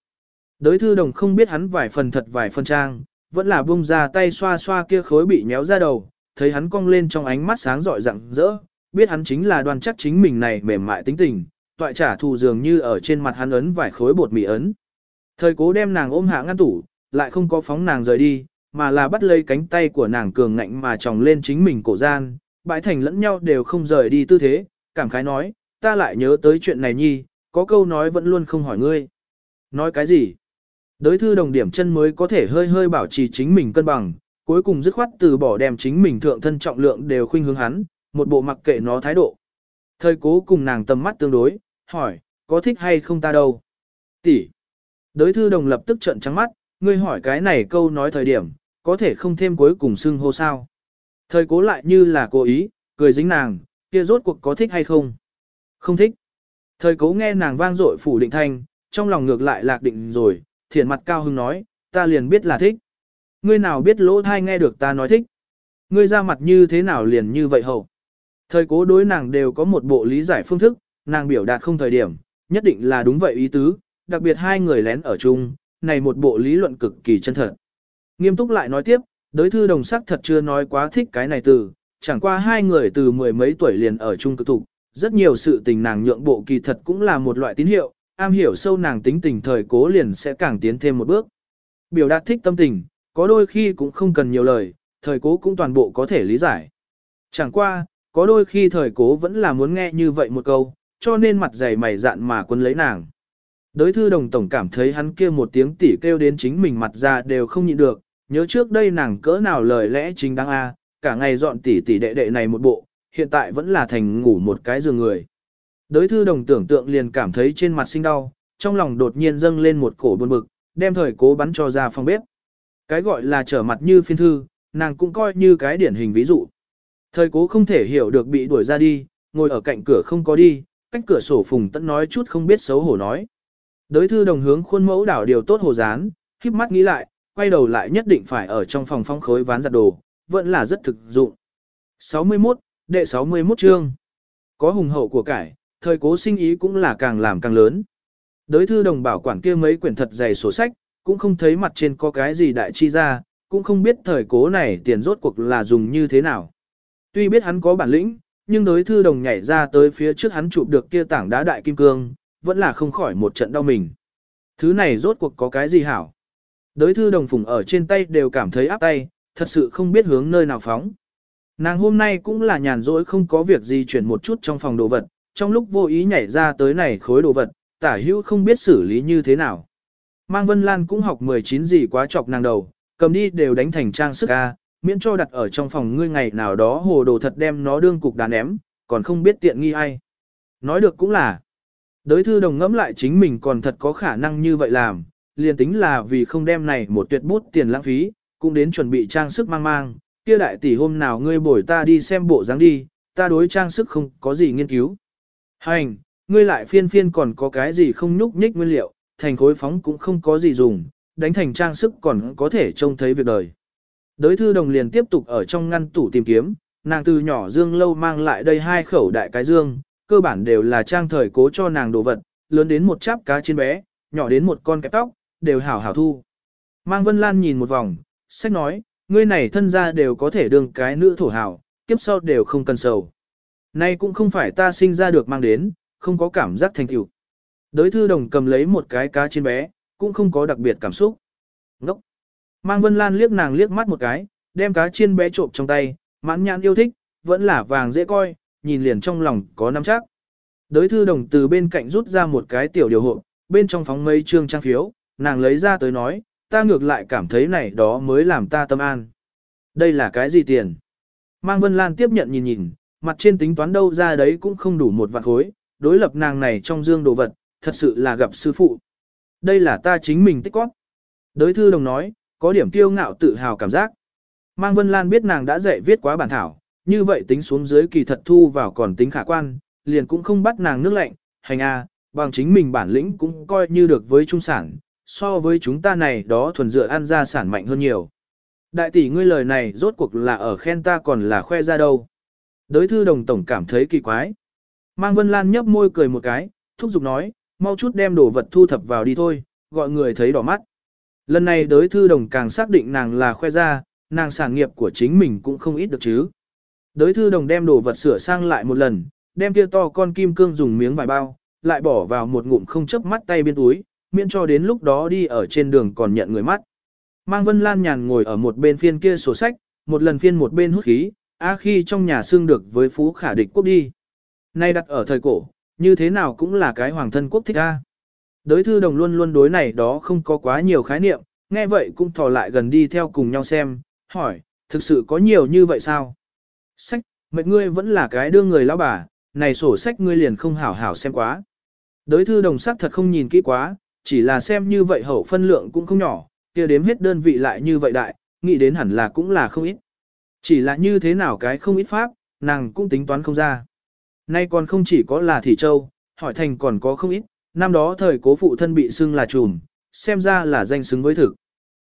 Đới thư đồng không biết hắn vài phần thật vài phần trang, vẫn là buông ra tay xoa xoa kia khối bị nhéo ra đầu, thấy hắn cong lên trong ánh mắt sáng rọi rạng rỡ, biết hắn chính là đoàn chắc chính mình này mềm mại tính tình, toại trả thù dường như ở trên mặt hắn ấn vài khối bột mì ấn. Thời cố đem nàng ôm hạ ngăn tủ, lại không có phóng nàng rời đi, mà là bắt lấy cánh tay của nàng cường ngạnh mà tròng lên chính mình cổ gian, bãi thành lẫn nhau đều không rời đi tư thế, cảm khái nói, ta lại nhớ tới chuyện này nhi, có câu nói vẫn luôn không hỏi ngươi. Nói cái gì? Đới thư đồng điểm chân mới có thể hơi hơi bảo trì chính mình cân bằng, cuối cùng dứt khoát từ bỏ đem chính mình thượng thân trọng lượng đều khuynh hướng hắn, một bộ mặc kệ nó thái độ. Thời cố cùng nàng tầm mắt tương đối, hỏi, có thích hay không ta đâu? Tỷ. Đới thư đồng lập tức trợn trắng mắt, ngươi hỏi cái này câu nói thời điểm, có thể không thêm cuối cùng xưng hô sao. Thời cố lại như là cố ý, cười dính nàng, kia rốt cuộc có thích hay không? Không thích. Thời cố nghe nàng vang dội phủ định thanh, trong lòng ngược lại lạc định rồi, thiện mặt cao hưng nói, ta liền biết là thích. Ngươi nào biết lỗ thai nghe được ta nói thích. Ngươi ra mặt như thế nào liền như vậy hậu. Thời cố đối nàng đều có một bộ lý giải phương thức, nàng biểu đạt không thời điểm, nhất định là đúng vậy ý tứ, đặc biệt hai người lén ở chung, này một bộ lý luận cực kỳ chân thật. Nghiêm túc lại nói tiếp, đối thư đồng sắc thật chưa nói quá thích cái này từ, chẳng qua hai người từ mười mấy tuổi liền ở chung cực thục, rất nhiều sự tình nàng nhượng bộ kỳ thật cũng là một loại tín hiệu, am hiểu sâu nàng tính tình thời cố liền sẽ càng tiến thêm một bước. Biểu đạt thích tâm tình, có đôi khi cũng không cần nhiều lời, thời cố cũng toàn bộ có thể lý giải. Chẳng qua, có đôi khi thời cố vẫn là muốn nghe như vậy một câu, cho nên mặt dày mày dạn mà quân lấy nàng. Đối thư đồng tổng cảm thấy hắn kia một tiếng tỉ kêu đến chính mình mặt ra đều không nhịn được, nhớ trước đây nàng cỡ nào lời lẽ chính đáng a, cả ngày dọn tỉ tỉ đệ đệ này một bộ, hiện tại vẫn là thành ngủ một cái giường người. Đới thư đồng tưởng tượng liền cảm thấy trên mặt sinh đau, trong lòng đột nhiên dâng lên một cổ buồn bực, đem thời cố bắn cho ra phòng bếp. Cái gọi là trở mặt như phiên thư, nàng cũng coi như cái điển hình ví dụ. Thời cố không thể hiểu được bị đuổi ra đi, ngồi ở cạnh cửa không có đi, cách cửa sổ phùng tận nói chút không biết xấu hổ nói. Đới thư đồng hướng khuôn mẫu đảo điều tốt hồ dán, khiếp mắt nghĩ lại, quay đầu lại nhất định phải ở trong phòng phong khối ván giặt đồ, vẫn là rất thực dụng. 61, đệ 61 chương. Có hùng hậu của cải, thời cố sinh ý cũng là càng làm càng lớn. đối thư đồng bảo quản kia mấy quyển thật dày sổ sách, cũng không thấy mặt trên có cái gì đại chi ra, cũng không biết thời cố này tiền rốt cuộc là dùng như thế nào. Tuy biết hắn có bản lĩnh, nhưng đối thư đồng nhảy ra tới phía trước hắn chụp được kia tảng đá đại kim cương, vẫn là không khỏi một trận đau mình. Thứ này rốt cuộc có cái gì hảo? Đối thư đồng phùng ở trên tay đều cảm thấy áp tay, thật sự không biết hướng nơi nào phóng. Nàng hôm nay cũng là nhàn rỗi không có việc gì chuyển một chút trong phòng đồ vật, trong lúc vô ý nhảy ra tới này khối đồ vật, tả hữu không biết xử lý như thế nào. Mang Vân Lan cũng học 19 gì quá chọc nàng đầu, cầm đi đều đánh thành trang sức ca, miễn cho đặt ở trong phòng ngươi ngày nào đó hồ đồ thật đem nó đương cục đàn ém, còn không biết tiện nghi ai. Nói được cũng là, đối thư đồng ngẫm lại chính mình còn thật có khả năng như vậy làm, liền tính là vì không đem này một tuyệt bút tiền lãng phí, cũng đến chuẩn bị trang sức mang mang, kia đại tỷ hôm nào ngươi bổi ta đi xem bộ dáng đi, ta đối trang sức không có gì nghiên cứu. Hành, ngươi lại phiên phiên còn có cái gì không nhúc nhích nguyên liệu, thành khối phóng cũng không có gì dùng, đánh thành trang sức còn có thể trông thấy việc đời. Đới thư đồng liền tiếp tục ở trong ngăn tủ tìm kiếm, nàng từ nhỏ dương lâu mang lại đây hai khẩu đại cái dương, cơ bản đều là trang thời cố cho nàng đồ vật, lớn đến một cháp cá trên bé, nhỏ đến một con kẹp tóc, đều hảo hảo thu. Mang Vân Lan nhìn một vòng, sách nói, ngươi này thân ra đều có thể đương cái nữ thổ hảo, kiếp sau đều không cần sầu. Nay cũng không phải ta sinh ra được mang đến, không có cảm giác thành tựu. Đới thư đồng cầm lấy một cái cá trên bé, cũng không có đặc biệt cảm xúc. Ngốc! Mang Vân Lan liếc nàng liếc mắt một cái, đem cá chiên bé trộm trong tay, mãn nhãn yêu thích, vẫn là vàng dễ coi, nhìn liền trong lòng có nắm chắc. Đới thư đồng từ bên cạnh rút ra một cái tiểu điều hộ, bên trong phóng mấy trương trang phiếu, nàng lấy ra tới nói, ta ngược lại cảm thấy này đó mới làm ta tâm an. Đây là cái gì tiền? Mang Vân Lan tiếp nhận nhìn nhìn, mặt trên tính toán đâu ra đấy cũng không đủ một vạn khối, đối lập nàng này trong dương đồ vật, thật sự là gặp sư phụ. Đây là ta chính mình tích góp. Đới thư đồng nói, có điểm kiêu ngạo tự hào cảm giác. Mang Vân Lan biết nàng đã dạy viết quá bản thảo, như vậy tính xuống dưới kỳ thật thu vào còn tính khả quan, liền cũng không bắt nàng nước lạnh, hành a, bằng chính mình bản lĩnh cũng coi như được với trung sản, so với chúng ta này đó thuần dựa ăn ra sản mạnh hơn nhiều. Đại tỷ ngươi lời này rốt cuộc là ở khen ta còn là khoe ra đâu. Đới thư đồng tổng cảm thấy kỳ quái. Mang Vân Lan nhấp môi cười một cái, thúc giục nói, mau chút đem đồ vật thu thập vào đi thôi, gọi người thấy đỏ mắt. Lần này đới thư đồng càng xác định nàng là khoe ra, nàng sản nghiệp của chính mình cũng không ít được chứ. Đới thư đồng đem đồ vật sửa sang lại một lần, đem kia to con kim cương dùng miếng vải bao, lại bỏ vào một ngụm không chấp mắt tay bên túi, miễn cho đến lúc đó đi ở trên đường còn nhận người mắt. Mang Vân Lan nhàn ngồi ở một bên phiên kia sổ sách, một lần phiên một bên hút khí, a khi trong nhà xương được với phú khả địch quốc đi. Nay đặt ở thời cổ, như thế nào cũng là cái hoàng thân quốc thích a. Đối thư đồng luôn luôn đối này đó không có quá nhiều khái niệm, nghe vậy cũng thò lại gần đi theo cùng nhau xem, hỏi, thực sự có nhiều như vậy sao? Sách, mệt ngươi vẫn là cái đưa người lão bà, này sổ sách ngươi liền không hảo hảo xem quá. Đối thư đồng sắc thật không nhìn kỹ quá, chỉ là xem như vậy hậu phân lượng cũng không nhỏ, kia đếm hết đơn vị lại như vậy đại, nghĩ đến hẳn là cũng là không ít. Chỉ là như thế nào cái không ít pháp, nàng cũng tính toán không ra. Nay còn không chỉ có là thị châu, hỏi thành còn có không ít, năm đó thời cố phụ thân bị xưng là trùm, xem ra là danh xứng với thực.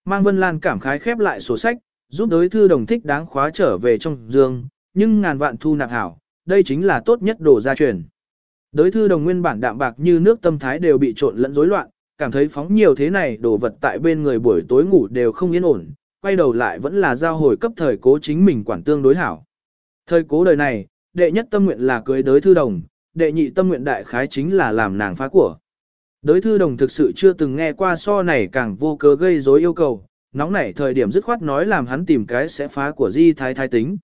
Mang Vân Lan cảm khái khép lại sổ sách, giúp đối thư đồng thích đáng khóa trở về trong dương, nhưng ngàn vạn thu nạp hảo, đây chính là tốt nhất đổ gia truyền. Đối thư đồng nguyên bản đạm bạc như nước tâm thái đều bị trộn lẫn rối loạn, cảm thấy phóng nhiều thế này đồ vật tại bên người buổi tối ngủ đều không yên ổn, quay đầu lại vẫn là giao hồi cấp thời cố chính mình quản tương đối hảo. Thời cố đời này, đệ nhất tâm nguyện là cưới đới thư đồng, đệ nhị tâm nguyện đại khái chính là làm nàng phá của. Đới thư đồng thực sự chưa từng nghe qua so này càng vô cớ gây rối yêu cầu, nóng nảy thời điểm dứt khoát nói làm hắn tìm cái sẽ phá của di thái thái tính.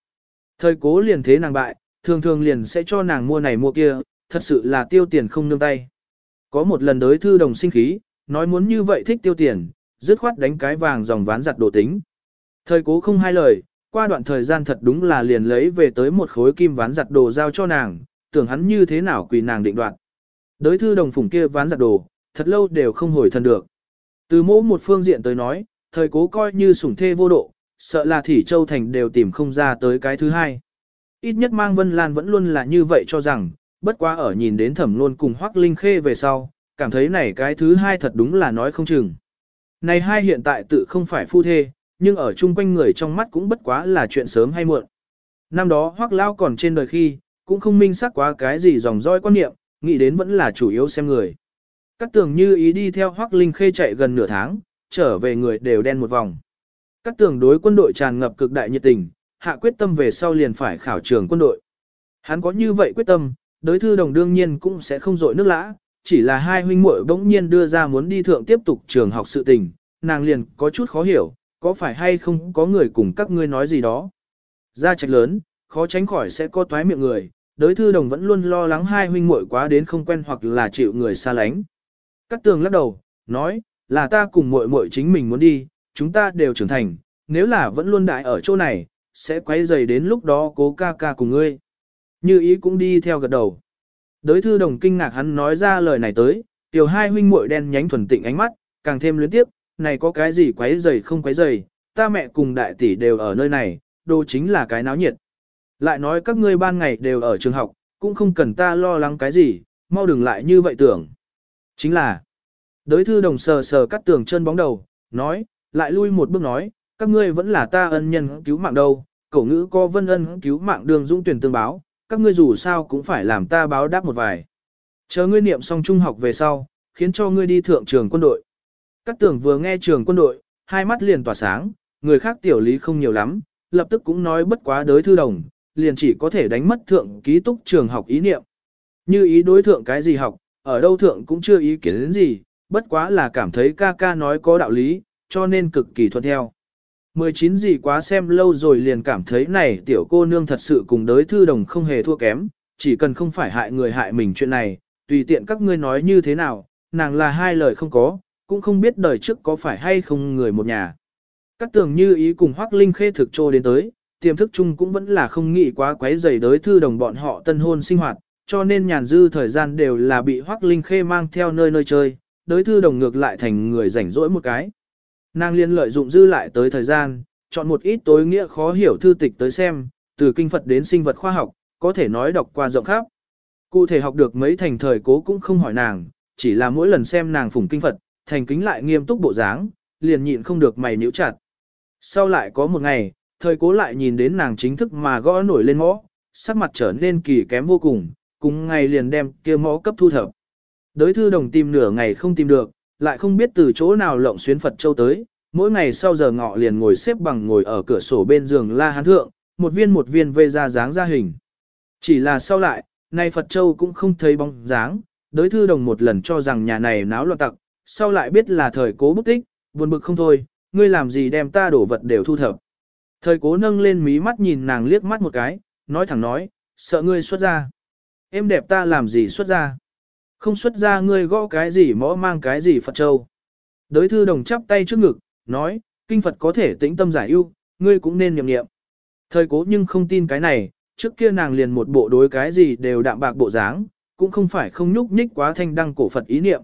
Thời cố liền thế nàng bại, thường thường liền sẽ cho nàng mua này mua kia, thật sự là tiêu tiền không nương tay. Có một lần đối thư đồng sinh khí, nói muốn như vậy thích tiêu tiền, dứt khoát đánh cái vàng dòng ván giặt đồ tính. Thời cố không hai lời, qua đoạn thời gian thật đúng là liền lấy về tới một khối kim ván giặt đồ giao cho nàng, tưởng hắn như thế nào quỳ nàng định đoạt. Đối thư đồng phùng kia ván giặt đồ, thật lâu đều không hồi thân được. Từ mỗ một phương diện tới nói, thời cố coi như sủng thê vô độ, sợ là Thỉ Châu Thành đều tìm không ra tới cái thứ hai. Ít nhất mang Vân Lan vẫn luôn là như vậy cho rằng, bất quá ở nhìn đến thẩm luôn cùng Hoác Linh Khê về sau, cảm thấy này cái thứ hai thật đúng là nói không chừng. Này hai hiện tại tự không phải phu thê, nhưng ở chung quanh người trong mắt cũng bất quá là chuyện sớm hay muộn. Năm đó Hoác Lao còn trên đời khi, cũng không minh xác quá cái gì dòng roi quan niệm, nghĩ đến vẫn là chủ yếu xem người. Các tường như ý đi theo Hoác Linh Khê chạy gần nửa tháng, trở về người đều đen một vòng. Các tường đối quân đội tràn ngập cực đại nhiệt tình, hạ quyết tâm về sau liền phải khảo trường quân đội. Hắn có như vậy quyết tâm, đối thư đồng đương nhiên cũng sẽ không dội nước lã, chỉ là hai huynh muội bỗng nhiên đưa ra muốn đi thượng tiếp tục trường học sự tình, nàng liền có chút khó hiểu, có phải hay không có người cùng các ngươi nói gì đó. Gia trạch lớn, khó tránh khỏi sẽ có toái miệng người, đối thư đồng vẫn luôn lo lắng hai huynh muội quá đến không quen hoặc là chịu người xa lánh. Cát tường lắc đầu, nói, là ta cùng muội muội chính mình muốn đi, chúng ta đều trưởng thành, nếu là vẫn luôn đại ở chỗ này, sẽ quay dày đến lúc đó cố ca ca cùng ngươi. Như ý cũng đi theo gật đầu. Đới thư đồng kinh ngạc hắn nói ra lời này tới, tiểu hai huynh muội đen nhánh thuần tịnh ánh mắt, càng thêm luyến tiếp, này có cái gì quấy rầy không quấy rầy, ta mẹ cùng đại tỷ đều ở nơi này, đồ chính là cái náo nhiệt. Lại nói các ngươi ban ngày đều ở trường học, cũng không cần ta lo lắng cái gì, mau đừng lại như vậy tưởng. Chính là, đới thư đồng sờ sờ cắt tường chân bóng đầu, nói, lại lui một bước nói, các ngươi vẫn là ta ân nhân cứu mạng đâu, cổ ngữ có vân ân cứu mạng đường dũng tuyển tương báo, các ngươi dù sao cũng phải làm ta báo đáp một vài. Chờ ngươi niệm xong trung học về sau, khiến cho ngươi đi thượng trường quân đội. Các tưởng vừa nghe trường quân đội, hai mắt liền tỏa sáng, người khác tiểu lý không nhiều lắm, lập tức cũng nói bất quá đới thư đồng, liền chỉ có thể đánh mất thượng ký túc trường học ý niệm. Như ý đối thượng cái gì học, ở đâu thượng cũng chưa ý kiến đến gì, bất quá là cảm thấy ca ca nói có đạo lý, cho nên cực kỳ thuận theo. 19 gì quá xem lâu rồi liền cảm thấy này tiểu cô nương thật sự cùng đới thư đồng không hề thua kém, chỉ cần không phải hại người hại mình chuyện này, tùy tiện các ngươi nói như thế nào, nàng là hai lời không có, cũng không biết đời trước có phải hay không người một nhà. Các tường như ý cùng Hoác Linh khê thực trô đến tới, tiềm thức chung cũng vẫn là không nghĩ quá quấy rầy đới thư đồng bọn họ tân hôn sinh hoạt, cho nên nhàn dư thời gian đều là bị Hoác Linh khê mang theo nơi nơi chơi, đới thư đồng ngược lại thành người rảnh rỗi một cái. Nàng liên lợi dụng dư lại tới thời gian, chọn một ít tối nghĩa khó hiểu thư tịch tới xem, từ kinh Phật đến sinh vật khoa học, có thể nói đọc qua rộng khắp. Cụ thể học được mấy thành thời cố cũng không hỏi nàng, chỉ là mỗi lần xem nàng phủng kinh Phật, thành kính lại nghiêm túc bộ dáng, liền nhịn không được mày nhíu chặt. Sau lại có một ngày, thời cố lại nhìn đến nàng chính thức mà gõ nổi lên mõ, sắc mặt trở nên kỳ kém vô cùng, cùng ngày liền đem kia mõ cấp thu thập. Đới thư đồng tìm nửa ngày không tìm được, lại không biết từ chỗ nào lộng xuyến Phật Châu tới, mỗi ngày sau giờ ngọ liền ngồi xếp bằng ngồi ở cửa sổ bên giường la hán thượng, một viên một viên vây ra dáng ra hình. Chỉ là sau lại, nay Phật Châu cũng không thấy bóng dáng, Đối thư đồng một lần cho rằng nhà này náo loạn tặc, sau lại biết là thời cố bức tích, buồn bực không thôi, ngươi làm gì đem ta đổ vật đều thu thập. Thời cố nâng lên mí mắt nhìn nàng liếc mắt một cái, nói thẳng nói, sợ ngươi xuất ra. Em đẹp ta làm gì xuất ra. Không xuất ra ngươi gõ cái gì mõ mang cái gì Phật Châu. Đới thư đồng chắp tay trước ngực, nói, kinh Phật có thể tĩnh tâm giải ưu, ngươi cũng nên nhậm nghiệm. Thời cố nhưng không tin cái này, trước kia nàng liền một bộ đối cái gì đều đạm bạc bộ dáng, cũng không phải không nhúc nhích quá thanh đăng cổ Phật ý niệm.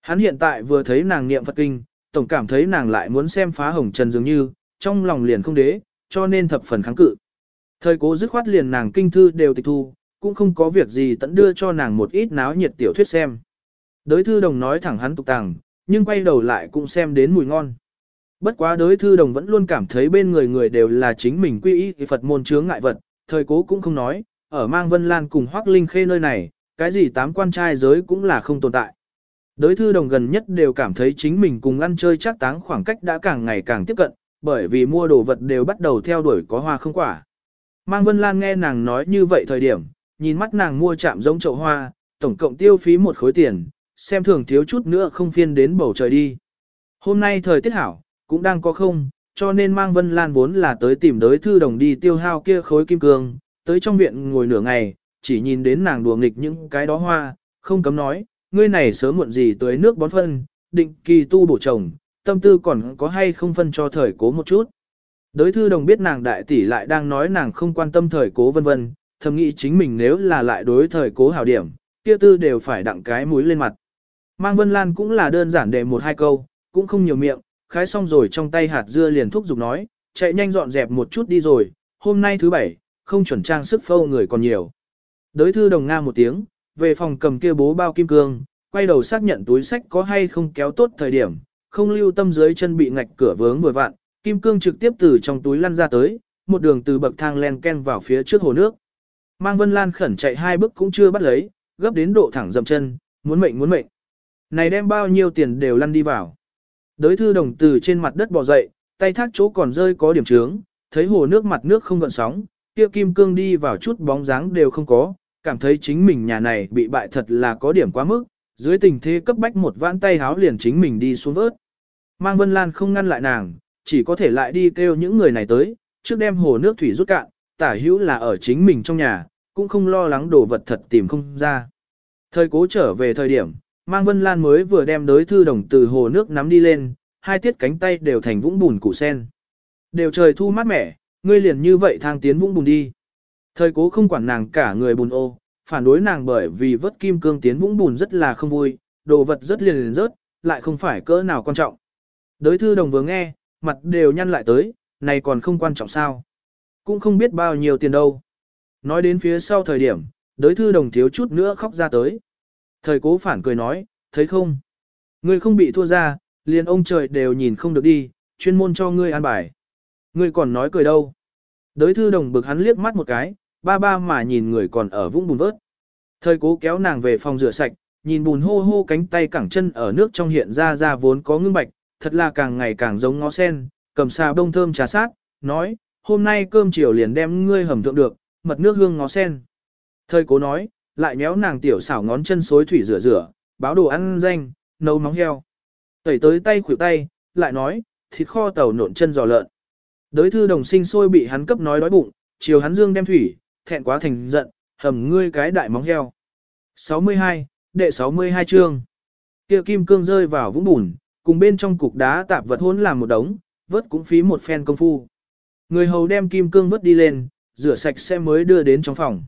Hắn hiện tại vừa thấy nàng niệm Phật kinh, tổng cảm thấy nàng lại muốn xem phá hồng trần dường như, trong lòng liền không đế, cho nên thập phần kháng cự. Thời cố dứt khoát liền nàng kinh thư đều tịch thu, cũng không có việc gì tận đưa cho nàng một ít náo nhiệt tiểu thuyết xem. Đới thư đồng nói thẳng hắn tục tàng, nhưng quay đầu lại cũng xem đến mùi ngon. Bất quá đới thư đồng vẫn luôn cảm thấy bên người người đều là chính mình quy y Phật môn chướng ngại vật, thời cố cũng không nói, ở mang Vân Lan cùng Hoác Linh Khê nơi này, cái gì tám quan trai giới cũng là không tồn tại. Đới thư đồng gần nhất đều cảm thấy chính mình cùng ăn chơi chắc táng khoảng cách đã càng ngày càng tiếp cận, bởi vì mua đồ vật đều bắt đầu theo đuổi có hoa không quả. Mang Vân Lan nghe nàng nói như vậy thời điểm, nhìn mắt nàng mua chạm giống chậu hoa, tổng cộng tiêu phí một khối tiền, xem thường thiếu chút nữa không phiên đến bầu trời đi. Hôm nay thời tiết hảo, cũng đang có không, cho nên mang Vân Lan vốn là tới tìm đới thư đồng đi tiêu hao kia khối kim cương, tới trong viện ngồi nửa ngày, chỉ nhìn đến nàng đùa nghịch những cái đó hoa, không cấm nói, ngươi này sớm muộn gì tới nước bón phân, định kỳ tu bổ trồng, tâm tư còn có hay không phân cho thời cố một chút. Đới thư đồng biết nàng đại tỷ lại đang nói nàng không quan tâm thời cố vân vân, thầm nghĩ chính mình nếu là lại đối thời cố hảo điểm, kia tư đều phải đặng cái mũi lên mặt. Mang Vân Lan cũng là đơn giản để một hai câu, cũng không nhiều miệng, khái xong rồi trong tay hạt dưa liền thúc giục nói, chạy nhanh dọn dẹp một chút đi rồi, hôm nay thứ bảy, không chuẩn trang sức phâu người còn nhiều. Đới thư đồng nga một tiếng, về phòng cầm kia bố bao kim cương, quay đầu xác nhận túi sách có hay không kéo tốt thời điểm, không lưu tâm dưới chân bị ngạch cửa vướng vừa vặn, kim cương trực tiếp từ trong túi lăn ra tới, một đường từ bậc thang len ken vào phía trước hồ nước. Mang Vân Lan khẩn chạy hai bước cũng chưa bắt lấy, gấp đến độ thẳng dậm chân, muốn mệnh muốn mệnh. Này đem bao nhiêu tiền đều lăn đi vào. Đới thư đồng từ trên mặt đất bò dậy, tay thác chỗ còn rơi có điểm trướng, thấy hồ nước mặt nước không gợn sóng, kia kim cương đi vào chút bóng dáng đều không có, cảm thấy chính mình nhà này bị bại thật là có điểm quá mức, dưới tình thế cấp bách một vãn tay háo liền chính mình đi xuống vớt. Mang Vân Lan không ngăn lại nàng, chỉ có thể lại đi kêu những người này tới, trước đem hồ nước thủy rút cạn, tả hữu là ở chính mình trong nhà, cũng không lo lắng đồ vật thật tìm không ra. Thời cố trở về thời điểm, Mang Vân Lan mới vừa đem đới thư đồng từ hồ nước nắm đi lên, hai tiết cánh tay đều thành vũng bùn củ sen. Đều trời thu mát mẻ, ngươi liền như vậy thang tiến vũng bùn đi. Thời cố không quản nàng cả người bùn ô, phản đối nàng bởi vì vớt kim cương tiến vũng bùn rất là không vui, đồ vật rất liền liền rớt, lại không phải cỡ nào quan trọng. Đới thư đồng vừa nghe, mặt đều nhăn lại tới, này còn không quan trọng sao. Cũng không biết bao nhiêu tiền đâu. Nói đến phía sau thời điểm, đới thư đồng thiếu chút nữa khóc ra tới. Thời cố phản cười nói, thấy không? Ngươi không bị thua ra, liền ông trời đều nhìn không được đi, chuyên môn cho ngươi an bài. Ngươi còn nói cười đâu? Đới thư đồng bực hắn liếc mắt một cái, ba ba mà nhìn người còn ở vũng bùn vớt. Thời cố kéo nàng về phòng rửa sạch, nhìn bùn hô hô cánh tay cẳng chân ở nước trong hiện ra ra vốn có ngưng bạch, thật là càng ngày càng giống ngó sen, cầm xà bông thơm trà sát, nói, hôm nay cơm chiều liền đem ngươi hầm thượng được, mật nước hương ngó sen. Thời cố nói, lại nhéo nàng tiểu xảo ngón chân xối thủy rửa rửa, báo đồ ăn danh, nấu móng heo. Tẩy tới tay khuỷu tay, lại nói, thịt kho tàu nộn chân giò lợn. Đới thư đồng sinh sôi bị hắn cấp nói đói bụng, chiều hắn dương đem thủy, thẹn quá thành giận, hầm ngươi cái đại móng heo. 62, đệ 62 chương. Kia kim cương rơi vào vũng bùn, cùng bên trong cục đá tạp vật hỗn làm một đống, vớt cũng phí một phen công phu. Người hầu đem kim cương vớt đi lên, rửa sạch sẽ mới đưa đến trong phòng.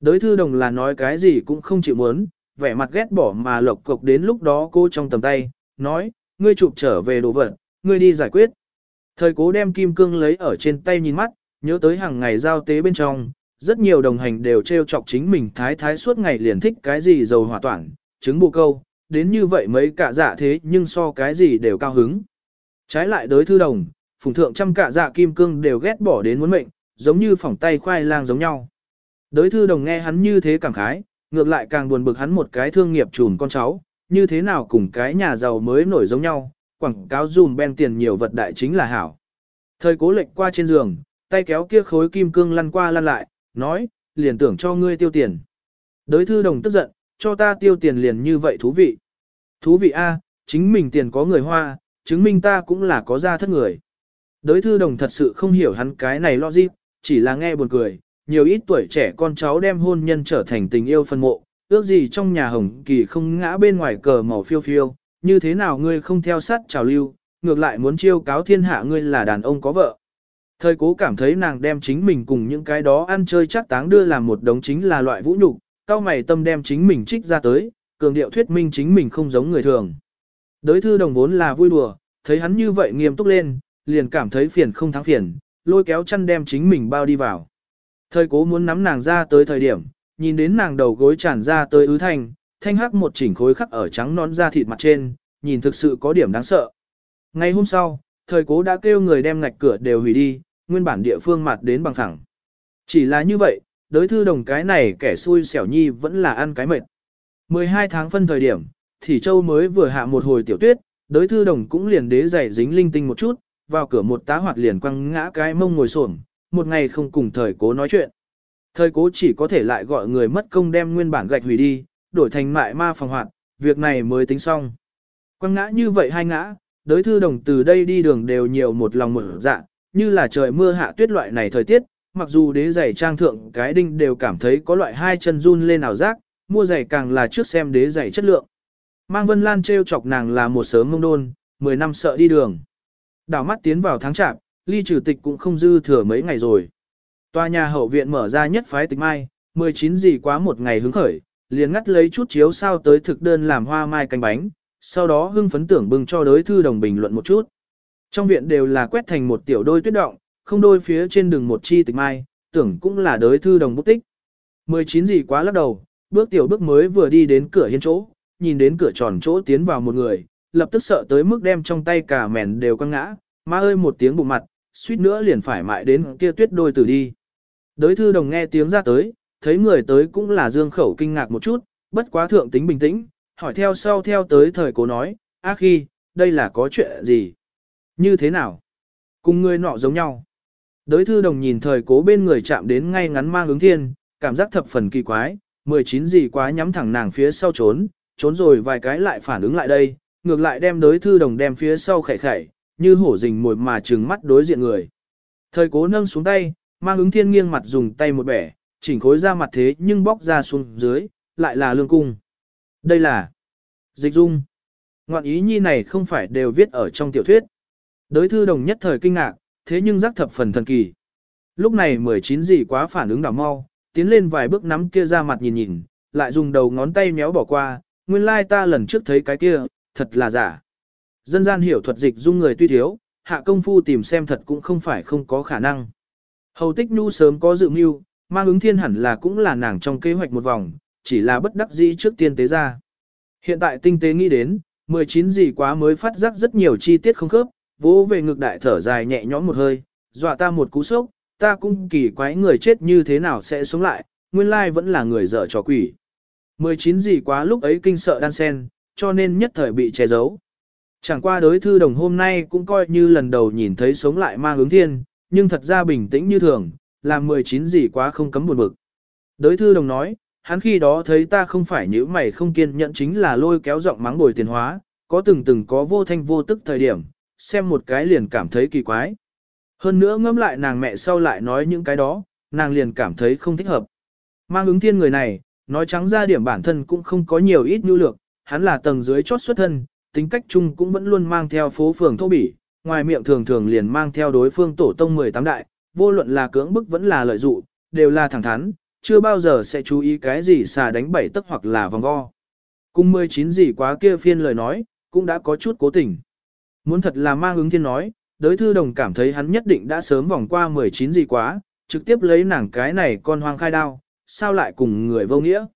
Đới thư đồng là nói cái gì cũng không chịu muốn, vẻ mặt ghét bỏ mà lộc cục đến lúc đó cô trong tầm tay, nói, ngươi chụp trở về đồ vật, ngươi đi giải quyết. Thời cố đem kim cương lấy ở trên tay nhìn mắt, nhớ tới hàng ngày giao tế bên trong, rất nhiều đồng hành đều trêu chọc chính mình thái thái suốt ngày liền thích cái gì dầu hỏa toản, trứng bù câu, đến như vậy mấy cả dạ thế nhưng so cái gì đều cao hứng. Trái lại đối thư đồng, phùng thượng trăm cả dạ kim cương đều ghét bỏ đến muốn mệnh, giống như phỏng tay khoai lang giống nhau. Đới thư đồng nghe hắn như thế cảm khái, ngược lại càng buồn bực hắn một cái thương nghiệp trùn con cháu, như thế nào cùng cái nhà giàu mới nổi giống nhau, quảng cáo dùm ben tiền nhiều vật đại chính là hảo. Thời cố lệnh qua trên giường, tay kéo kia khối kim cương lăn qua lăn lại, nói, liền tưởng cho ngươi tiêu tiền. Đới thư đồng tức giận, cho ta tiêu tiền liền như vậy thú vị. Thú vị A, chính mình tiền có người hoa, chứng minh ta cũng là có gia thất người. Đới thư đồng thật sự không hiểu hắn cái này lo gì, chỉ là nghe buồn cười, nhiều ít tuổi trẻ con cháu đem hôn nhân trở thành tình yêu phân mộ, ước gì trong nhà hồng kỳ không ngã bên ngoài cờ màu phiêu phiêu, như thế nào ngươi không theo sát trào lưu, ngược lại muốn chiêu cáo thiên hạ ngươi là đàn ông có vợ. Thời cố cảm thấy nàng đem chính mình cùng những cái đó ăn chơi chắc táng đưa làm một đống chính là loại vũ nhục, cao mày tâm đem chính mình trích ra tới, cường điệu thuyết minh chính mình không giống người thường. Đới thư đồng vốn là vui đùa, thấy hắn như vậy nghiêm túc lên, liền cảm thấy phiền không thắng phiền, lôi kéo chăn đem chính mình bao đi vào. Thời cố muốn nắm nàng ra tới thời điểm, nhìn đến nàng đầu gối tràn ra tới ứ thanh, thanh hắc một chỉnh khối khắc ở trắng nón da thịt mặt trên, nhìn thực sự có điểm đáng sợ. Ngày hôm sau, thời cố đã kêu người đem ngạch cửa đều hủy đi, nguyên bản địa phương mặt đến bằng thẳng. Chỉ là như vậy, đối thư đồng cái này kẻ xui xẻo nhi vẫn là ăn cái mệt. 12 tháng phân thời điểm, thì châu mới vừa hạ một hồi tiểu tuyết, đối thư đồng cũng liền đế giày dính linh tinh một chút, vào cửa một tá hoạt liền quăng ngã cái mông ngồi xổm, một ngày không cùng thời cố nói chuyện. Thời cố chỉ có thể lại gọi người mất công đem nguyên bản gạch hủy đi, đổi thành mại ma phòng hoạt, việc này mới tính xong. Quăng ngã như vậy hai ngã, đối thư đồng từ đây đi đường đều nhiều một lòng một dạ, như là trời mưa hạ tuyết loại này thời tiết, mặc dù đế giày trang thượng cái đinh đều cảm thấy có loại hai chân run lên ảo giác, mua giày càng là trước xem đế giày chất lượng. Mang Vân Lan trêu chọc nàng là một sớm mông đôn, 10 năm sợ đi đường. Đảo mắt tiến vào tháng chạp, ly trừ tịch cũng không dư thừa mấy ngày rồi. Tòa nhà hậu viện mở ra nhất phái tịch mai, 19 gì quá một ngày hứng khởi, liền ngắt lấy chút chiếu sao tới thực đơn làm hoa mai canh bánh, sau đó hưng phấn tưởng bưng cho đối thư đồng bình luận một chút. Trong viện đều là quét thành một tiểu đôi tuyết động, không đôi phía trên đường một chi tịch mai, tưởng cũng là đối thư đồng bút tích. 19 gì quá lắc đầu, bước tiểu bước mới vừa đi đến cửa hiên chỗ, nhìn đến cửa tròn chỗ tiến vào một người, lập tức sợ tới mức đem trong tay cả mèn đều quăng ngã, ma ơi một tiếng bụng mặt, suýt nữa liền phải mại đến kia tuyết đôi tử đi. Đới thư đồng nghe tiếng ra tới, thấy người tới cũng là dương khẩu kinh ngạc một chút, bất quá thượng tính bình tĩnh, hỏi theo sau theo tới thời cố nói, a khi, đây là có chuyện gì? Như thế nào? Cùng người nọ giống nhau. Đới thư đồng nhìn thời cố bên người chạm đến ngay ngắn mang ứng thiên, cảm giác thập phần kỳ quái, 19 gì quá nhắm thẳng nàng phía sau trốn, trốn rồi vài cái lại phản ứng lại đây, ngược lại đem đối thư đồng đem phía sau khẻ khẻ, như hổ rình mồi mà trừng mắt đối diện người. Thời cố nâng xuống tay, mang ứng thiên nghiêng mặt dùng tay một bẻ, chỉnh khối ra mặt thế nhưng bóc ra xuống dưới, lại là lương cung. Đây là dịch dung. Ngoạn ý nhi này không phải đều viết ở trong tiểu thuyết. Đối thư đồng nhất thời kinh ngạc, thế nhưng giác thập phần thần kỳ. Lúc này 19 gì quá phản ứng đảo mau, tiến lên vài bước nắm kia ra mặt nhìn nhìn, lại dùng đầu ngón tay méo bỏ qua, nguyên lai ta lần trước thấy cái kia, thật là giả. Dân gian hiểu thuật dịch dung người tuy thiếu, hạ công phu tìm xem thật cũng không phải không có khả năng. Hầu tích nhu sớm có dự mưu, mang ứng thiên hẳn là cũng là nàng trong kế hoạch một vòng, chỉ là bất đắc dĩ trước tiên tế ra. Hiện tại tinh tế nghĩ đến, 19 gì quá mới phát giác rất nhiều chi tiết không khớp, vỗ về ngực đại thở dài nhẹ nhõm một hơi, dọa ta một cú sốc, ta cũng kỳ quái người chết như thế nào sẽ sống lại, nguyên lai vẫn là người dở trò quỷ. 19 gì quá lúc ấy kinh sợ đan sen, cho nên nhất thời bị che giấu. Chẳng qua đối thư đồng hôm nay cũng coi như lần đầu nhìn thấy sống lại mang ứng thiên, nhưng thật ra bình tĩnh như thường, làm 19 gì quá không cấm buồn bực. Đối thư đồng nói, hắn khi đó thấy ta không phải những mày không kiên nhẫn chính là lôi kéo giọng mắng bồi tiền hóa, có từng từng có vô thanh vô tức thời điểm, xem một cái liền cảm thấy kỳ quái. Hơn nữa ngẫm lại nàng mẹ sau lại nói những cái đó, nàng liền cảm thấy không thích hợp. Mang ứng thiên người này, nói trắng ra điểm bản thân cũng không có nhiều ít nhu lược, hắn là tầng dưới chót xuất thân, tính cách chung cũng vẫn luôn mang theo phố phường thô bỉ, ngoài miệng thường thường liền mang theo đối phương tổ tông 18 đại, vô luận là cưỡng bức vẫn là lợi dụ, đều là thẳng thắn, chưa bao giờ sẽ chú ý cái gì xà đánh bảy tức hoặc là vòng vo. Cùng 19 gì quá kia phiên lời nói, cũng đã có chút cố tình. Muốn thật là mang ứng thiên nói, đối thư đồng cảm thấy hắn nhất định đã sớm vòng qua 19 gì quá, trực tiếp lấy nàng cái này con hoang khai đao, sao lại cùng người vô nghĩa.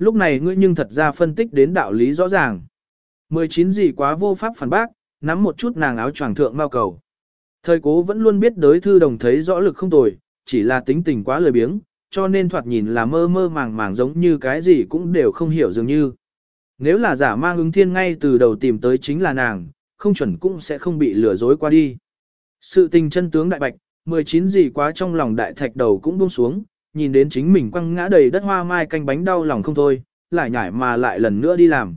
Lúc này ngươi nhưng thật ra phân tích đến đạo lý rõ ràng. 19 gì quá vô pháp phản bác, nắm một chút nàng áo choàng thượng mao cầu. Thời cố vẫn luôn biết đối thư đồng thấy rõ lực không tồi, chỉ là tính tình quá lười biếng, cho nên thoạt nhìn là mơ mơ màng màng giống như cái gì cũng đều không hiểu dường như. Nếu là giả mang ứng thiên ngay từ đầu tìm tới chính là nàng, không chuẩn cũng sẽ không bị lừa dối qua đi. Sự tình chân tướng đại bạch, 19 gì quá trong lòng đại thạch đầu cũng buông xuống, nhìn đến chính mình quăng ngã đầy đất hoa mai canh bánh đau lòng không thôi, lại nhảy mà lại lần nữa đi làm.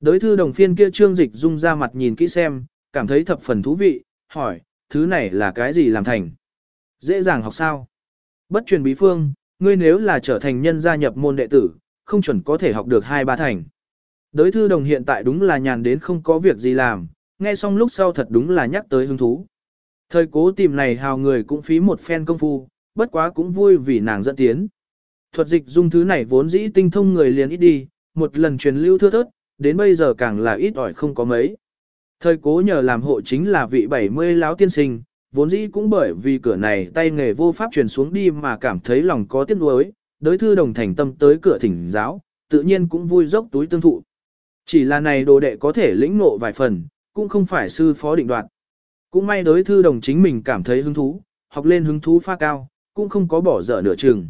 Đới thư đồng phiên kia trương dịch dung ra mặt nhìn kỹ xem, cảm thấy thập phần thú vị, hỏi, thứ này là cái gì làm thành? Dễ dàng học sao? Bất truyền bí phương, ngươi nếu là trở thành nhân gia nhập môn đệ tử, không chuẩn có thể học được hai ba thành. Đới thư đồng hiện tại đúng là nhàn đến không có việc gì làm, nghe xong lúc sau thật đúng là nhắc tới hứng thú. Thời cố tìm này hào người cũng phí một phen công phu, bất quá cũng vui vì nàng dẫn tiến. Thuật dịch dung thứ này vốn dĩ tinh thông người liền ít đi, một lần truyền lưu thưa thớt, đến bây giờ càng là ít ỏi không có mấy. Thời cố nhờ làm hộ chính là vị 70 lão tiên sinh, vốn dĩ cũng bởi vì cửa này tay nghề vô pháp truyền xuống đi mà cảm thấy lòng có tiếc nuối, đối thư đồng thành tâm tới cửa thỉnh giáo, tự nhiên cũng vui dốc túi tương thụ. Chỉ là này đồ đệ có thể lĩnh ngộ vài phần, cũng không phải sư phó định đoạt. Cũng may đối thư đồng chính mình cảm thấy hứng thú, học lên hứng thú pha cao, cũng không có bỏ dở nửa chừng.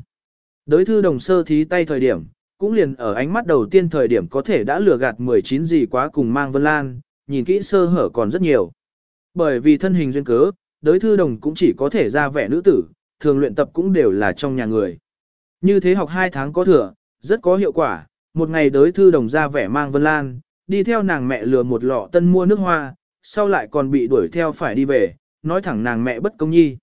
Đối thư đồng sơ thí tay thời điểm, cũng liền ở ánh mắt đầu tiên thời điểm có thể đã lừa gạt 19 gì quá cùng mang Vân Lan, nhìn kỹ sơ hở còn rất nhiều. Bởi vì thân hình duyên cớ, đối thư đồng cũng chỉ có thể ra vẻ nữ tử, thường luyện tập cũng đều là trong nhà người. Như thế học 2 tháng có thừa, rất có hiệu quả, một ngày đối thư đồng ra vẻ mang Vân Lan, đi theo nàng mẹ lừa một lọ tân mua nước hoa, sau lại còn bị đuổi theo phải đi về, nói thẳng nàng mẹ bất công nhi.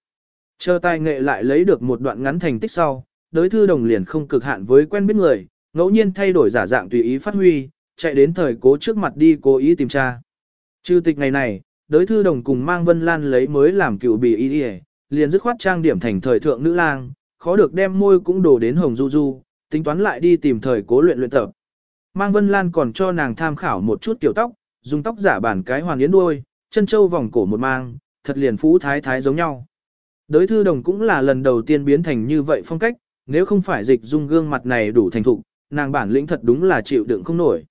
Chờ tài nghệ lại lấy được một đoạn ngắn thành tích sau, đối thư đồng liền không cực hạn với quen biết người, ngẫu nhiên thay đổi giả dạng tùy ý phát huy, chạy đến thời cố trước mặt đi cố ý tìm tra. Trừ tịch ngày này, đối thư đồng cùng mang Vân Lan lấy mới làm cựu bì y liền dứt khoát trang điểm thành thời thượng nữ lang, khó được đem môi cũng đổ đến hồng du du, tính toán lại đi tìm thời cố luyện luyện tập. Mang Vân Lan còn cho nàng tham khảo một chút kiểu tóc, dùng tóc giả bản cái hoàng yến đuôi, chân châu vòng cổ một mang, thật liền phú thái thái giống nhau. Đới thư đồng cũng là lần đầu tiên biến thành như vậy phong cách, nếu không phải dịch dung gương mặt này đủ thành thục, nàng bản lĩnh thật đúng là chịu đựng không nổi.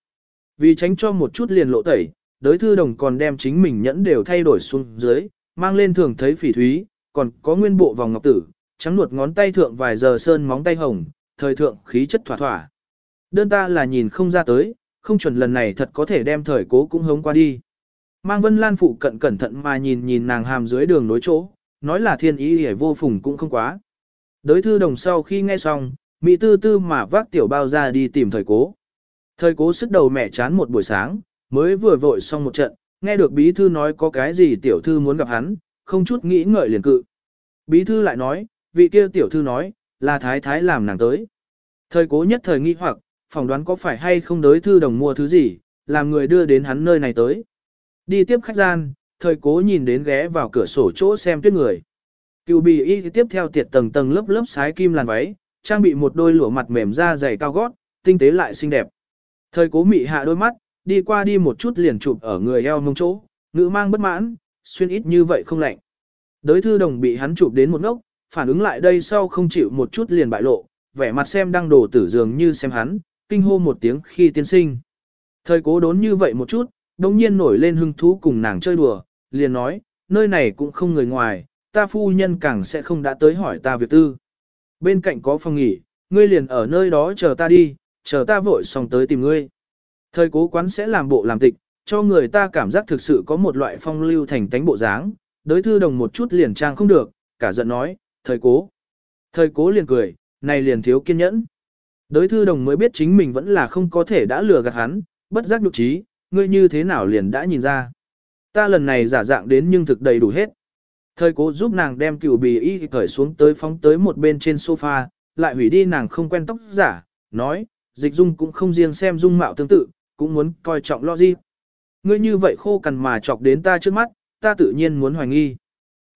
Vì tránh cho một chút liền lộ tẩy, đới thư đồng còn đem chính mình nhẫn đều thay đổi xuống dưới, mang lên thường thấy phỉ thúy, còn có nguyên bộ vòng ngọc tử, trắng nuột ngón tay thượng vài giờ sơn móng tay hồng, thời thượng khí chất thỏa thỏa. Đơn ta là nhìn không ra tới, không chuẩn lần này thật có thể đem thời cố cũng hống qua đi. Mang Vân Lan phụ cận cẩn thận mà nhìn nhìn nàng hàm dưới đường nối chỗ, nói là thiên ý hề vô phùng cũng không quá. Đới thư đồng sau khi nghe xong, Mỹ tư tư mà vác tiểu bao ra đi tìm thời cố. Thời cố sức đầu mẹ chán một buổi sáng, mới vừa vội xong một trận, nghe được bí thư nói có cái gì tiểu thư muốn gặp hắn, không chút nghĩ ngợi liền cự. Bí thư lại nói, vị kia tiểu thư nói, là thái thái làm nàng tới. Thời cố nhất thời nghi hoặc, phỏng đoán có phải hay không đới thư đồng mua thứ gì, làm người đưa đến hắn nơi này tới. Đi tiếp khách gian, thời cố nhìn đến ghé vào cửa sổ chỗ xem tuyết người. Cựu bì y tiếp theo tiệt tầng tầng lớp lớp sái kim làn váy, trang bị một đôi lụa mặt mềm da dày cao gót, tinh tế lại xinh đẹp. Thời cố mị hạ đôi mắt, đi qua đi một chút liền chụp ở người eo mông chỗ, ngữ mang bất mãn, xuyên ít như vậy không lạnh. Đới thư đồng bị hắn chụp đến một ngốc, phản ứng lại đây sau không chịu một chút liền bại lộ, vẻ mặt xem đang đổ tử dường như xem hắn, kinh hô một tiếng khi tiên sinh. Thời cố đốn như vậy một chút, đồng nhiên nổi lên hưng thú cùng nàng chơi đùa, liền nói, nơi này cũng không người ngoài, ta phu nhân càng sẽ không đã tới hỏi ta việc tư. Bên cạnh có phòng nghỉ, ngươi liền ở nơi đó chờ ta đi, chờ ta vội xong tới tìm ngươi. Thời cố quán sẽ làm bộ làm tịch, cho người ta cảm giác thực sự có một loại phong lưu thành tánh bộ dáng, đối thư đồng một chút liền trang không được, cả giận nói, thời cố. Thời cố liền cười, này liền thiếu kiên nhẫn. Đối thư đồng mới biết chính mình vẫn là không có thể đã lừa gạt hắn, bất giác nhục trí, ngươi như thế nào liền đã nhìn ra. Ta lần này giả dạng đến nhưng thực đầy đủ hết. Thời cố giúp nàng đem cựu bì y cởi xuống tới phóng tới một bên trên sofa, lại hủy đi nàng không quen tóc giả, nói, dịch dung cũng không riêng xem dung mạo tương tự, cũng muốn coi trọng lo gì. Ngươi như vậy khô cằn mà chọc đến ta trước mắt, ta tự nhiên muốn hoài nghi.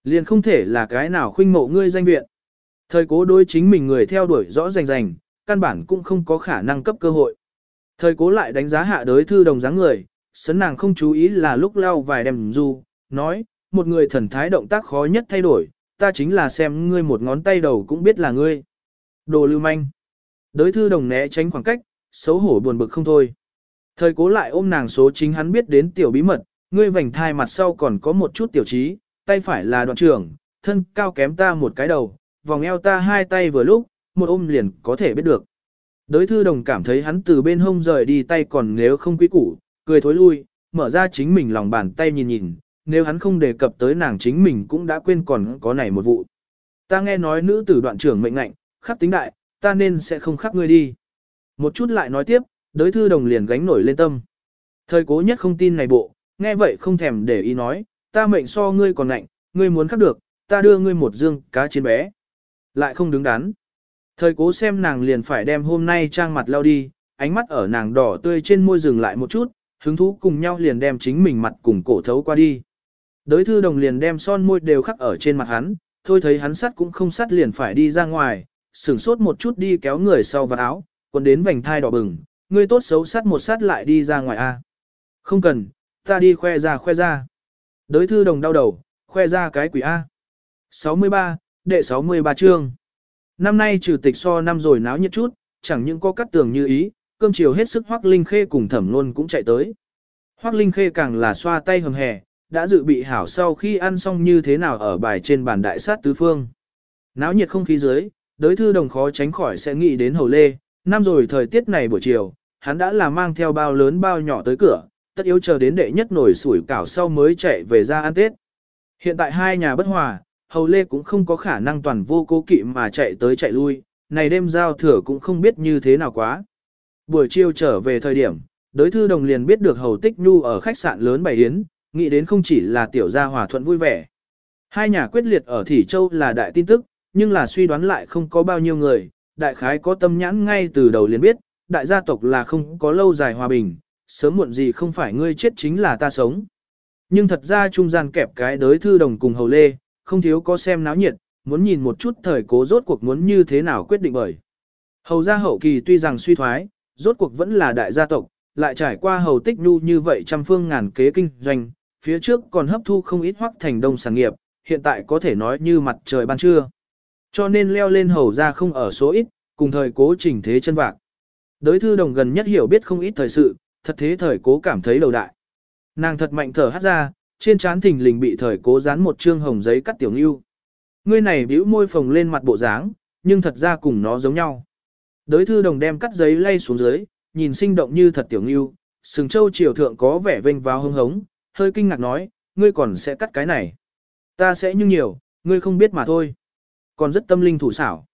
Liền không thể là cái nào khuynh mộ ngươi danh viện. Thời cố đối chính mình người theo đuổi rõ rành rành, căn bản cũng không có khả năng cấp cơ hội. Thời cố lại đánh giá hạ đối thư đồng dáng người, sấn nàng không chú ý là lúc lau vài đem du, nói, một người thần thái động tác khó nhất thay đổi, ta chính là xem ngươi một ngón tay đầu cũng biết là ngươi. Đồ lưu manh. Đối thư đồng né tránh khoảng cách, xấu hổ buồn bực không thôi. Thời cố lại ôm nàng số chính hắn biết đến tiểu bí mật, ngươi vành thai mặt sau còn có một chút tiểu trí, tay phải là đoạn trưởng, thân cao kém ta một cái đầu, vòng eo ta hai tay vừa lúc, một ôm liền có thể biết được. Đới thư đồng cảm thấy hắn từ bên hông rời đi tay còn nếu không quý củ, cười thối lui, mở ra chính mình lòng bàn tay nhìn nhìn, nếu hắn không đề cập tới nàng chính mình cũng đã quên còn có này một vụ. Ta nghe nói nữ tử đoạn trưởng mệnh lệnh, khắc tính đại, ta nên sẽ không khắc ngươi đi. Một chút lại nói tiếp, đối thư đồng liền gánh nổi lên tâm. Thời cố nhất không tin này bộ, nghe vậy không thèm để ý nói, ta mệnh so ngươi còn lạnh, ngươi muốn khắc được, ta đưa ngươi một dương cá chiến bé. Lại không đứng đắn. Thời cố xem nàng liền phải đem hôm nay trang mặt lao đi, ánh mắt ở nàng đỏ tươi trên môi dừng lại một chút, hứng thú cùng nhau liền đem chính mình mặt cùng cổ thấu qua đi. Đới thư đồng liền đem son môi đều khắc ở trên mặt hắn, thôi thấy hắn sắt cũng không sắt liền phải đi ra ngoài, sửng sốt một chút đi kéo người sau vào áo, còn đến vành thai đỏ bừng, ngươi tốt xấu sắt một sắt lại đi ra ngoài a. Không cần, ta đi khoe ra khoe ra. Đới thư đồng đau đầu, khoe ra cái quỷ A. 63, đệ 63 chương. Năm nay trừ tịch so năm rồi náo nhiệt chút, chẳng những có cắt tường như ý, cơm chiều hết sức Hoắc Linh Khê cùng Thẩm Nôn cũng chạy tới. Hoắc Linh Khê càng là xoa tay hầm hè, đã dự bị hảo sau khi ăn xong như thế nào ở bài trên bàn đại sát tứ phương. Náo nhiệt không khí dưới, đối thư đồng khó tránh khỏi sẽ nghĩ đến hầu lê, năm rồi thời tiết này buổi chiều, hắn đã là mang theo bao lớn bao nhỏ tới cửa, tất yếu chờ đến đệ nhất nổi sủi cảo sau mới chạy về ra ăn Tết. Hiện tại hai nhà bất hòa, hầu lê cũng không có khả năng toàn vô cố kỵ mà chạy tới chạy lui, này đêm giao thừa cũng không biết như thế nào quá. Buổi chiều trở về thời điểm, đối thư đồng liền biết được hầu tích nhu ở khách sạn lớn bày yến, nghĩ đến không chỉ là tiểu gia hòa thuận vui vẻ. Hai nhà quyết liệt ở Thỉ Châu là đại tin tức, nhưng là suy đoán lại không có bao nhiêu người, đại khái có tâm nhãn ngay từ đầu liền biết, đại gia tộc là không có lâu dài hòa bình, sớm muộn gì không phải ngươi chết chính là ta sống. Nhưng thật ra trung gian kẹp cái đới thư đồng cùng hầu lê, không thiếu có xem náo nhiệt, muốn nhìn một chút thời cố rốt cuộc muốn như thế nào quyết định bởi. Hầu gia hậu kỳ tuy rằng suy thoái, rốt cuộc vẫn là đại gia tộc, lại trải qua hầu tích nhu như vậy trăm phương ngàn kế kinh doanh, phía trước còn hấp thu không ít hoắc thành đông sản nghiệp, hiện tại có thể nói như mặt trời ban trưa. Cho nên leo lên hầu ra không ở số ít, cùng thời cố trình thế chân vạc. Đới thư đồng gần nhất hiểu biết không ít thời sự, thật thế thời cố cảm thấy đầu đại. Nàng thật mạnh thở hát ra, trên trán thình lình bị thời cố dán một trương hồng giấy cắt tiểu ngưu. Ngươi này bĩu môi phồng lên mặt bộ dáng, nhưng thật ra cùng nó giống nhau. Đới thư đồng đem cắt giấy lay xuống dưới, nhìn sinh động như thật tiểu ngưu, sừng châu triều thượng có vẻ vênh vào hưng hống, hơi kinh ngạc nói, ngươi còn sẽ cắt cái này. Ta sẽ như nhiều, ngươi không biết mà thôi. Còn rất tâm linh thủ xảo.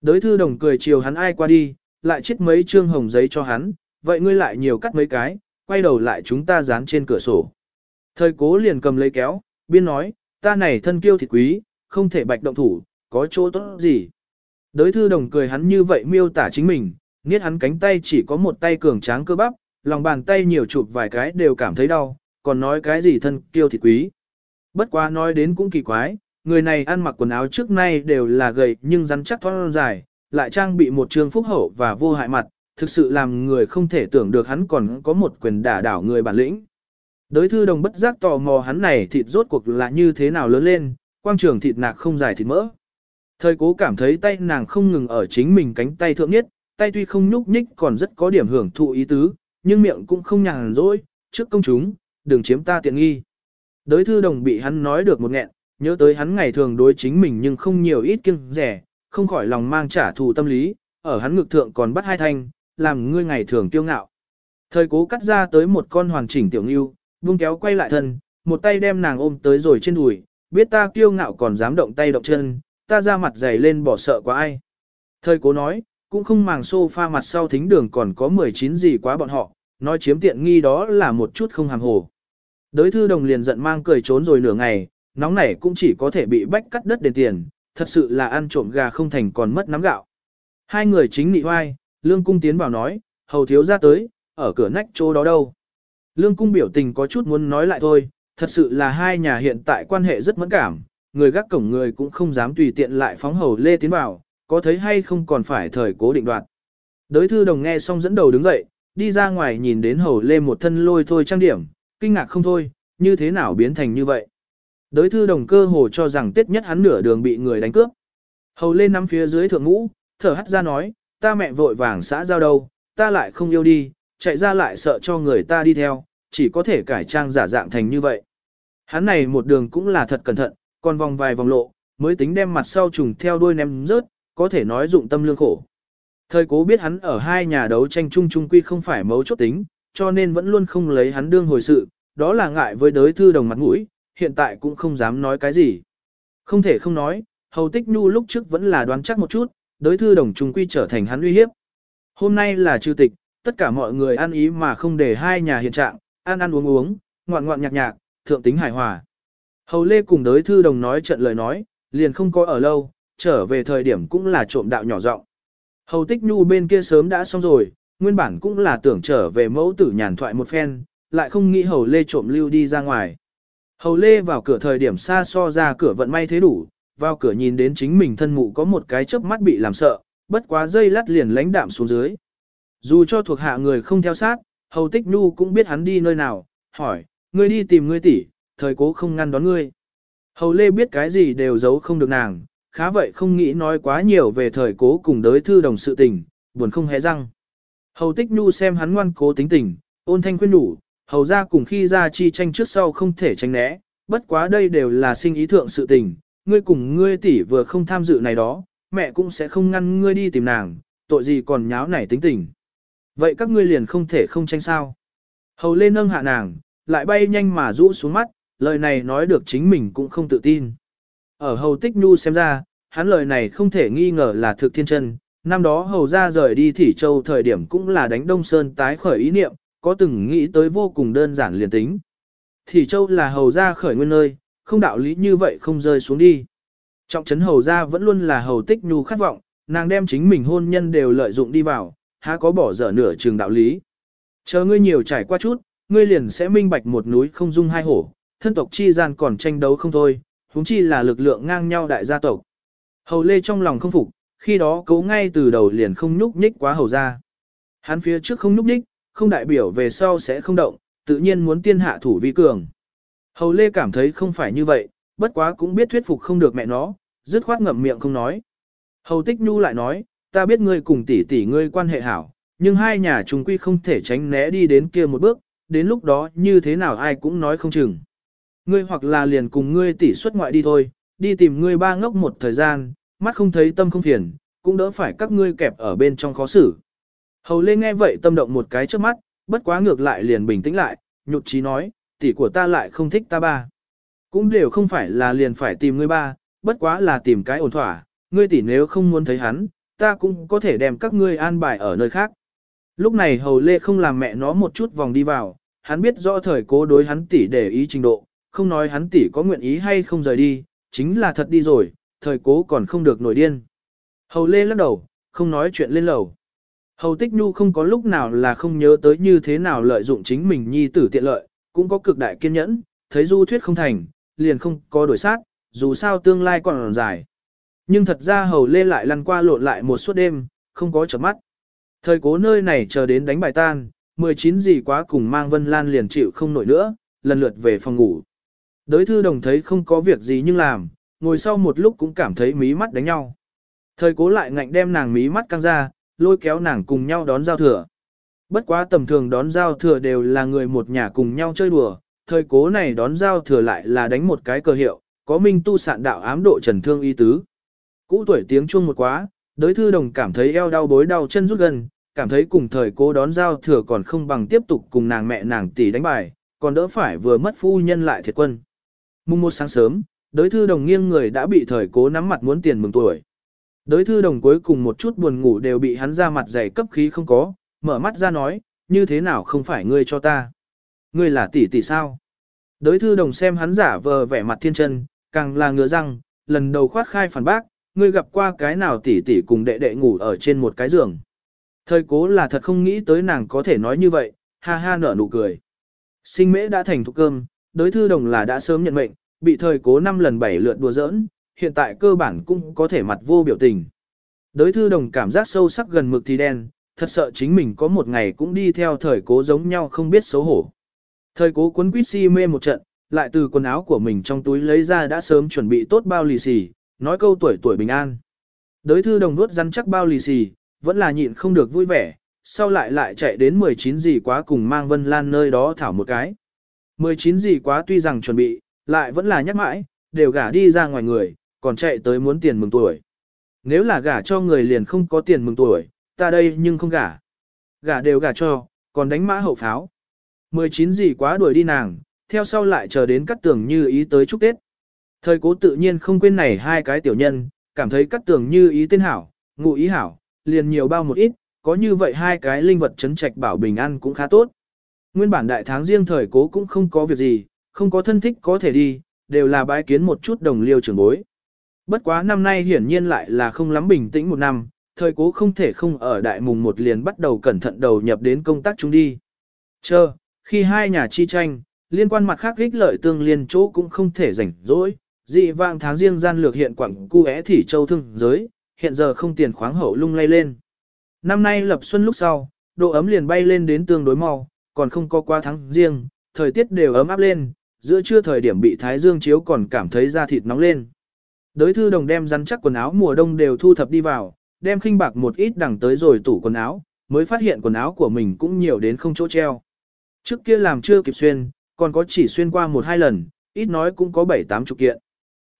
Đới thư đồng cười chiều hắn ai qua đi, lại chết mấy trương hồng giấy cho hắn, vậy ngươi lại nhiều cắt mấy cái, quay đầu lại chúng ta dán trên cửa sổ. Thời cố liền cầm lấy kéo, biên nói, ta này thân kiêu thịt quý, không thể bạch động thủ, có chỗ tốt gì. Đới thư đồng cười hắn như vậy miêu tả chính mình, nghiết hắn cánh tay chỉ có một tay cường tráng cơ bắp, lòng bàn tay nhiều chụp vài cái đều cảm thấy đau, còn nói cái gì thân kiêu thịt quý. Bất quá nói đến cũng kỳ quái, người này ăn mặc quần áo trước nay đều là gầy nhưng rắn chắc thoát dài, lại trang bị một trường phúc hậu và vô hại mặt, thực sự làm người không thể tưởng được hắn còn có một quyền đả đảo người bản lĩnh. Đới thư đồng bất giác tò mò hắn này thịt rốt cuộc là như thế nào lớn lên, quang trường thịt nạc không dài thịt mỡ. Thời cố cảm thấy tay nàng không ngừng ở chính mình cánh tay thượng nhất, tay tuy không nhúc nhích còn rất có điểm hưởng thụ ý tứ, nhưng miệng cũng không nhàn rỗi, trước công chúng, đừng chiếm ta tiện nghi. Đới thư đồng bị hắn nói được một nghẹn, nhớ tới hắn ngày thường đối chính mình nhưng không nhiều ít kiêng rẻ, không khỏi lòng mang trả thù tâm lý, ở hắn ngực thượng còn bắt hai thanh, làm ngươi ngày thường kiêu ngạo. Thời cố cắt ra tới một con hoàn chỉnh tiểu ngưu, buông kéo quay lại thân, một tay đem nàng ôm tới rồi trên đùi, biết ta kiêu ngạo còn dám động tay động chân, ta ra mặt dày lên bỏ sợ quá ai. Thời cố nói, cũng không màng sofa mặt sau thính đường còn có 19 gì quá bọn họ, nói chiếm tiện nghi đó là một chút không hàm hồ. Đới thư đồng liền giận mang cười trốn rồi nửa ngày, nóng nảy cũng chỉ có thể bị bách cắt đất đền tiền, thật sự là ăn trộm gà không thành còn mất nắm gạo. Hai người chính nị hoai, lương cung tiến vào nói, hầu thiếu ra tới, ở cửa nách chỗ đó đâu. Lương cung biểu tình có chút muốn nói lại thôi, thật sự là hai nhà hiện tại quan hệ rất mẫn cảm, người gác cổng người cũng không dám tùy tiện lại phóng hầu lê tiến vào, có thấy hay không còn phải thời cố định đoạt. Đới thư đồng nghe xong dẫn đầu đứng dậy, đi ra ngoài nhìn đến hầu lê một thân lôi thôi trang điểm, kinh ngạc không thôi, như thế nào biến thành như vậy. Đới thư đồng cơ hồ cho rằng tết nhất hắn nửa đường bị người đánh cướp. Hầu lên nắm phía dưới thượng ngũ, thở hắt ra nói, ta mẹ vội vàng xã giao đâu, ta lại không yêu đi, chạy ra lại sợ cho người ta đi theo, chỉ có thể cải trang giả dạng thành như vậy. Hắn này một đường cũng là thật cẩn thận, còn vòng vài vòng lộ, mới tính đem mặt sau trùng theo đuôi ném rớt, có thể nói dụng tâm lương khổ. Thời cố biết hắn ở hai nhà đấu tranh chung chung quy không phải mấu chốt tính, cho nên vẫn luôn không lấy hắn đương hồi sự, đó là ngại với đới thư đồng mặt mũi, hiện tại cũng không dám nói cái gì. Không thể không nói, hầu tích nhu lúc trước vẫn là đoán chắc một chút, đới thư đồng chung quy trở thành hắn uy hiếp. Hôm nay là trừ tịch, tất cả mọi người ăn ý mà không để hai nhà hiện trạng, ăn ăn uống uống, ngoạn ngoạn nhạc nhạc, thượng tính hài hòa. Hầu Lê cùng đới thư đồng nói trận lời nói, liền không có ở lâu, trở về thời điểm cũng là trộm đạo nhỏ giọng. Hầu Tích Nhu bên kia sớm đã xong rồi, nguyên bản cũng là tưởng trở về mẫu tử nhàn thoại một phen, lại không nghĩ Hầu Lê trộm lưu đi ra ngoài. Hầu Lê vào cửa thời điểm xa so ra cửa vận may thế đủ, vào cửa nhìn đến chính mình thân mụ có một cái chớp mắt bị làm sợ, bất quá dây lắt liền lánh đạm xuống dưới. Dù cho thuộc hạ người không theo sát, Hầu Tích Nhu cũng biết hắn đi nơi nào, hỏi, ngươi đi tìm ngươi tỷ, thời cố không ngăn đón ngươi. Hầu Lê biết cái gì đều giấu không được nàng, khá vậy không nghĩ nói quá nhiều về thời cố cùng đới thư đồng sự tình, buồn không hé răng. Hầu Tích Nhu xem hắn ngoan cố tính tình, ôn thanh khuyên đủ, hầu ra cùng khi ra chi tranh trước sau không thể tránh né, bất quá đây đều là sinh ý thượng sự tình, ngươi cùng ngươi tỷ vừa không tham dự này đó, mẹ cũng sẽ không ngăn ngươi đi tìm nàng, tội gì còn nháo nảy tính tình. Vậy các ngươi liền không thể không tranh sao. Hầu lên nâng hạ nàng, lại bay nhanh mà rũ xuống mắt, lời này nói được chính mình cũng không tự tin. Ở hầu tích nhu xem ra, hắn lời này không thể nghi ngờ là thực thiên chân, năm đó hầu ra rời đi Thỉ Châu thời điểm cũng là đánh Đông Sơn tái khởi ý niệm, có từng nghĩ tới vô cùng đơn giản liền tính. Thỉ châu là hầu gia khởi nguyên nơi, không đạo lý như vậy không rơi xuống đi. Trọng trấn hầu gia vẫn luôn là hầu tích nhu khát vọng, nàng đem chính mình hôn nhân đều lợi dụng đi vào, há có bỏ dở nửa trường đạo lý. Chờ ngươi nhiều trải qua chút, ngươi liền sẽ minh bạch một núi không dung hai hổ, thân tộc chi gian còn tranh đấu không thôi, huống chi là lực lượng ngang nhau đại gia tộc. Hầu Lê trong lòng không phục, khi đó cấu ngay từ đầu liền không nhúc nhích quá hầu ra. Hắn phía trước không nhúc nhích, không đại biểu về sau sẽ không động, tự nhiên muốn tiên hạ thủ vi cường. Hầu Lê cảm thấy không phải như vậy, bất quá cũng biết thuyết phục không được mẹ nó, dứt khoát ngậm miệng không nói. Hầu Tích Nhu lại nói, ta biết ngươi cùng tỷ tỷ ngươi quan hệ hảo, nhưng hai nhà chúng quy không thể tránh né đi đến kia một bước, đến lúc đó như thế nào ai cũng nói không chừng. Ngươi hoặc là liền cùng ngươi tỷ xuất ngoại đi thôi, đi tìm ngươi ba ngốc một thời gian, mắt không thấy tâm không phiền, cũng đỡ phải các ngươi kẹp ở bên trong khó xử. Hầu Lê nghe vậy tâm động một cái trước mắt, bất quá ngược lại liền bình tĩnh lại, nhụt chí nói, tỷ của ta lại không thích ta ba. Cũng đều không phải là liền phải tìm ngươi ba, bất quá là tìm cái ổn thỏa, ngươi tỷ nếu không muốn thấy hắn, ta cũng có thể đem các ngươi an bài ở nơi khác. Lúc này hầu lê không làm mẹ nó một chút vòng đi vào, hắn biết rõ thời cố đối hắn tỷ để ý trình độ, không nói hắn tỷ có nguyện ý hay không rời đi, chính là thật đi rồi, thời cố còn không được nổi điên. Hầu lê lắc đầu, không nói chuyện lên lầu. Hầu tích nhu không có lúc nào là không nhớ tới như thế nào lợi dụng chính mình nhi tử tiện lợi, cũng có cực đại kiên nhẫn, thấy du thuyết không thành, liền không có đổi sát, dù sao tương lai còn dài. Nhưng thật ra hầu lê lại lăn qua lộn lại một suốt đêm, không có chợp mắt. Thời cố nơi này chờ đến đánh bài tan, 19 gì quá cùng mang Vân Lan liền chịu không nổi nữa, lần lượt về phòng ngủ. Đới thư đồng thấy không có việc gì nhưng làm, ngồi sau một lúc cũng cảm thấy mí mắt đánh nhau. Thời cố lại ngạnh đem nàng mí mắt căng ra, lôi kéo nàng cùng nhau đón giao thừa. Bất quá tầm thường đón giao thừa đều là người một nhà cùng nhau chơi đùa, thời cố này đón giao thừa lại là đánh một cái cờ hiệu, có minh tu sạn đạo ám độ trần thương y tứ. Cũ tuổi tiếng chuông một quá, đới thư đồng cảm thấy eo đau bối đau chân rút gần, cảm thấy cùng thời cố đón giao thừa còn không bằng tiếp tục cùng nàng mẹ nàng tỷ đánh bài, còn đỡ phải vừa mất phu nhân lại thiệt quân. Mùng một sáng sớm, đối thư đồng nghiêng người đã bị thời cố nắm mặt muốn tiền mừng tuổi. Đối thư đồng cuối cùng một chút buồn ngủ đều bị hắn ra mặt dày cấp khí không có, mở mắt ra nói, như thế nào không phải ngươi cho ta. Ngươi là tỷ tỷ sao? Đối thư đồng xem hắn giả vờ vẻ mặt thiên chân, càng là ngứa răng, lần đầu khoát khai phản bác, ngươi gặp qua cái nào tỷ tỷ cùng đệ đệ ngủ ở trên một cái giường. Thời cố là thật không nghĩ tới nàng có thể nói như vậy, ha ha nở nụ cười. Sinh mễ đã thành thục cơm, đối thư đồng là đã sớm nhận mệnh, bị thời cố năm lần bảy lượt đùa giỡn, hiện tại cơ bản cũng có thể mặt vô biểu tình. Đối thư đồng cảm giác sâu sắc gần mực thì đen, thật sợ chính mình có một ngày cũng đi theo thời cố giống nhau không biết xấu hổ. Thời cố cuốn quýt si mê một trận, lại từ quần áo của mình trong túi lấy ra đã sớm chuẩn bị tốt bao lì xì, nói câu tuổi tuổi bình an. Đới thư đồng nuốt rắn chắc bao lì xì, vẫn là nhịn không được vui vẻ, sau lại lại chạy đến 19 gì quá cùng mang Vân Lan nơi đó thảo một cái. 19 gì quá tuy rằng chuẩn bị, lại vẫn là nhắc mãi, đều gả đi ra ngoài người, còn chạy tới muốn tiền mừng tuổi. Nếu là gả cho người liền không có tiền mừng tuổi, ta đây nhưng không gả. Gả đều gả cho, còn đánh mã hậu pháo. 19 gì quá đuổi đi nàng, theo sau lại chờ đến cắt tường như ý tới chúc Tết. Thời cố tự nhiên không quên này hai cái tiểu nhân, cảm thấy cắt tường như ý tên hảo, ngụ ý hảo, liền nhiều bao một ít, có như vậy hai cái linh vật chấn trạch bảo bình an cũng khá tốt. Nguyên bản đại tháng riêng thời cố cũng không có việc gì, không có thân thích có thể đi, đều là bái kiến một chút đồng liêu trưởng bối. Bất quá năm nay hiển nhiên lại là không lắm bình tĩnh một năm, thời cố không thể không ở đại mùng một liền bắt đầu cẩn thận đầu nhập đến công tác chúng đi. Chờ, khi hai nhà chi tranh, liên quan mặt khác ích lợi tương liên chỗ cũng không thể rảnh rỗi, dị vang tháng riêng gian lược hiện quảng cu é thỉ châu thương giới, hiện giờ không tiền khoáng hậu lung lay lên. Năm nay lập xuân lúc sau, độ ấm liền bay lên đến tương đối mau, còn không có qua tháng riêng, thời tiết đều ấm áp lên, giữa trưa thời điểm bị thái dương chiếu còn cảm thấy da thịt nóng lên. Đới thư đồng đem rắn chắc quần áo mùa đông đều thu thập đi vào, đem khinh bạc một ít đằng tới rồi tủ quần áo, mới phát hiện quần áo của mình cũng nhiều đến không chỗ treo. Trước kia làm chưa kịp xuyên, còn có chỉ xuyên qua một hai lần, ít nói cũng có bảy tám chục kiện.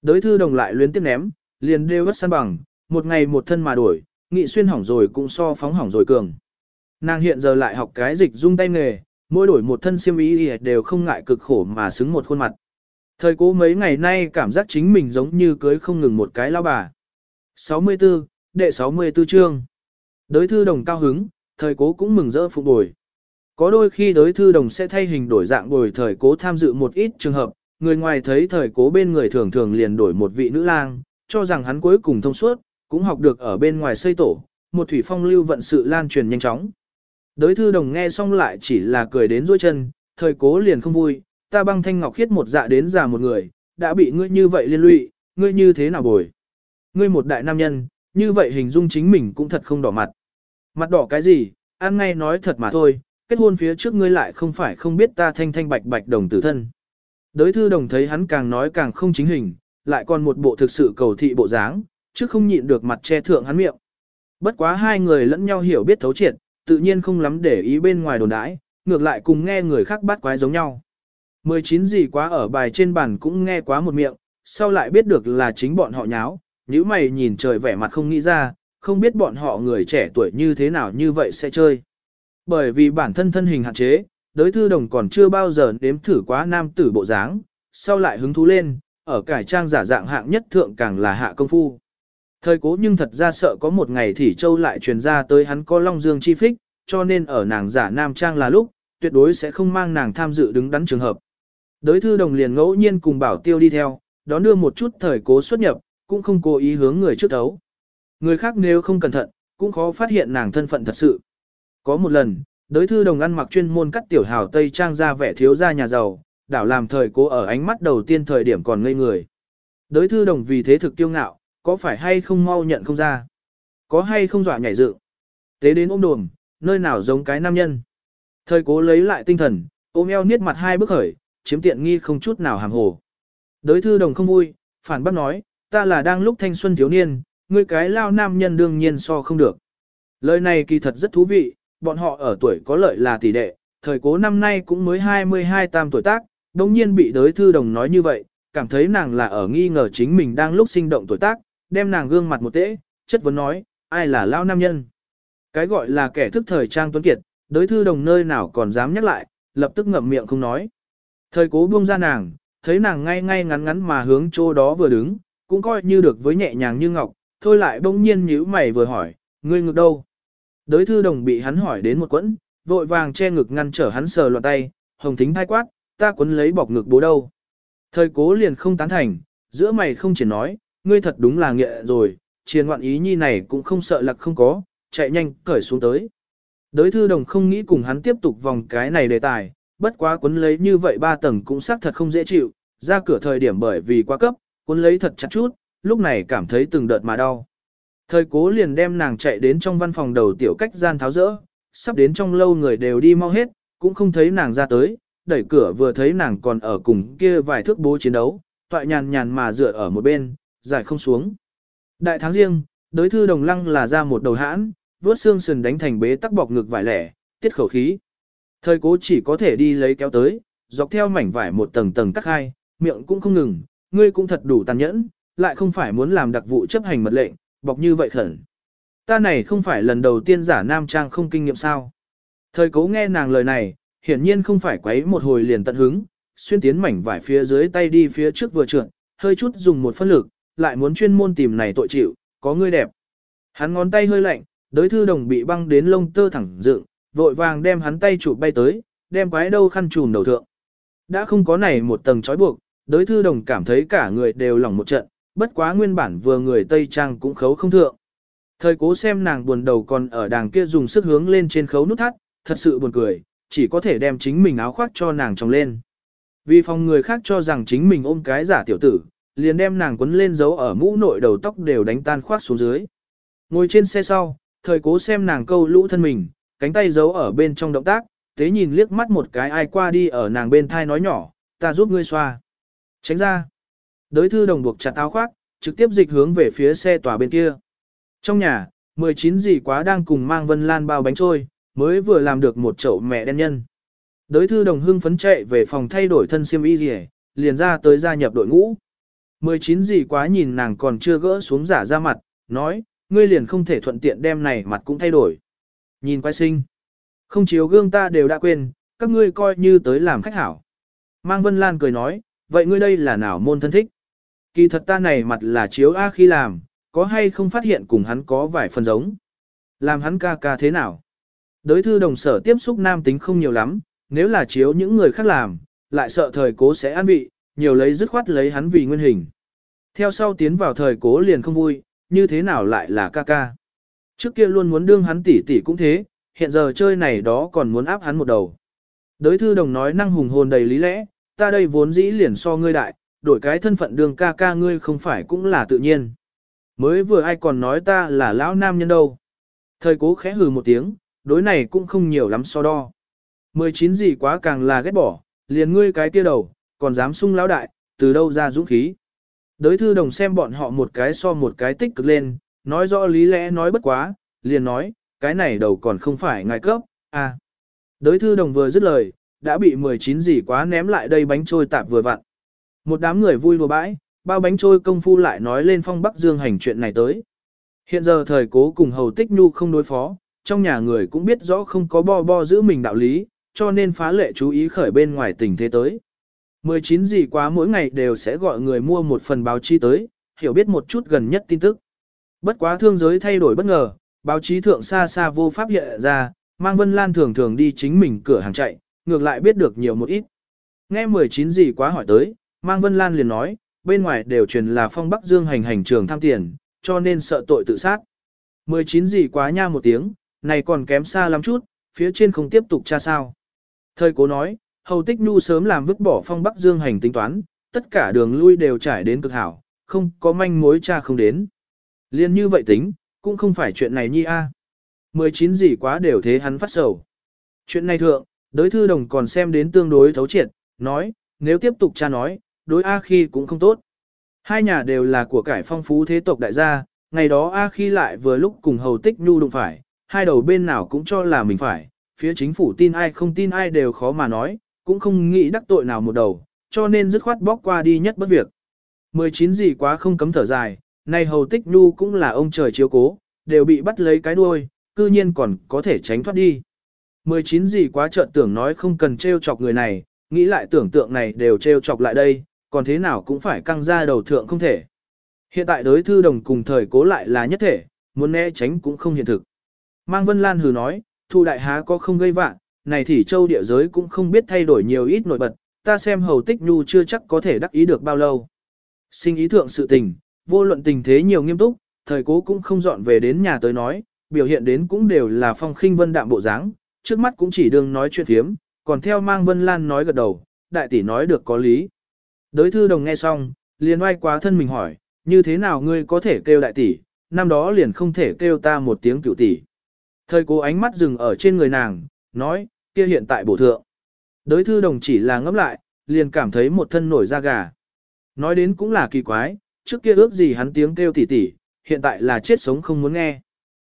Đới thư đồng lại luyến tiếp ném, liền đều vất săn bằng, một ngày một thân mà đổi, nghị xuyên hỏng rồi cũng so phóng hỏng rồi cường. Nàng hiện giờ lại học cái dịch dung tay nghề, mỗi đổi một thân xiêm y đều không ngại cực khổ mà xứng một khuôn mặt. Thời cố mấy ngày nay cảm giác chính mình giống như cưới không ngừng một cái lao bà. 64, đệ 64 chương. Đối thư đồng cao hứng, thời cố cũng mừng rỡ phục bồi. Có đôi khi đối thư đồng sẽ thay hình đổi dạng bồi thời cố tham dự một ít trường hợp, người ngoài thấy thời cố bên người thường thường liền đổi một vị nữ lang, cho rằng hắn cuối cùng thông suốt, cũng học được ở bên ngoài xây tổ, một thủy phong lưu vận sự lan truyền nhanh chóng. Đới thư đồng nghe xong lại chỉ là cười đến dôi chân, thời cố liền không vui, ta băng thanh ngọc khiết một dạ đến già một người, đã bị ngươi như vậy liên lụy, ngươi như thế nào bồi. Ngươi một đại nam nhân, như vậy hình dung chính mình cũng thật không đỏ mặt. Mặt đỏ cái gì, ăn ngay nói thật mà thôi, kết hôn phía trước ngươi lại không phải không biết ta thanh thanh bạch bạch đồng tử thân. Đới thư đồng thấy hắn càng nói càng không chính hình, lại còn một bộ thực sự cầu thị bộ dáng, chứ không nhịn được mặt che thượng hắn miệng. Bất quá hai người lẫn nhau hiểu biết thấu triệt, tự nhiên không lắm để ý bên ngoài đồn đãi, ngược lại cùng nghe người khác bắt quái giống nhau. 19 gì quá ở bài trên bàn cũng nghe quá một miệng, sau lại biết được là chính bọn họ nháo, nếu mày nhìn trời vẻ mặt không nghĩ ra, không biết bọn họ người trẻ tuổi như thế nào như vậy sẽ chơi. Bởi vì bản thân thân hình hạn chế, đới thư đồng còn chưa bao giờ đếm thử quá nam tử bộ dáng, sau lại hứng thú lên, ở cải trang giả dạng hạng nhất thượng càng là hạ công phu. Thời cố nhưng thật ra sợ có một ngày thì châu lại truyền ra tới hắn có long dương chi phích, cho nên ở nàng giả nam trang là lúc, tuyệt đối sẽ không mang nàng tham dự đứng đắn trường hợp. Đới thư đồng liền ngẫu nhiên cùng bảo tiêu đi theo, đón đưa một chút thời cố xuất nhập, cũng không cố ý hướng người trước đấu. Người khác nếu không cẩn thận, cũng khó phát hiện nàng thân phận thật sự. Có một lần, đới thư đồng ăn mặc chuyên môn cắt tiểu hào tây trang ra vẻ thiếu gia nhà giàu, đảo làm thời cố ở ánh mắt đầu tiên thời điểm còn ngây người. Đới thư đồng vì thế thực kiêu ngạo, có phải hay không mau nhận không ra? Có hay không dọa nhảy dự? Tế đến ôm đồm, nơi nào giống cái nam nhân? Thời cố lấy lại tinh thần, ôm eo niết mặt hai bước khởi, chiếm tiện nghi không chút nào hàm hồ. Đới thư đồng không vui, phản bác nói, ta là đang lúc thanh xuân thiếu niên, ngươi cái lao nam nhân đương nhiên so không được. Lời này kỳ thật rất thú vị, bọn họ ở tuổi có lợi là tỷ đệ, thời cố năm nay cũng mới 22 tam tuổi tác, đồng nhiên bị đới thư đồng nói như vậy, cảm thấy nàng là ở nghi ngờ chính mình đang lúc sinh động tuổi tác, đem nàng gương mặt một tễ, chất vấn nói, ai là lao nam nhân. Cái gọi là kẻ thức thời trang tuấn kiệt, đối thư đồng nơi nào còn dám nhắc lại, lập tức ngậm miệng không nói. Thời cố buông ra nàng, thấy nàng ngay ngay ngắn ngắn mà hướng chỗ đó vừa đứng, cũng coi như được với nhẹ nhàng như ngọc, thôi lại bỗng nhiên nhíu mày vừa hỏi, ngươi ngược đâu? đối thư đồng bị hắn hỏi đến một quẫn, vội vàng che ngực ngăn trở hắn sờ loạn tay, hồng thính thai quát, ta quấn lấy bọc ngực bố đâu. Thời cố liền không tán thành, giữa mày không chỉ nói, ngươi thật đúng là nghệ rồi, chiến ngoạn ý nhi này cũng không sợ lạc không có, chạy nhanh cởi xuống tới. Đới thư đồng không nghĩ cùng hắn tiếp tục vòng cái này đề tài, bất quá cuốn lấy như vậy ba tầng cũng xác thật không dễ chịu, ra cửa thời điểm bởi vì quá cấp, cuốn lấy thật chặt chút, lúc này cảm thấy từng đợt mà đau. Thời cố liền đem nàng chạy đến trong văn phòng đầu tiểu cách gian tháo rỡ, sắp đến trong lâu người đều đi mau hết, cũng không thấy nàng ra tới, đẩy cửa vừa thấy nàng còn ở cùng kia vài thước bố chiến đấu, toại nhàn nhàn mà dựa ở một bên, giải không xuống. Đại tháng riêng, đối thư đồng lăng là ra một đầu hãn, vớt xương sườn đánh thành bế tắc bọc ngực vải lẻ, tiết khẩu khí. Thời cố chỉ có thể đi lấy kéo tới, dọc theo mảnh vải một tầng tầng tắc hai, miệng cũng không ngừng, ngươi cũng thật đủ tàn nhẫn, lại không phải muốn làm đặc vụ chấp hành mật lệnh, bọc như vậy khẩn. Ta này không phải lần đầu tiên giả nam trang không kinh nghiệm sao. Thời cố nghe nàng lời này, hiển nhiên không phải quấy một hồi liền tận hứng, xuyên tiến mảnh vải phía dưới tay đi phía trước vừa trượt, hơi chút dùng một phân lực, lại muốn chuyên môn tìm này tội chịu, có ngươi đẹp. Hắn ngón tay hơi lạnh, đối thư đồng bị băng đến lông tơ thẳng dựng, vội vàng đem hắn tay chụp bay tới, đem quái đâu khăn trùm đầu thượng. Đã không có này một tầng trói buộc, đối thư đồng cảm thấy cả người đều lỏng một trận, bất quá nguyên bản vừa người Tây Trang cũng khấu không thượng. Thời cố xem nàng buồn đầu còn ở đàng kia dùng sức hướng lên trên khấu nút thắt, thật sự buồn cười, chỉ có thể đem chính mình áo khoác cho nàng trồng lên. Vì phòng người khác cho rằng chính mình ôm cái giả tiểu tử, liền đem nàng quấn lên giấu ở mũ nội đầu tóc đều đánh tan khoác xuống dưới. Ngồi trên xe sau, thời cố xem nàng câu lũ thân mình, cánh tay giấu ở bên trong động tác, thế nhìn liếc mắt một cái ai qua đi ở nàng bên thai nói nhỏ, ta giúp ngươi xoa. Tránh ra. Đới thư đồng buộc chặt áo khoác, trực tiếp dịch hướng về phía xe tòa bên kia. Trong nhà, 19 dì quá đang cùng mang Vân Lan bao bánh trôi, mới vừa làm được một chậu mẹ đen nhân. Đới thư đồng hưng phấn chạy về phòng thay đổi thân xiêm y gì, liền ra tới gia nhập đội ngũ. 19 gì quá nhìn nàng còn chưa gỡ xuống giả ra mặt, nói, ngươi liền không thể thuận tiện đem này mặt cũng thay đổi. Nhìn quay sinh. Không chiếu gương ta đều đã quên, các ngươi coi như tới làm khách hảo. Mang Vân Lan cười nói, vậy ngươi đây là nào môn thân thích? Kỳ thật ta này mặt là chiếu A khi làm, có hay không phát hiện cùng hắn có vài phần giống. Làm hắn ca ca thế nào? Đối thư đồng sở tiếp xúc nam tính không nhiều lắm, nếu là chiếu những người khác làm, lại sợ thời cố sẽ ăn bị nhiều lấy dứt khoát lấy hắn vì nguyên hình. Theo sau tiến vào thời cố liền không vui, như thế nào lại là ca ca. Trước kia luôn muốn đương hắn tỷ tỷ cũng thế, hiện giờ chơi này đó còn muốn áp hắn một đầu. Đới thư đồng nói năng hùng hồn đầy lý lẽ, ta đây vốn dĩ liền so ngươi đại, đổi cái thân phận đương ca ca ngươi không phải cũng là tự nhiên. Mới vừa ai còn nói ta là lão nam nhân đâu. Thời cố khẽ hừ một tiếng, đối này cũng không nhiều lắm so đo. 19 gì quá càng là ghét bỏ, liền ngươi cái kia đầu, còn dám sung lão đại, từ đâu ra dũng khí. Đới thư đồng xem bọn họ một cái so một cái tích cực lên, nói rõ lý lẽ nói bất quá, liền nói, cái này đầu còn không phải ngài cấp, à. Đới thư đồng vừa dứt lời, đã bị 19 gì quá ném lại đây bánh trôi tạp vừa vặn. Một đám người vui lùa bãi, bao bánh trôi công phu lại nói lên phong Bắc Dương hành chuyện này tới. Hiện giờ thời cố cùng hầu tích nhu không đối phó, trong nhà người cũng biết rõ không có bo bo giữ mình đạo lý, cho nên phá lệ chú ý khởi bên ngoài tình thế tới. 19 gì quá mỗi ngày đều sẽ gọi người mua một phần báo chí tới, hiểu biết một chút gần nhất tin tức. Bất quá thương giới thay đổi bất ngờ, báo chí thượng xa xa vô pháp hiện ra, mang Vân Lan thường thường đi chính mình cửa hàng chạy, ngược lại biết được nhiều một ít. Nghe 19 gì quá hỏi tới, mang Vân Lan liền nói, bên ngoài đều truyền là phong Bắc Dương hành hành trường tham tiền, cho nên sợ tội tự sát. 19 gì quá nha một tiếng, này còn kém xa lắm chút, phía trên không tiếp tục tra sao. Thời cố nói, hầu tích nu sớm làm vứt bỏ phong Bắc Dương hành tính toán, tất cả đường lui đều trải đến cực hảo, không có manh mối cha không đến. Liên như vậy tính, cũng không phải chuyện này nhi a. 19 gì quá đều thế hắn phát sầu. Chuyện này thượng, đối thư đồng còn xem đến tương đối thấu triệt, nói, nếu tiếp tục cha nói, đối A khi cũng không tốt. Hai nhà đều là của cải phong phú thế tộc đại gia, ngày đó A khi lại vừa lúc cùng hầu tích nhu đụng phải, hai đầu bên nào cũng cho là mình phải, phía chính phủ tin ai không tin ai đều khó mà nói, cũng không nghĩ đắc tội nào một đầu, cho nên dứt khoát bóc qua đi nhất bất việc. 19 gì quá không cấm thở dài, này hầu tích nhu cũng là ông trời chiếu cố, đều bị bắt lấy cái đuôi, cư nhiên còn có thể tránh thoát đi. 19 gì quá trợn tưởng nói không cần trêu chọc người này, nghĩ lại tưởng tượng này đều trêu chọc lại đây, còn thế nào cũng phải căng ra đầu thượng không thể. Hiện tại đối thư đồng cùng thời cố lại là nhất thể, muốn né tránh cũng không hiện thực. Mang Vân Lan hừ nói, thu đại há có không gây vạn, này thì châu địa giới cũng không biết thay đổi nhiều ít nổi bật, ta xem hầu tích nhu chưa chắc có thể đắc ý được bao lâu. Sinh ý thượng sự tình, vô luận tình thế nhiều nghiêm túc, thời cố cũng không dọn về đến nhà tới nói, biểu hiện đến cũng đều là phong khinh vân đạm bộ dáng, trước mắt cũng chỉ đương nói chuyện thiếm, còn theo mang Vân Lan nói gật đầu, đại tỷ nói được có lý. Đới thư đồng nghe xong, liền oai quá thân mình hỏi, như thế nào ngươi có thể kêu đại tỷ, năm đó liền không thể kêu ta một tiếng cựu tỷ. Thời cố ánh mắt dừng ở trên người nàng, nói, kia hiện tại bổ thượng. Đới thư đồng chỉ là ngẫm lại, liền cảm thấy một thân nổi da gà. Nói đến cũng là kỳ quái, trước kia ước gì hắn tiếng kêu tỉ tỉ hiện tại là chết sống không muốn nghe.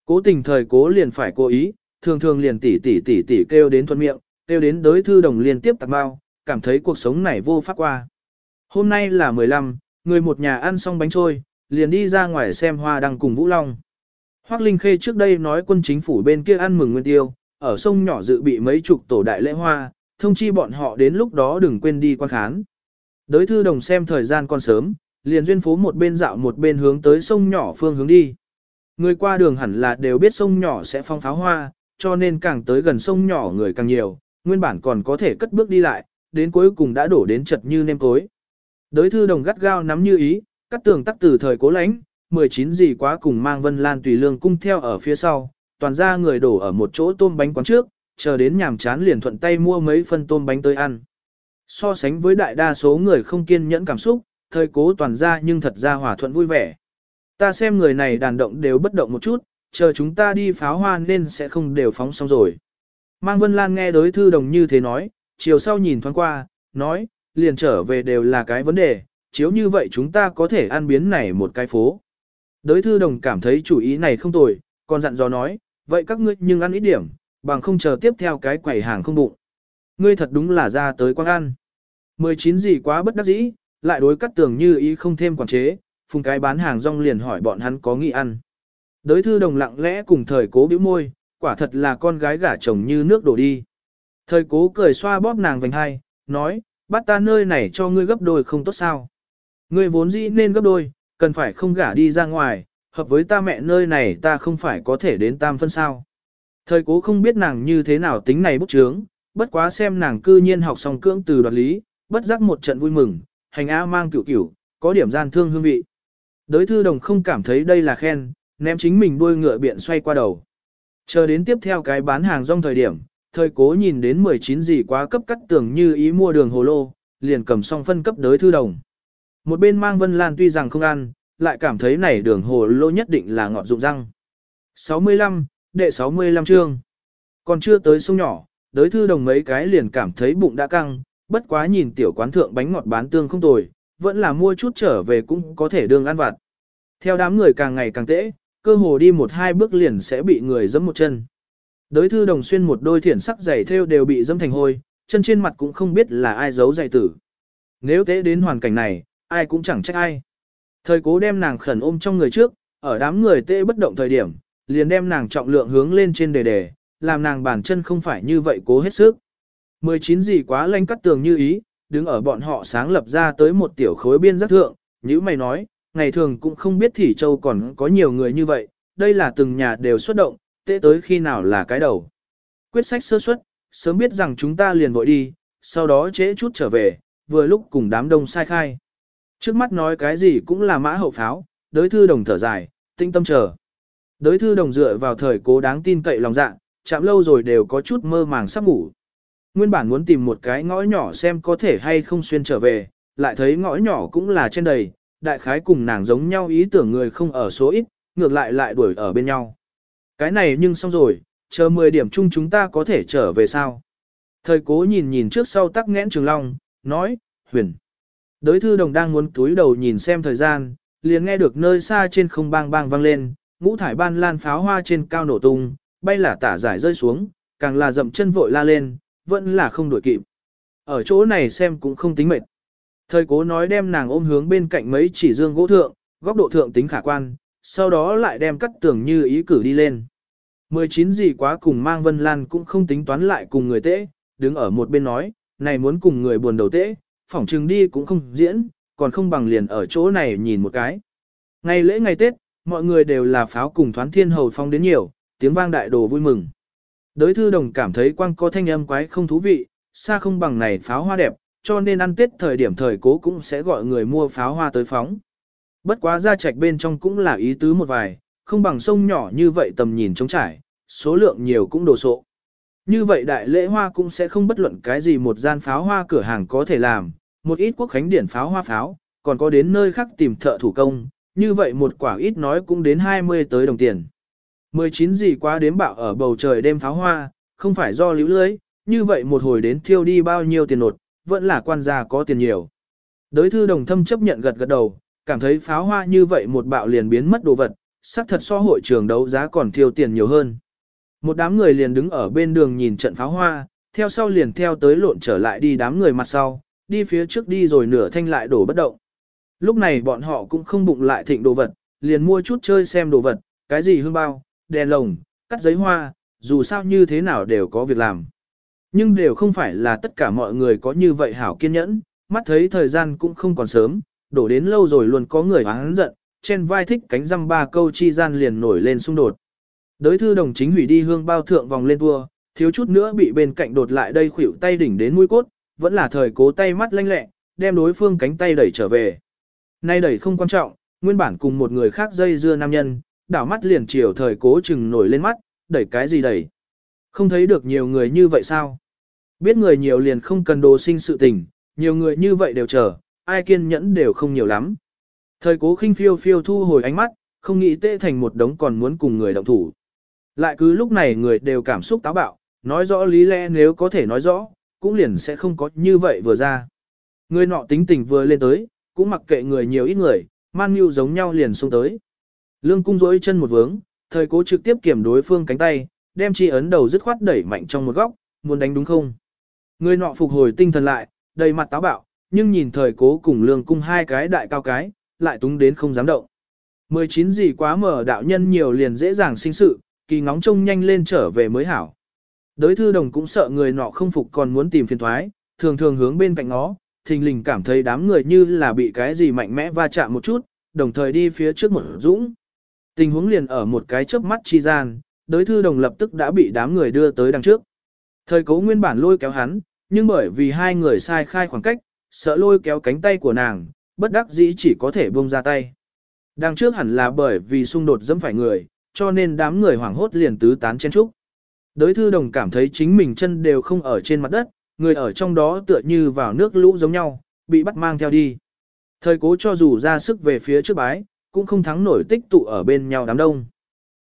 Cố tình thời cố liền phải cố ý, thường thường liền tỉ tỉ tỉ tỉ kêu đến thuận miệng, kêu đến đối thư đồng liên tiếp tạc bao, cảm thấy cuộc sống này vô pháp qua. Hôm nay là 15, người một nhà ăn xong bánh trôi, liền đi ra ngoài xem hoa đăng cùng Vũ Long. Hoác Linh Khê trước đây nói quân chính phủ bên kia ăn mừng nguyên tiêu, ở sông nhỏ dự bị mấy chục tổ đại lễ hoa, thông chi bọn họ đến lúc đó đừng quên đi quan khán. Đới thư đồng xem thời gian còn sớm, liền duyên phố một bên dạo một bên hướng tới sông nhỏ phương hướng đi. Người qua đường hẳn là đều biết sông nhỏ sẽ phong pháo hoa, cho nên càng tới gần sông nhỏ người càng nhiều, nguyên bản còn có thể cất bước đi lại, đến cuối cùng đã đổ đến chật như nêm cối. Đới thư đồng gắt gao nắm như ý, cắt tường tắc từ thời cố lãnh, 19 gì quá cùng mang Vân Lan tùy lương cung theo ở phía sau, toàn ra người đổ ở một chỗ tôm bánh quán trước, chờ đến nhàm chán liền thuận tay mua mấy phân tôm bánh tới ăn. So sánh với đại đa số người không kiên nhẫn cảm xúc, thời cố toàn ra nhưng thật ra hòa thuận vui vẻ. Ta xem người này đàn động đều bất động một chút, chờ chúng ta đi pháo hoa nên sẽ không đều phóng xong rồi. Mang Vân Lan nghe đối thư đồng như thế nói, chiều sau nhìn thoáng qua, nói, liền trở về đều là cái vấn đề, chiếu như vậy chúng ta có thể ăn biến này một cái phố. Đối thư đồng cảm thấy chủ ý này không tồi, còn dặn dò nói, vậy các ngươi nhưng ăn ít điểm, bằng không chờ tiếp theo cái quầy hàng không bụng. Ngươi thật đúng là ra tới quang ăn. 19 gì quá bất đắc dĩ, lại đối cắt tường như ý không thêm quản chế, phùng cái bán hàng rong liền hỏi bọn hắn có nghĩ ăn. Đới thư đồng lặng lẽ cùng thời cố bĩu môi, quả thật là con gái gả chồng như nước đổ đi. Thời cố cười xoa bóp nàng vành hai, nói, bắt ta nơi này cho ngươi gấp đôi không tốt sao. Ngươi vốn dĩ nên gấp đôi, cần phải không gả đi ra ngoài, hợp với ta mẹ nơi này ta không phải có thể đến tam phân sao. Thời cố không biết nàng như thế nào tính này bút chướng, bất quá xem nàng cư nhiên học xong cưỡng từ đoạt lý, bất giác một trận vui mừng, hành Á mang cửu cửu, có điểm gian thương hương vị. Đới thư đồng không cảm thấy đây là khen, ném chính mình đuôi ngựa biện xoay qua đầu. Chờ đến tiếp theo cái bán hàng rong thời điểm, thời cố nhìn đến 19 gì quá cấp cắt tưởng như ý mua đường hồ lô, liền cầm xong phân cấp đới thư đồng. Một bên mang Vân Lan tuy rằng không ăn, lại cảm thấy này đường hồ lô nhất định là ngọt dụng răng. 65, đệ 65 chương. Còn chưa tới sông nhỏ, đới thư đồng mấy cái liền cảm thấy bụng đã căng, bất quá nhìn tiểu quán thượng bánh ngọt bán tương không tồi, vẫn là mua chút trở về cũng có thể đường ăn vặt. Theo đám người càng ngày càng tễ, cơ hồ đi một hai bước liền sẽ bị người dẫm một chân. Đới thư đồng xuyên một đôi thiển sắc giày thêu đều bị dẫm thành hôi, chân trên mặt cũng không biết là ai giấu giày tử. Nếu tế đến hoàn cảnh này, ai cũng chẳng trách ai. Thời cố đem nàng khẩn ôm trong người trước, ở đám người tê bất động thời điểm, liền đem nàng trọng lượng hướng lên trên đề đề, làm nàng bàn chân không phải như vậy cố hết sức. 19 gì quá lanh cắt tường như ý, đứng ở bọn họ sáng lập ra tới một tiểu khối biên giác thượng, như mày nói, ngày thường cũng không biết Thỉ Châu còn có nhiều người như vậy, đây là từng nhà đều xuất động, tệ tới khi nào là cái đầu. Quyết sách sơ suất, sớm biết rằng chúng ta liền vội đi, sau đó trễ chút trở về, vừa lúc cùng đám đông sai khai. Trước mắt nói cái gì cũng là mã hậu pháo, đới thư đồng thở dài, tinh tâm chờ. Đới thư đồng dựa vào thời cố đáng tin cậy lòng dạ, chạm lâu rồi đều có chút mơ màng sắp ngủ. Nguyên bản muốn tìm một cái ngõ nhỏ xem có thể hay không xuyên trở về, lại thấy ngõ nhỏ cũng là trên đầy, đại khái cùng nàng giống nhau ý tưởng người không ở số ít, ngược lại lại đuổi ở bên nhau. Cái này nhưng xong rồi, chờ 10 điểm chung chúng ta có thể trở về sao. Thời cố nhìn nhìn trước sau tắc nghẽn trường long, nói, huyền. Đới thư đồng đang muốn túi đầu nhìn xem thời gian, liền nghe được nơi xa trên không bang bang vang lên, ngũ thải ban lan pháo hoa trên cao nổ tung, bay là tả giải rơi xuống, càng là dậm chân vội la lên, vẫn là không đuổi kịp. Ở chỗ này xem cũng không tính mệt. Thời cố nói đem nàng ôm hướng bên cạnh mấy chỉ dương gỗ thượng, góc độ thượng tính khả quan, sau đó lại đem cắt tưởng như ý cử đi lên. 19 gì quá cùng mang Vân Lan cũng không tính toán lại cùng người tễ, đứng ở một bên nói, này muốn cùng người buồn đầu tễ, phỏng chừng đi cũng không diễn, còn không bằng liền ở chỗ này nhìn một cái. Ngày lễ ngày Tết, mọi người đều là pháo cùng thoán thiên hầu phong đến nhiều, tiếng vang đại đồ vui mừng. Đới thư đồng cảm thấy quang có thanh âm quái không thú vị, xa không bằng này pháo hoa đẹp, cho nên ăn Tết thời điểm thời cố cũng sẽ gọi người mua pháo hoa tới phóng. Bất quá ra trạch bên trong cũng là ý tứ một vài, không bằng sông nhỏ như vậy tầm nhìn trống trải, số lượng nhiều cũng đồ sộ. Như vậy đại lễ hoa cũng sẽ không bất luận cái gì một gian pháo hoa cửa hàng có thể làm, một ít quốc khánh điển pháo hoa pháo, còn có đến nơi khác tìm thợ thủ công, như vậy một quả ít nói cũng đến 20 tới đồng tiền. 19 gì quá đếm bạo ở bầu trời đêm pháo hoa, không phải do lưu lưới, như vậy một hồi đến thiêu đi bao nhiêu tiền nột, vẫn là quan gia có tiền nhiều. Đới thư đồng thâm chấp nhận gật gật đầu, cảm thấy pháo hoa như vậy một bạo liền biến mất đồ vật, xác thật so hội trường đấu giá còn thiêu tiền nhiều hơn. Một đám người liền đứng ở bên đường nhìn trận pháo hoa, theo sau liền theo tới lộn trở lại đi đám người mặt sau, đi phía trước đi rồi nửa thanh lại đổ bất động. Lúc này bọn họ cũng không bụng lại thịnh đồ vật, liền mua chút chơi xem đồ vật, cái gì hương bao, đèn lồng, cắt giấy hoa, dù sao như thế nào đều có việc làm. Nhưng đều không phải là tất cả mọi người có như vậy hảo kiên nhẫn, mắt thấy thời gian cũng không còn sớm, đổ đến lâu rồi luôn có người hoáng giận, trên vai thích cánh răm ba câu chi gian liền nổi lên xung đột. Đới thư đồng chính hủy đi hương bao thượng vòng lên tua, thiếu chút nữa bị bên cạnh đột lại đây khuỷu tay đỉnh đến mũi cốt, vẫn là thời cố tay mắt lanh lẹ, đem đối phương cánh tay đẩy trở về. Nay đẩy không quan trọng, nguyên bản cùng một người khác dây dưa nam nhân, đảo mắt liền chiều thời cố chừng nổi lên mắt, đẩy cái gì đẩy. Không thấy được nhiều người như vậy sao? Biết người nhiều liền không cần đồ sinh sự tình, nhiều người như vậy đều chờ, ai kiên nhẫn đều không nhiều lắm. Thời cố khinh phiêu phiêu thu hồi ánh mắt, không nghĩ tệ thành một đống còn muốn cùng người động thủ. Lại cứ lúc này người đều cảm xúc táo bạo, nói rõ lý lẽ nếu có thể nói rõ, cũng liền sẽ không có như vậy vừa ra. Người nọ tính tình vừa lên tới, cũng mặc kệ người nhiều ít người, man mưu giống nhau liền xuống tới. Lương cung rỗi chân một vướng, thời cố trực tiếp kiểm đối phương cánh tay, đem chi ấn đầu dứt khoát đẩy mạnh trong một góc, muốn đánh đúng không? Người nọ phục hồi tinh thần lại, đầy mặt táo bạo, nhưng nhìn thời cố cùng lương cung hai cái đại cao cái, lại túng đến không dám động. 19 gì quá mở đạo nhân nhiều liền dễ dàng sinh sự, kỳ ngóng trông nhanh lên trở về mới hảo. Đới thư đồng cũng sợ người nọ không phục còn muốn tìm phiền thoái, thường thường hướng bên cạnh nó, thình lình cảm thấy đám người như là bị cái gì mạnh mẽ va chạm một chút, đồng thời đi phía trước một dũng. Tình huống liền ở một cái chớp mắt chi gian, đới thư đồng lập tức đã bị đám người đưa tới đằng trước. Thời cố nguyên bản lôi kéo hắn, nhưng bởi vì hai người sai khai khoảng cách, sợ lôi kéo cánh tay của nàng, bất đắc dĩ chỉ có thể buông ra tay. Đằng trước hẳn là bởi vì xung đột dẫm phải người, cho nên đám người hoảng hốt liền tứ tán chen trúc. Đới thư đồng cảm thấy chính mình chân đều không ở trên mặt đất, người ở trong đó tựa như vào nước lũ giống nhau, bị bắt mang theo đi. Thời cố cho dù ra sức về phía trước bái, cũng không thắng nổi tích tụ ở bên nhau đám đông.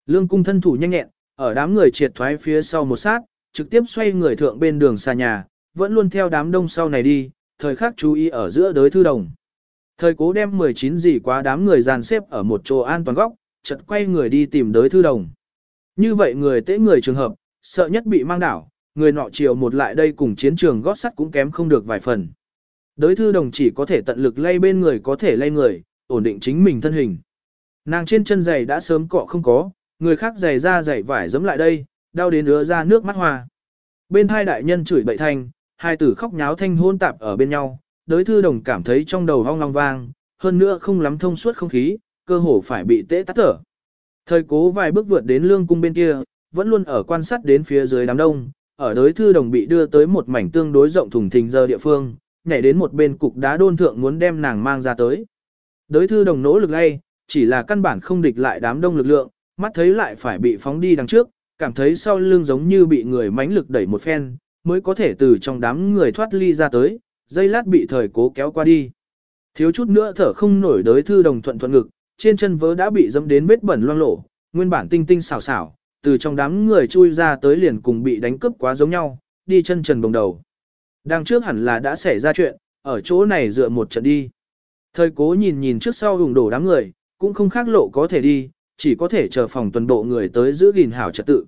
Lương cung thân thủ nhanh nhẹn, ở đám người triệt thoái phía sau một sát, trực tiếp xoay người thượng bên đường xa nhà, vẫn luôn theo đám đông sau này đi, thời khắc chú ý ở giữa đới thư đồng. Thời cố đem 19 gì quá đám người dàn xếp ở một chỗ an toàn góc, chợt quay người đi tìm đới thư đồng. Như vậy người tế người trường hợp, sợ nhất bị mang đảo, người nọ chiều một lại đây cùng chiến trường gót sắt cũng kém không được vài phần. Đới thư đồng chỉ có thể tận lực lay bên người có thể lay người, ổn định chính mình thân hình. Nàng trên chân giày đã sớm cọ không có, người khác giày ra giày vải giấm lại đây, đau đến ứa ra nước mắt hoa. Bên hai đại nhân chửi bậy thanh, hai tử khóc nháo thanh hôn tạp ở bên nhau, đới thư đồng cảm thấy trong đầu hong long vang, hơn nữa không lắm thông suốt không khí, cơ hồ phải bị tễ tắt thở. Thời cố vài bước vượt đến lương cung bên kia, vẫn luôn ở quan sát đến phía dưới đám đông, ở đối thư đồng bị đưa tới một mảnh tương đối rộng thùng thình giờ địa phương, nhảy đến một bên cục đá đôn thượng muốn đem nàng mang ra tới. Đối thư đồng nỗ lực lay, chỉ là căn bản không địch lại đám đông lực lượng, mắt thấy lại phải bị phóng đi đằng trước, cảm thấy sau lưng giống như bị người mãnh lực đẩy một phen, mới có thể từ trong đám người thoát ly ra tới, dây lát bị thời cố kéo qua đi. Thiếu chút nữa thở không nổi đới thư đồng thuận thuận ngực, trên chân vớ đã bị dẫm đến vết bẩn loang lổ, nguyên bản tinh tinh xảo xảo, từ trong đám người chui ra tới liền cùng bị đánh cướp quá giống nhau, đi chân trần bồng đầu. đang trước hẳn là đã xảy ra chuyện, ở chỗ này dựa một trận đi. Thời cố nhìn nhìn trước sau hùng đổ đám người, cũng không khác lộ có thể đi, chỉ có thể chờ phòng tuần bộ người tới giữ gìn hảo trật tự.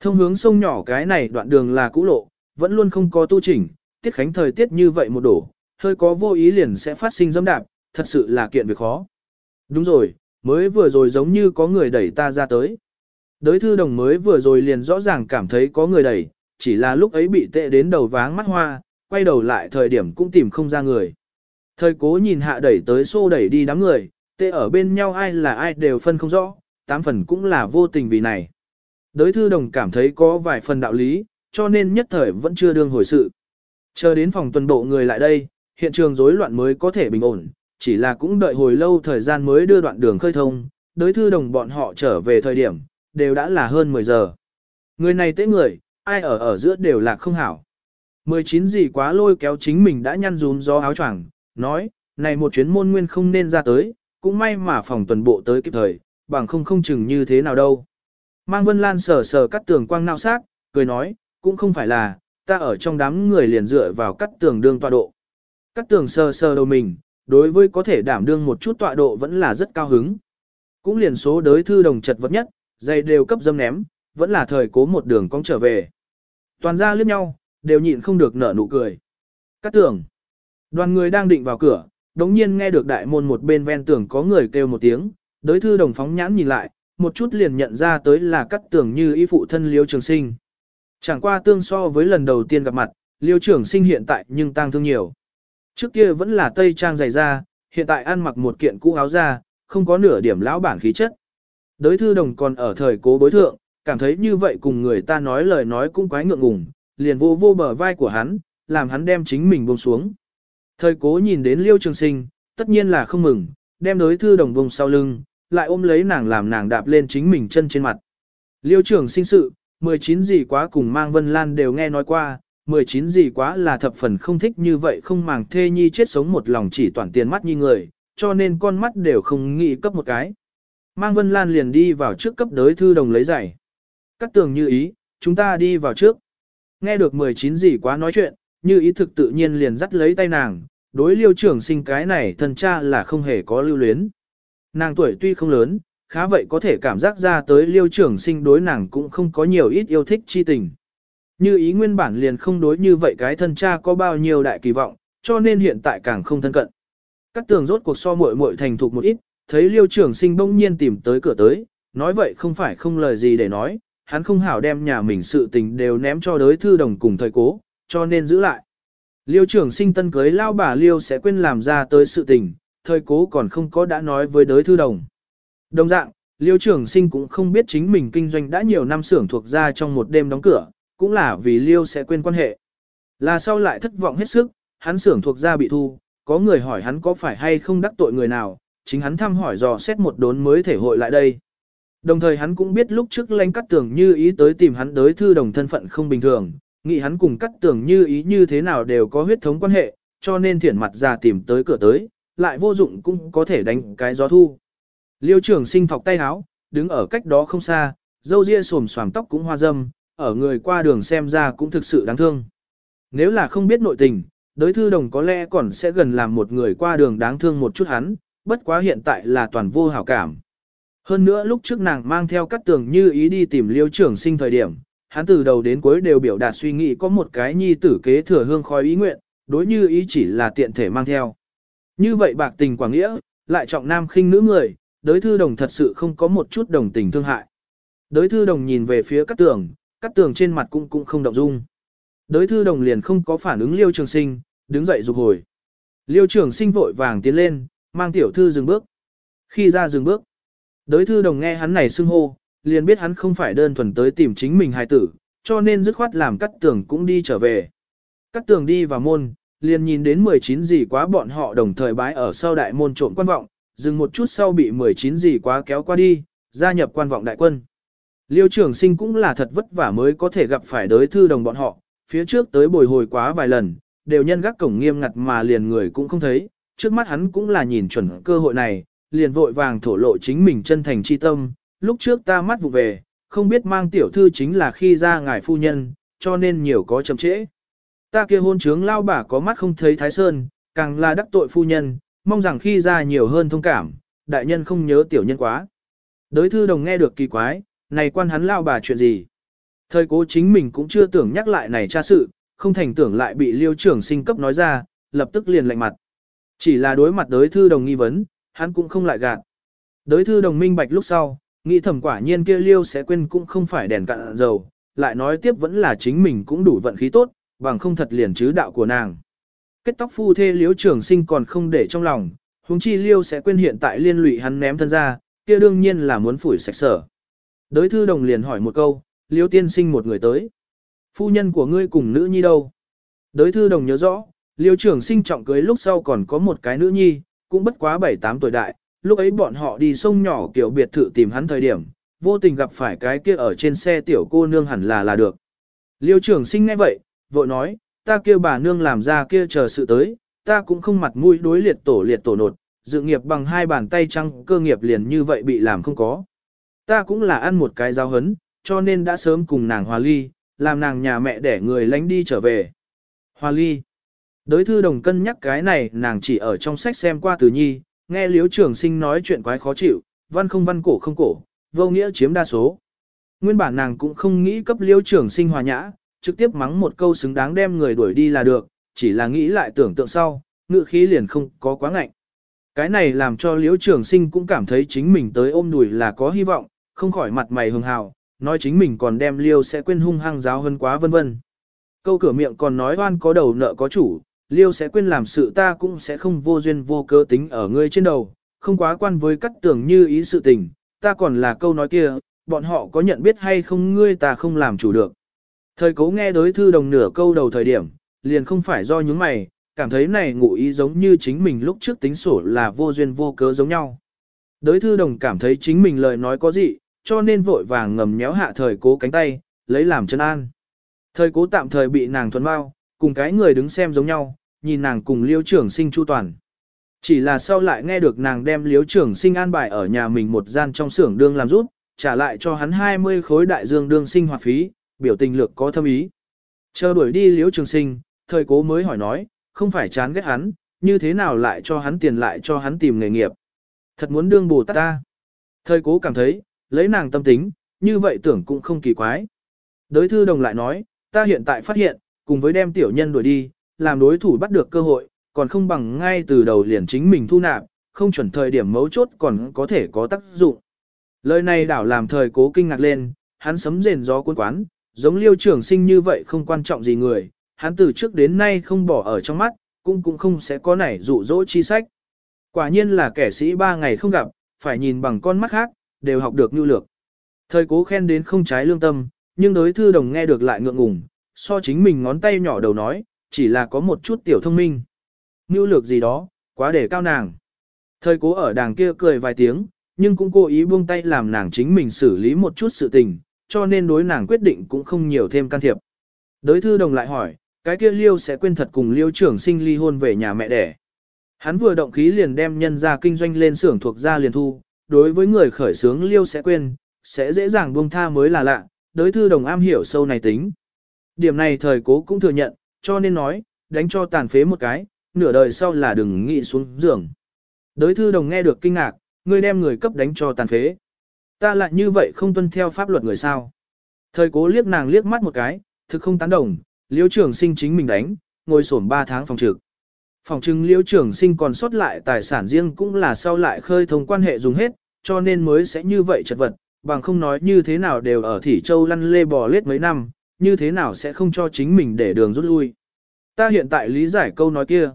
Thông hướng sông nhỏ cái này đoạn đường là cũ lộ, vẫn luôn không có tu chỉnh, tiết khánh thời tiết như vậy một đổ, hơi có vô ý liền sẽ phát sinh dâm đạp, thật sự là kiện việc khó. Đúng rồi, mới vừa rồi giống như có người đẩy ta ra tới. Đới thư đồng mới vừa rồi liền rõ ràng cảm thấy có người đẩy, chỉ là lúc ấy bị tệ đến đầu váng mắt hoa, quay đầu lại thời điểm cũng tìm không ra người. Thời cố nhìn hạ đẩy tới xô đẩy đi đám người, tệ ở bên nhau ai là ai đều phân không rõ, tám phần cũng là vô tình vì này. Đới thư đồng cảm thấy có vài phần đạo lý, cho nên nhất thời vẫn chưa đương hồi sự. Chờ đến phòng tuần bộ người lại đây, hiện trường rối loạn mới có thể bình ổn, chỉ là cũng đợi hồi lâu thời gian mới đưa đoạn đường khơi thông, đối thư đồng bọn họ trở về thời điểm, đều đã là hơn 10 giờ. Người này tế người, ai ở ở giữa đều là không hảo. 19 gì quá lôi kéo chính mình đã nhăn rún gió áo choàng, nói, này một chuyến môn nguyên không nên ra tới, cũng may mà phòng tuần bộ tới kịp thời, bằng không không chừng như thế nào đâu. Mang Vân Lan sờ sờ cắt tường quang nao xác, cười nói, cũng không phải là, ta ở trong đám người liền dựa vào cắt tường đương tọa độ. Cắt tường sờ sờ đầu mình, đối với có thể đảm đương một chút tọa độ vẫn là rất cao hứng. Cũng liền số đới thư đồng chật vật nhất, dây đều cấp dâm ném, vẫn là thời cố một đường cong trở về. Toàn ra liếc nhau, đều nhịn không được nở nụ cười. Cắt tưởng Đoàn người đang định vào cửa, đống nhiên nghe được đại môn một bên ven tường có người kêu một tiếng, đới thư đồng phóng nhãn nhìn lại, một chút liền nhận ra tới là cắt tưởng như y phụ thân liêu trường sinh. Chẳng qua tương so với lần đầu tiên gặp mặt, liêu trường sinh hiện tại nhưng tăng thương nhiều. Trước kia vẫn là tây trang dày da, hiện tại ăn mặc một kiện cũ áo da, không có nửa điểm lão bản khí chất. Đới thư đồng còn ở thời cố bối thượng, cảm thấy như vậy cùng người ta nói lời nói cũng quái ngượng ngùng, liền vô vô bờ vai của hắn, làm hắn đem chính mình buông xuống. Thời cố nhìn đến liêu trường sinh, tất nhiên là không mừng, đem đối thư đồng vùng sau lưng, lại ôm lấy nàng làm nàng đạp lên chính mình chân trên mặt. Liêu trường sinh sự, 19 gì quá cùng mang Vân Lan đều nghe nói qua, 19 gì quá là thập phần không thích như vậy không màng thê nhi chết sống một lòng chỉ toàn tiền mắt như người, cho nên con mắt đều không nghĩ cấp một cái. Mang Vân Lan liền đi vào trước cấp đới thư đồng lấy giày. Cắt tường như ý, chúng ta đi vào trước. Nghe được 19 gì quá nói chuyện, như ý thực tự nhiên liền dắt lấy tay nàng, đối liêu trưởng sinh cái này thần cha là không hề có lưu luyến. Nàng tuổi tuy không lớn, khá vậy có thể cảm giác ra tới liêu trưởng sinh đối nàng cũng không có nhiều ít yêu thích chi tình. Như ý nguyên bản liền không đối như vậy cái thân cha có bao nhiêu đại kỳ vọng, cho nên hiện tại càng không thân cận. Cắt tường rốt cuộc so muội muội thành thục một ít, thấy liêu trưởng sinh bỗng nhiên tìm tới cửa tới, nói vậy không phải không lời gì để nói, hắn không hảo đem nhà mình sự tình đều ném cho đới thư đồng cùng thời cố, cho nên giữ lại. Liêu trưởng sinh tân cưới lao bà Liêu sẽ quên làm ra tới sự tình, thời cố còn không có đã nói với đới thư đồng. Đồng dạng, Liêu trưởng sinh cũng không biết chính mình kinh doanh đã nhiều năm xưởng thuộc ra trong một đêm đóng cửa, cũng là vì Liêu sẽ quên quan hệ. Là sau lại thất vọng hết sức, hắn xưởng thuộc ra bị thu, có người hỏi hắn có phải hay không đắc tội người nào, chính hắn thăm hỏi dò xét một đốn mới thể hội lại đây. Đồng thời hắn cũng biết lúc trước lãnh cắt tưởng như ý tới tìm hắn đối thư đồng thân phận không bình thường, nghĩ hắn cùng cắt tưởng như ý như thế nào đều có huyết thống quan hệ, cho nên thiển mặt ra tìm tới cửa tới, lại vô dụng cũng có thể đánh cái gió thu. Liêu trưởng sinh thọc tay áo, đứng ở cách đó không xa, dâu ria xồm xoàm tóc cũng hoa dâm, ở người qua đường xem ra cũng thực sự đáng thương. Nếu là không biết nội tình, đối thư đồng có lẽ còn sẽ gần làm một người qua đường đáng thương một chút hắn, bất quá hiện tại là toàn vô hảo cảm. Hơn nữa lúc trước nàng mang theo các tường như ý đi tìm liêu trưởng sinh thời điểm, hắn từ đầu đến cuối đều biểu đạt suy nghĩ có một cái nhi tử kế thừa hương khói ý nguyện, đối như ý chỉ là tiện thể mang theo. Như vậy bạc tình quảng nghĩa, lại trọng nam khinh nữ người, đối thư đồng thật sự không có một chút đồng tình thương hại. Đối thư đồng nhìn về phía các tường, cắt tường trên mặt cũng cũng không động dung. Đới thư đồng liền không có phản ứng liêu trường sinh, đứng dậy dục hồi. Liêu trường sinh vội vàng tiến lên, mang tiểu thư dừng bước. Khi ra dừng bước, đới thư đồng nghe hắn này xưng hô, liền biết hắn không phải đơn thuần tới tìm chính mình hài tử, cho nên dứt khoát làm cắt tường cũng đi trở về. Cắt tường đi vào môn, liền nhìn đến 19 gì quá bọn họ đồng thời bái ở sau đại môn trộm quan vọng, dừng một chút sau bị 19 gì quá kéo qua đi, gia nhập quan vọng đại quân. Liêu Trường sinh cũng là thật vất vả mới có thể gặp phải đối thư đồng bọn họ, phía trước tới bồi hồi quá vài lần, đều nhân gác cổng nghiêm ngặt mà liền người cũng không thấy, trước mắt hắn cũng là nhìn chuẩn cơ hội này, liền vội vàng thổ lộ chính mình chân thành chi tâm, lúc trước ta mắt vụ về, không biết mang tiểu thư chính là khi ra ngài phu nhân, cho nên nhiều có chậm trễ. Ta kia hôn trướng lao bà có mắt không thấy thái sơn, càng là đắc tội phu nhân, mong rằng khi ra nhiều hơn thông cảm, đại nhân không nhớ tiểu nhân quá. Đới thư đồng nghe được kỳ quái, này quan hắn lao bà chuyện gì? Thời cố chính mình cũng chưa tưởng nhắc lại này tra sự, không thành tưởng lại bị liêu trưởng sinh cấp nói ra, lập tức liền lạnh mặt. Chỉ là đối mặt đối thư đồng nghi vấn, hắn cũng không lại gạt. đối thư đồng minh bạch lúc sau, nghĩ thầm quả nhiên kia liêu sẽ quên cũng không phải đèn cạn dầu, lại nói tiếp vẫn là chính mình cũng đủ vận khí tốt, bằng không thật liền chứ đạo của nàng. Kết tóc phu thê liêu trưởng sinh còn không để trong lòng, huống chi liêu sẽ quên hiện tại liên lụy hắn ném thân ra, kia đương nhiên là muốn phủi sạch sở. Đới thư đồng liền hỏi một câu, liêu tiên sinh một người tới. Phu nhân của ngươi cùng nữ nhi đâu? Đới thư đồng nhớ rõ, liêu trưởng sinh trọng cưới lúc sau còn có một cái nữ nhi, cũng bất quá 7-8 tuổi đại, lúc ấy bọn họ đi sông nhỏ kiểu biệt thự tìm hắn thời điểm, vô tình gặp phải cái kia ở trên xe tiểu cô nương hẳn là là được. Liêu trưởng sinh ngay vậy, vội nói, ta kêu bà nương làm ra kia chờ sự tới, ta cũng không mặt mũi đối liệt tổ liệt tổ nột, dự nghiệp bằng hai bàn tay trăng cơ nghiệp liền như vậy bị làm không có. Ta cũng là ăn một cái giáo hấn, cho nên đã sớm cùng nàng hòa ly, làm nàng nhà mẹ để người lánh đi trở về. Hòa ly. đối thư đồng cân nhắc cái này nàng chỉ ở trong sách xem qua từ nhi, nghe liếu Trường sinh nói chuyện quái khó chịu, văn không văn cổ không cổ, vô nghĩa chiếm đa số. Nguyên bản nàng cũng không nghĩ cấp liêu trưởng sinh hòa nhã, trực tiếp mắng một câu xứng đáng đem người đuổi đi là được, chỉ là nghĩ lại tưởng tượng sau, ngự khí liền không có quá ngạnh. Cái này làm cho liễu trường sinh cũng cảm thấy chính mình tới ôm đùi là có hy vọng, không khỏi mặt mày hường hào, nói chính mình còn đem liêu sẽ quên hung hăng giáo hơn quá vân vân. Câu cửa miệng còn nói oan có đầu nợ có chủ, liêu sẽ quên làm sự ta cũng sẽ không vô duyên vô cớ tính ở ngươi trên đầu, không quá quan với cắt tưởng như ý sự tình, ta còn là câu nói kia, bọn họ có nhận biết hay không ngươi ta không làm chủ được. Thời cố nghe đối thư đồng nửa câu đầu thời điểm, liền không phải do những mày, cảm thấy này ngụ ý giống như chính mình lúc trước tính sổ là vô duyên vô cớ giống nhau. Đối thư đồng cảm thấy chính mình lời nói có gì, cho nên vội vàng ngầm nhéo hạ thời cố cánh tay, lấy làm chân an. Thời cố tạm thời bị nàng thuần bao, cùng cái người đứng xem giống nhau, nhìn nàng cùng liêu trưởng sinh chu toàn. Chỉ là sau lại nghe được nàng đem liêu trưởng sinh an bài ở nhà mình một gian trong xưởng đương làm rút, trả lại cho hắn 20 khối đại dương đương sinh hoạt phí, biểu tình lược có thâm ý. Chờ đuổi đi liếu trường sinh, thời cố mới hỏi nói, không phải chán ghét hắn, như thế nào lại cho hắn tiền lại cho hắn tìm nghề nghiệp. Thật muốn đương bù tát ta. Thời cố cảm thấy, lấy nàng tâm tính, như vậy tưởng cũng không kỳ quái. Đới thư đồng lại nói, ta hiện tại phát hiện, cùng với đem tiểu nhân đuổi đi, làm đối thủ bắt được cơ hội, còn không bằng ngay từ đầu liền chính mình thu nạp, không chuẩn thời điểm mấu chốt còn có thể có tác dụng. Lời này đảo làm thời cố kinh ngạc lên, hắn sấm rền gió cuốn quán, giống liêu trưởng sinh như vậy không quan trọng gì người, hắn từ trước đến nay không bỏ ở trong mắt, cũng cũng không sẽ có nảy dụ dỗ chi sách. Quả nhiên là kẻ sĩ ba ngày không gặp, phải nhìn bằng con mắt khác, đều học được nhu lược. Thời cố khen đến không trái lương tâm, nhưng đối thư đồng nghe được lại ngượng ngùng, so chính mình ngón tay nhỏ đầu nói, chỉ là có một chút tiểu thông minh. Nhu lược gì đó, quá để cao nàng. Thời cố ở đàng kia cười vài tiếng, nhưng cũng cố ý buông tay làm nàng chính mình xử lý một chút sự tình, cho nên đối nàng quyết định cũng không nhiều thêm can thiệp. Đối thư đồng lại hỏi, cái kia liêu sẽ quên thật cùng liêu trưởng sinh ly hôn về nhà mẹ đẻ. Hắn vừa động khí liền đem nhân ra kinh doanh lên xưởng thuộc ra liền thu, đối với người khởi sướng liêu sẽ quên, sẽ dễ dàng buông tha mới là lạ, đối thư đồng am hiểu sâu này tính. Điểm này thời cố cũng thừa nhận, cho nên nói, đánh cho tàn phế một cái, nửa đời sau là đừng nghĩ xuống giường. đối thư đồng nghe được kinh ngạc, ngươi đem người cấp đánh cho tàn phế. Ta lại như vậy không tuân theo pháp luật người sao. Thời cố liếc nàng liếc mắt một cái, thực không tán đồng, liêu trưởng sinh chính mình đánh, ngồi sổm 3 tháng phòng trực. Phòng trưng Liễu trưởng sinh còn sót lại tài sản riêng cũng là sau lại khơi thông quan hệ dùng hết, cho nên mới sẽ như vậy chật vật, bằng không nói như thế nào đều ở Thỉ Châu lăn lê bò lết mấy năm, như thế nào sẽ không cho chính mình để đường rút lui. Ta hiện tại lý giải câu nói kia.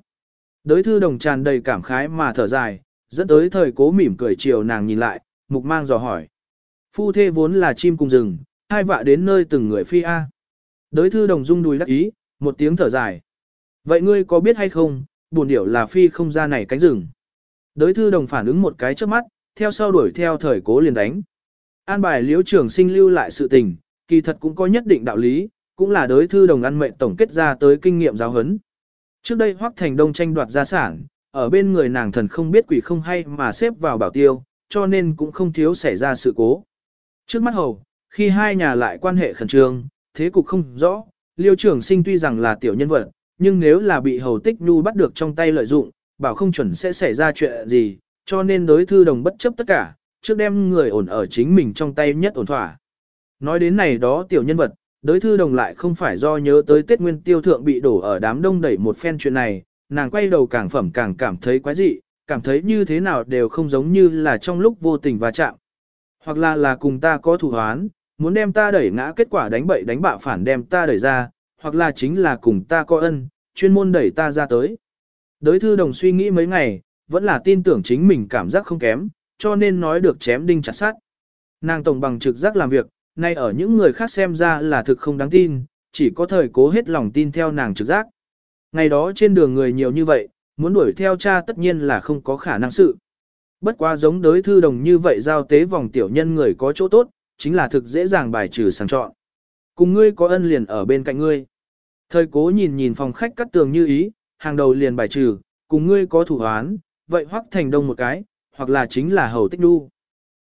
Đới thư đồng tràn đầy cảm khái mà thở dài, dẫn tới thời cố mỉm cười chiều nàng nhìn lại, mục mang dò hỏi. Phu thê vốn là chim cùng rừng, hai vạ đến nơi từng người phi A. Đới thư đồng rung đùi đắc ý, một tiếng thở dài. Vậy ngươi có biết hay không, buồn điểu là phi không ra này cánh rừng. Đới thư đồng phản ứng một cái trước mắt, theo sau đuổi theo thời cố liền đánh. An bài liễu trưởng sinh lưu lại sự tình, kỳ thật cũng có nhất định đạo lý, cũng là đới thư đồng ăn mệnh tổng kết ra tới kinh nghiệm giáo huấn. Trước đây Hoắc Thành Đông tranh đoạt gia sản, ở bên người nàng thần không biết quỷ không hay mà xếp vào bảo tiêu, cho nên cũng không thiếu xảy ra sự cố. Trước mắt hầu, khi hai nhà lại quan hệ khẩn trương, thế cục không rõ, liêu trưởng sinh tuy rằng là tiểu nhân vật, nhưng nếu là bị hầu tích nhu bắt được trong tay lợi dụng, bảo không chuẩn sẽ xảy ra chuyện gì, cho nên đối thư đồng bất chấp tất cả, trước đem người ổn ở chính mình trong tay nhất ổn thỏa. Nói đến này đó tiểu nhân vật, đối thư đồng lại không phải do nhớ tới Tết Nguyên Tiêu Thượng bị đổ ở đám đông đẩy một phen chuyện này, nàng quay đầu càng phẩm càng cảm thấy quái dị, cảm thấy như thế nào đều không giống như là trong lúc vô tình va chạm. Hoặc là là cùng ta có thủ hoán, muốn đem ta đẩy ngã kết quả đánh bậy đánh bạ phản đem ta đẩy ra, hoặc là chính là cùng ta có ân, chuyên môn đẩy ta ra tới. Đới thư đồng suy nghĩ mấy ngày, vẫn là tin tưởng chính mình cảm giác không kém, cho nên nói được chém đinh chặt sát. Nàng tổng bằng trực giác làm việc, nay ở những người khác xem ra là thực không đáng tin, chỉ có thời cố hết lòng tin theo nàng trực giác. Ngày đó trên đường người nhiều như vậy, muốn đuổi theo cha tất nhiên là không có khả năng sự. Bất quá giống đối thư đồng như vậy giao tế vòng tiểu nhân người có chỗ tốt, chính là thực dễ dàng bài trừ sang chọn. Cùng ngươi có ân liền ở bên cạnh ngươi. Thời cố nhìn nhìn phòng khách cắt tường như ý, hàng đầu liền bài trừ, cùng ngươi có thủ hoán, vậy hoắc thành đông một cái, hoặc là chính là hầu tích Nu.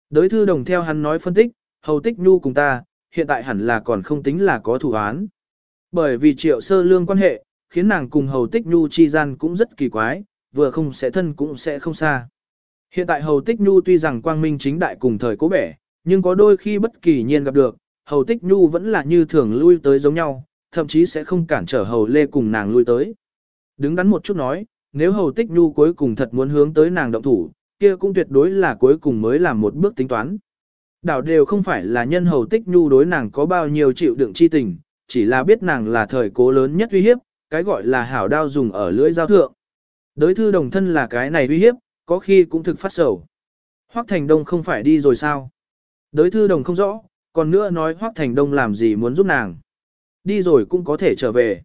Đới thư đồng theo hắn nói phân tích, hầu tích Nu cùng ta, hiện tại hẳn là còn không tính là có thủ hoán. Bởi vì triệu sơ lương quan hệ, khiến nàng cùng hầu tích nhu chi gian cũng rất kỳ quái, vừa không sẽ thân cũng sẽ không xa. Hiện tại hầu tích nhu tuy rằng quang minh chính đại cùng thời cố bẻ, nhưng có đôi khi bất kỳ nhiên gặp được, hầu tích nhu vẫn là như thường lui tới giống nhau, thậm chí sẽ không cản trở hầu lê cùng nàng lui tới. Đứng đắn một chút nói, nếu hầu tích nhu cuối cùng thật muốn hướng tới nàng động thủ, kia cũng tuyệt đối là cuối cùng mới làm một bước tính toán. Đảo đều không phải là nhân hầu tích nhu đối nàng có bao nhiêu chịu đựng chi tình, chỉ là biết nàng là thời cố lớn nhất uy hiếp, cái gọi là hảo đao dùng ở lưỡi giao thượng. đối thư đồng thân là cái này uy hiếp, có khi cũng thực phát sầu. Hoắc Thành Đông không phải đi rồi sao? đối thư đồng không rõ, còn nữa nói Hoắc Thành Đông làm gì muốn giúp nàng. Đi rồi cũng có thể trở về.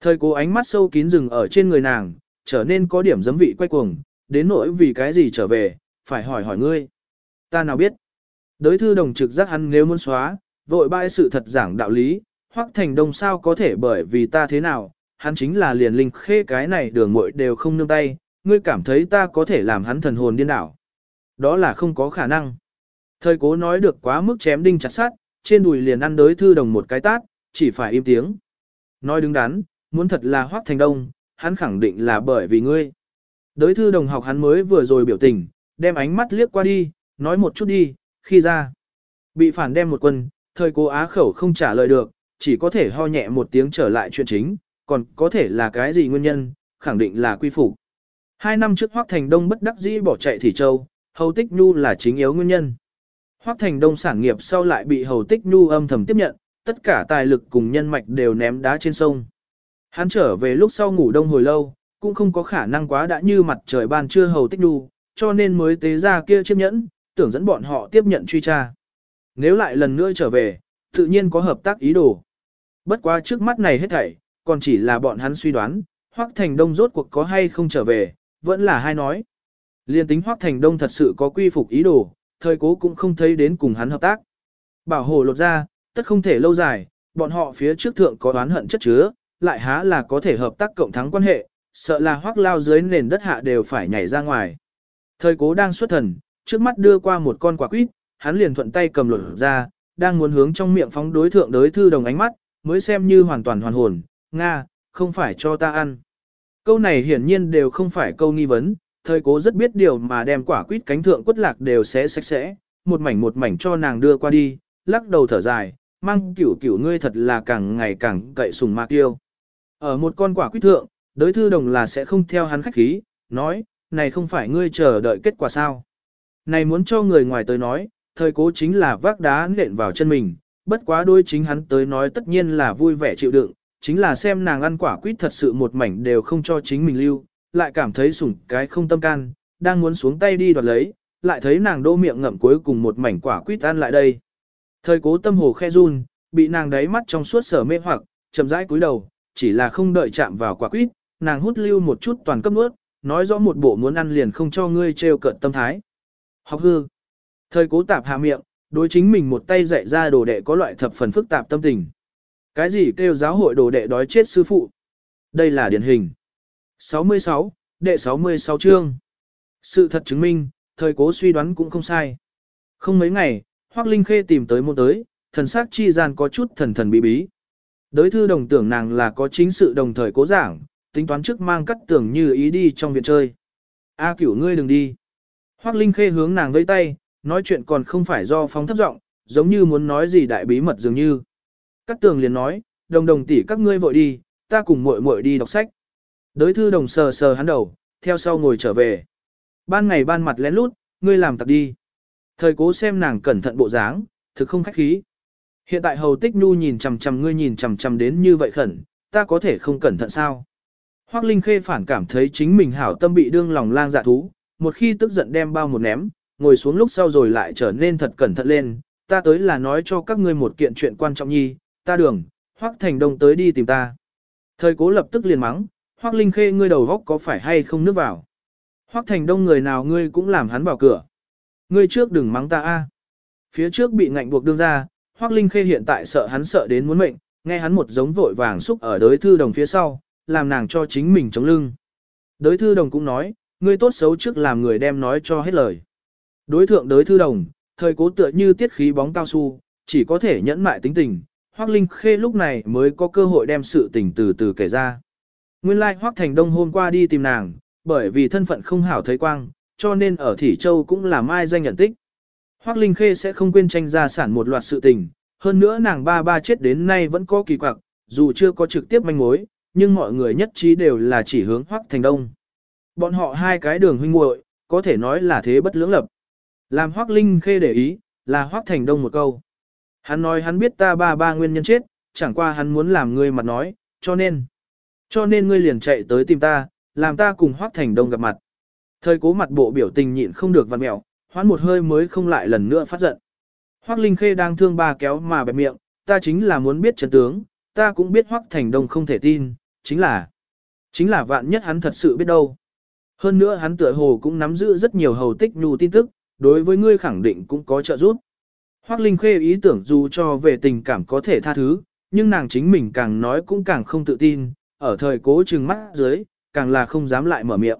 Thời cố ánh mắt sâu kín rừng ở trên người nàng, trở nên có điểm giấm vị quay cuồng, đến nỗi vì cái gì trở về, phải hỏi hỏi ngươi. Ta nào biết. Đới thư đồng trực giác hắn nếu muốn xóa, vội bãi sự thật giảng đạo lý, hoặc Thành Đông sao có thể bởi vì ta thế nào, hắn chính là liền linh khê cái này đường muội đều không nương tay, ngươi cảm thấy ta có thể làm hắn thần hồn điên đảo. Đó là không có khả năng. Thời cố nói được quá mức chém đinh chặt sát, trên đùi liền ăn đới thư đồng một cái tát, chỉ phải im tiếng. Nói đứng đắn, muốn thật là hoác thành đông, hắn khẳng định là bởi vì ngươi. Đới thư đồng học hắn mới vừa rồi biểu tình, đem ánh mắt liếc qua đi, nói một chút đi, khi ra. Bị phản đem một quân, thời cố á khẩu không trả lời được, chỉ có thể ho nhẹ một tiếng trở lại chuyện chính, còn có thể là cái gì nguyên nhân, khẳng định là quy phục. Hai năm trước Hoắc Thành Đông bất đắc dĩ bỏ chạy Thị Châu, Hầu Tích Nhu là chính yếu nguyên nhân. Hoắc Thành Đông sản nghiệp sau lại bị Hầu Tích Nhu âm thầm tiếp nhận, tất cả tài lực cùng nhân mạch đều ném đá trên sông. Hắn trở về lúc sau ngủ đông hồi lâu, cũng không có khả năng quá đã như mặt trời ban trưa Hầu Tích Nhu, cho nên mới tế ra kia chiếc nhẫn, tưởng dẫn bọn họ tiếp nhận truy tra. Nếu lại lần nữa trở về, tự nhiên có hợp tác ý đồ. Bất quá trước mắt này hết thảy, còn chỉ là bọn hắn suy đoán, Hoắc Thành Đông rốt cuộc có hay không trở về, vẫn là hai nói. Liên tính Hoắc Thành Đông thật sự có quy phục ý đồ, thời cố cũng không thấy đến cùng hắn hợp tác. Bảo hộ lột ra, tất không thể lâu dài, bọn họ phía trước thượng có oán hận chất chứa, lại há là có thể hợp tác cộng thắng quan hệ, sợ là Hoắc lao dưới nền đất hạ đều phải nhảy ra ngoài. Thời cố đang xuất thần, trước mắt đưa qua một con quả quýt, hắn liền thuận tay cầm lột ra, đang muốn hướng trong miệng phóng đối thượng đối thư đồng ánh mắt, mới xem như hoàn toàn hoàn hồn, Nga, không phải cho ta ăn. Câu này hiển nhiên đều không phải câu nghi vấn, thời cố rất biết điều mà đem quả quýt cánh thượng quất lạc đều sẽ sạch sẽ, một mảnh một mảnh cho nàng đưa qua đi, lắc đầu thở dài, mang cửu cửu ngươi thật là càng ngày càng cậy sùng ma tiêu. Ở một con quả quýt thượng, đối thư đồng là sẽ không theo hắn khách khí, nói, này không phải ngươi chờ đợi kết quả sao. Này muốn cho người ngoài tới nói, thời cố chính là vác đá nện vào chân mình, bất quá đôi chính hắn tới nói tất nhiên là vui vẻ chịu đựng, chính là xem nàng ăn quả quýt thật sự một mảnh đều không cho chính mình lưu, lại cảm thấy sủng cái không tâm can, đang muốn xuống tay đi đoạt lấy, lại thấy nàng đô miệng ngậm cuối cùng một mảnh quả quýt ăn lại đây. Thời cố tâm hồ khe run, bị nàng đáy mắt trong suốt sở mê hoặc, chậm rãi cúi đầu, chỉ là không đợi chạm vào quả quýt, nàng hút lưu một chút toàn cấp nuốt, nói rõ một bộ muốn ăn liền không cho ngươi trêu cợt tâm thái. Học hư. Thời cố tạp hạ miệng, đối chính mình một tay dạy ra đồ đệ có loại thập phần phức tạp tâm tình. Cái gì kêu giáo hội đồ đệ đói chết sư phụ? Đây là điển hình. 66, đệ 66 chương. Sự thật chứng minh, thời cố suy đoán cũng không sai. Không mấy ngày, Hoác Linh Khê tìm tới môn tới, thần sắc chi gian có chút thần thần bí bí. Đới thư đồng tưởng nàng là có chính sự đồng thời cố giảng, tính toán trước mang cắt tưởng như ý đi trong viện chơi. A cửu ngươi đừng đi. Hoác Linh Khê hướng nàng vẫy tay, nói chuyện còn không phải do phóng thấp giọng, giống như muốn nói gì đại bí mật dường như. Cát tường liền nói, đồng đồng tỷ các ngươi vội đi, ta cùng muội muội đi đọc sách. Đới thư đồng sờ sờ hắn đầu, theo sau ngồi trở về. Ban ngày ban mặt lén lút, ngươi làm tặc đi. Thời cố xem nàng cẩn thận bộ dáng, thực không khách khí. Hiện tại hầu tích nu nhìn chằm chằm ngươi nhìn chằm chằm đến như vậy khẩn, ta có thể không cẩn thận sao? Hoắc Linh Khê phản cảm thấy chính mình hảo tâm bị đương lòng lang dạ thú, một khi tức giận đem bao một ném, ngồi xuống lúc sau rồi lại trở nên thật cẩn thận lên, ta tới là nói cho các ngươi một kiện chuyện quan trọng nhi, ta đường, Hoắc Thành Đông tới đi tìm ta. Thời cố lập tức liền mắng, Hoắc Linh Khê ngươi đầu góc có phải hay không nước vào. Hoắc Thành Đông người nào ngươi cũng làm hắn vào cửa. Ngươi trước đừng mắng ta a. Phía trước bị ngạnh buộc đương ra, Hoắc Linh Khê hiện tại sợ hắn sợ đến muốn mệnh, nghe hắn một giống vội vàng xúc ở đối thư đồng phía sau, làm nàng cho chính mình chống lưng. Đối thư đồng cũng nói, ngươi tốt xấu trước làm người đem nói cho hết lời. Đối thượng đối thư đồng, thời cố tựa như tiết khí bóng cao su, chỉ có thể nhẫn mại tính tình, Hoắc Linh Khê lúc này mới có cơ hội đem sự tình từ từ kể ra. Nguyên lai like Hoắc Thành Đông hôm qua đi tìm nàng, bởi vì thân phận không hảo thấy quang, cho nên ở Thỉ Châu cũng là mai danh nhận tích. Hoắc Linh Khê sẽ không quên tranh gia sản một loạt sự tình, hơn nữa nàng ba ba chết đến nay vẫn có kỳ quặc, dù chưa có trực tiếp manh mối, nhưng mọi người nhất trí đều là chỉ hướng Hoắc Thành Đông. Bọn họ hai cái đường huynh muội, có thể nói là thế bất lưỡng lập. Làm Hoắc Linh Khê để ý, là Hoắc Thành Đông một câu. Hắn nói hắn biết ta ba ba nguyên nhân chết, chẳng qua hắn muốn làm ngươi mặt nói, cho nên. Cho nên ngươi liền chạy tới tìm ta, làm ta cùng Hoắc Thành Đông gặp mặt. Thời cố mặt bộ biểu tình nhịn không được vặn mẹo, hoán một hơi mới không lại lần nữa phát giận. Hoắc Linh Khê đang thương ba kéo mà bẹp miệng, ta chính là muốn biết chân tướng, ta cũng biết Hoắc Thành Đông không thể tin, chính là, chính là vạn nhất hắn thật sự biết đâu. Hơn nữa hắn tựa hồ cũng nắm giữ rất nhiều hầu tích nhu tin tức, đối với ngươi khẳng định cũng có trợ giúp. Hoắc Linh Khê ý tưởng dù cho về tình cảm có thể tha thứ, nhưng nàng chính mình càng nói cũng càng không tự tin, ở thời cố trừng mắt dưới, càng là không dám lại mở miệng.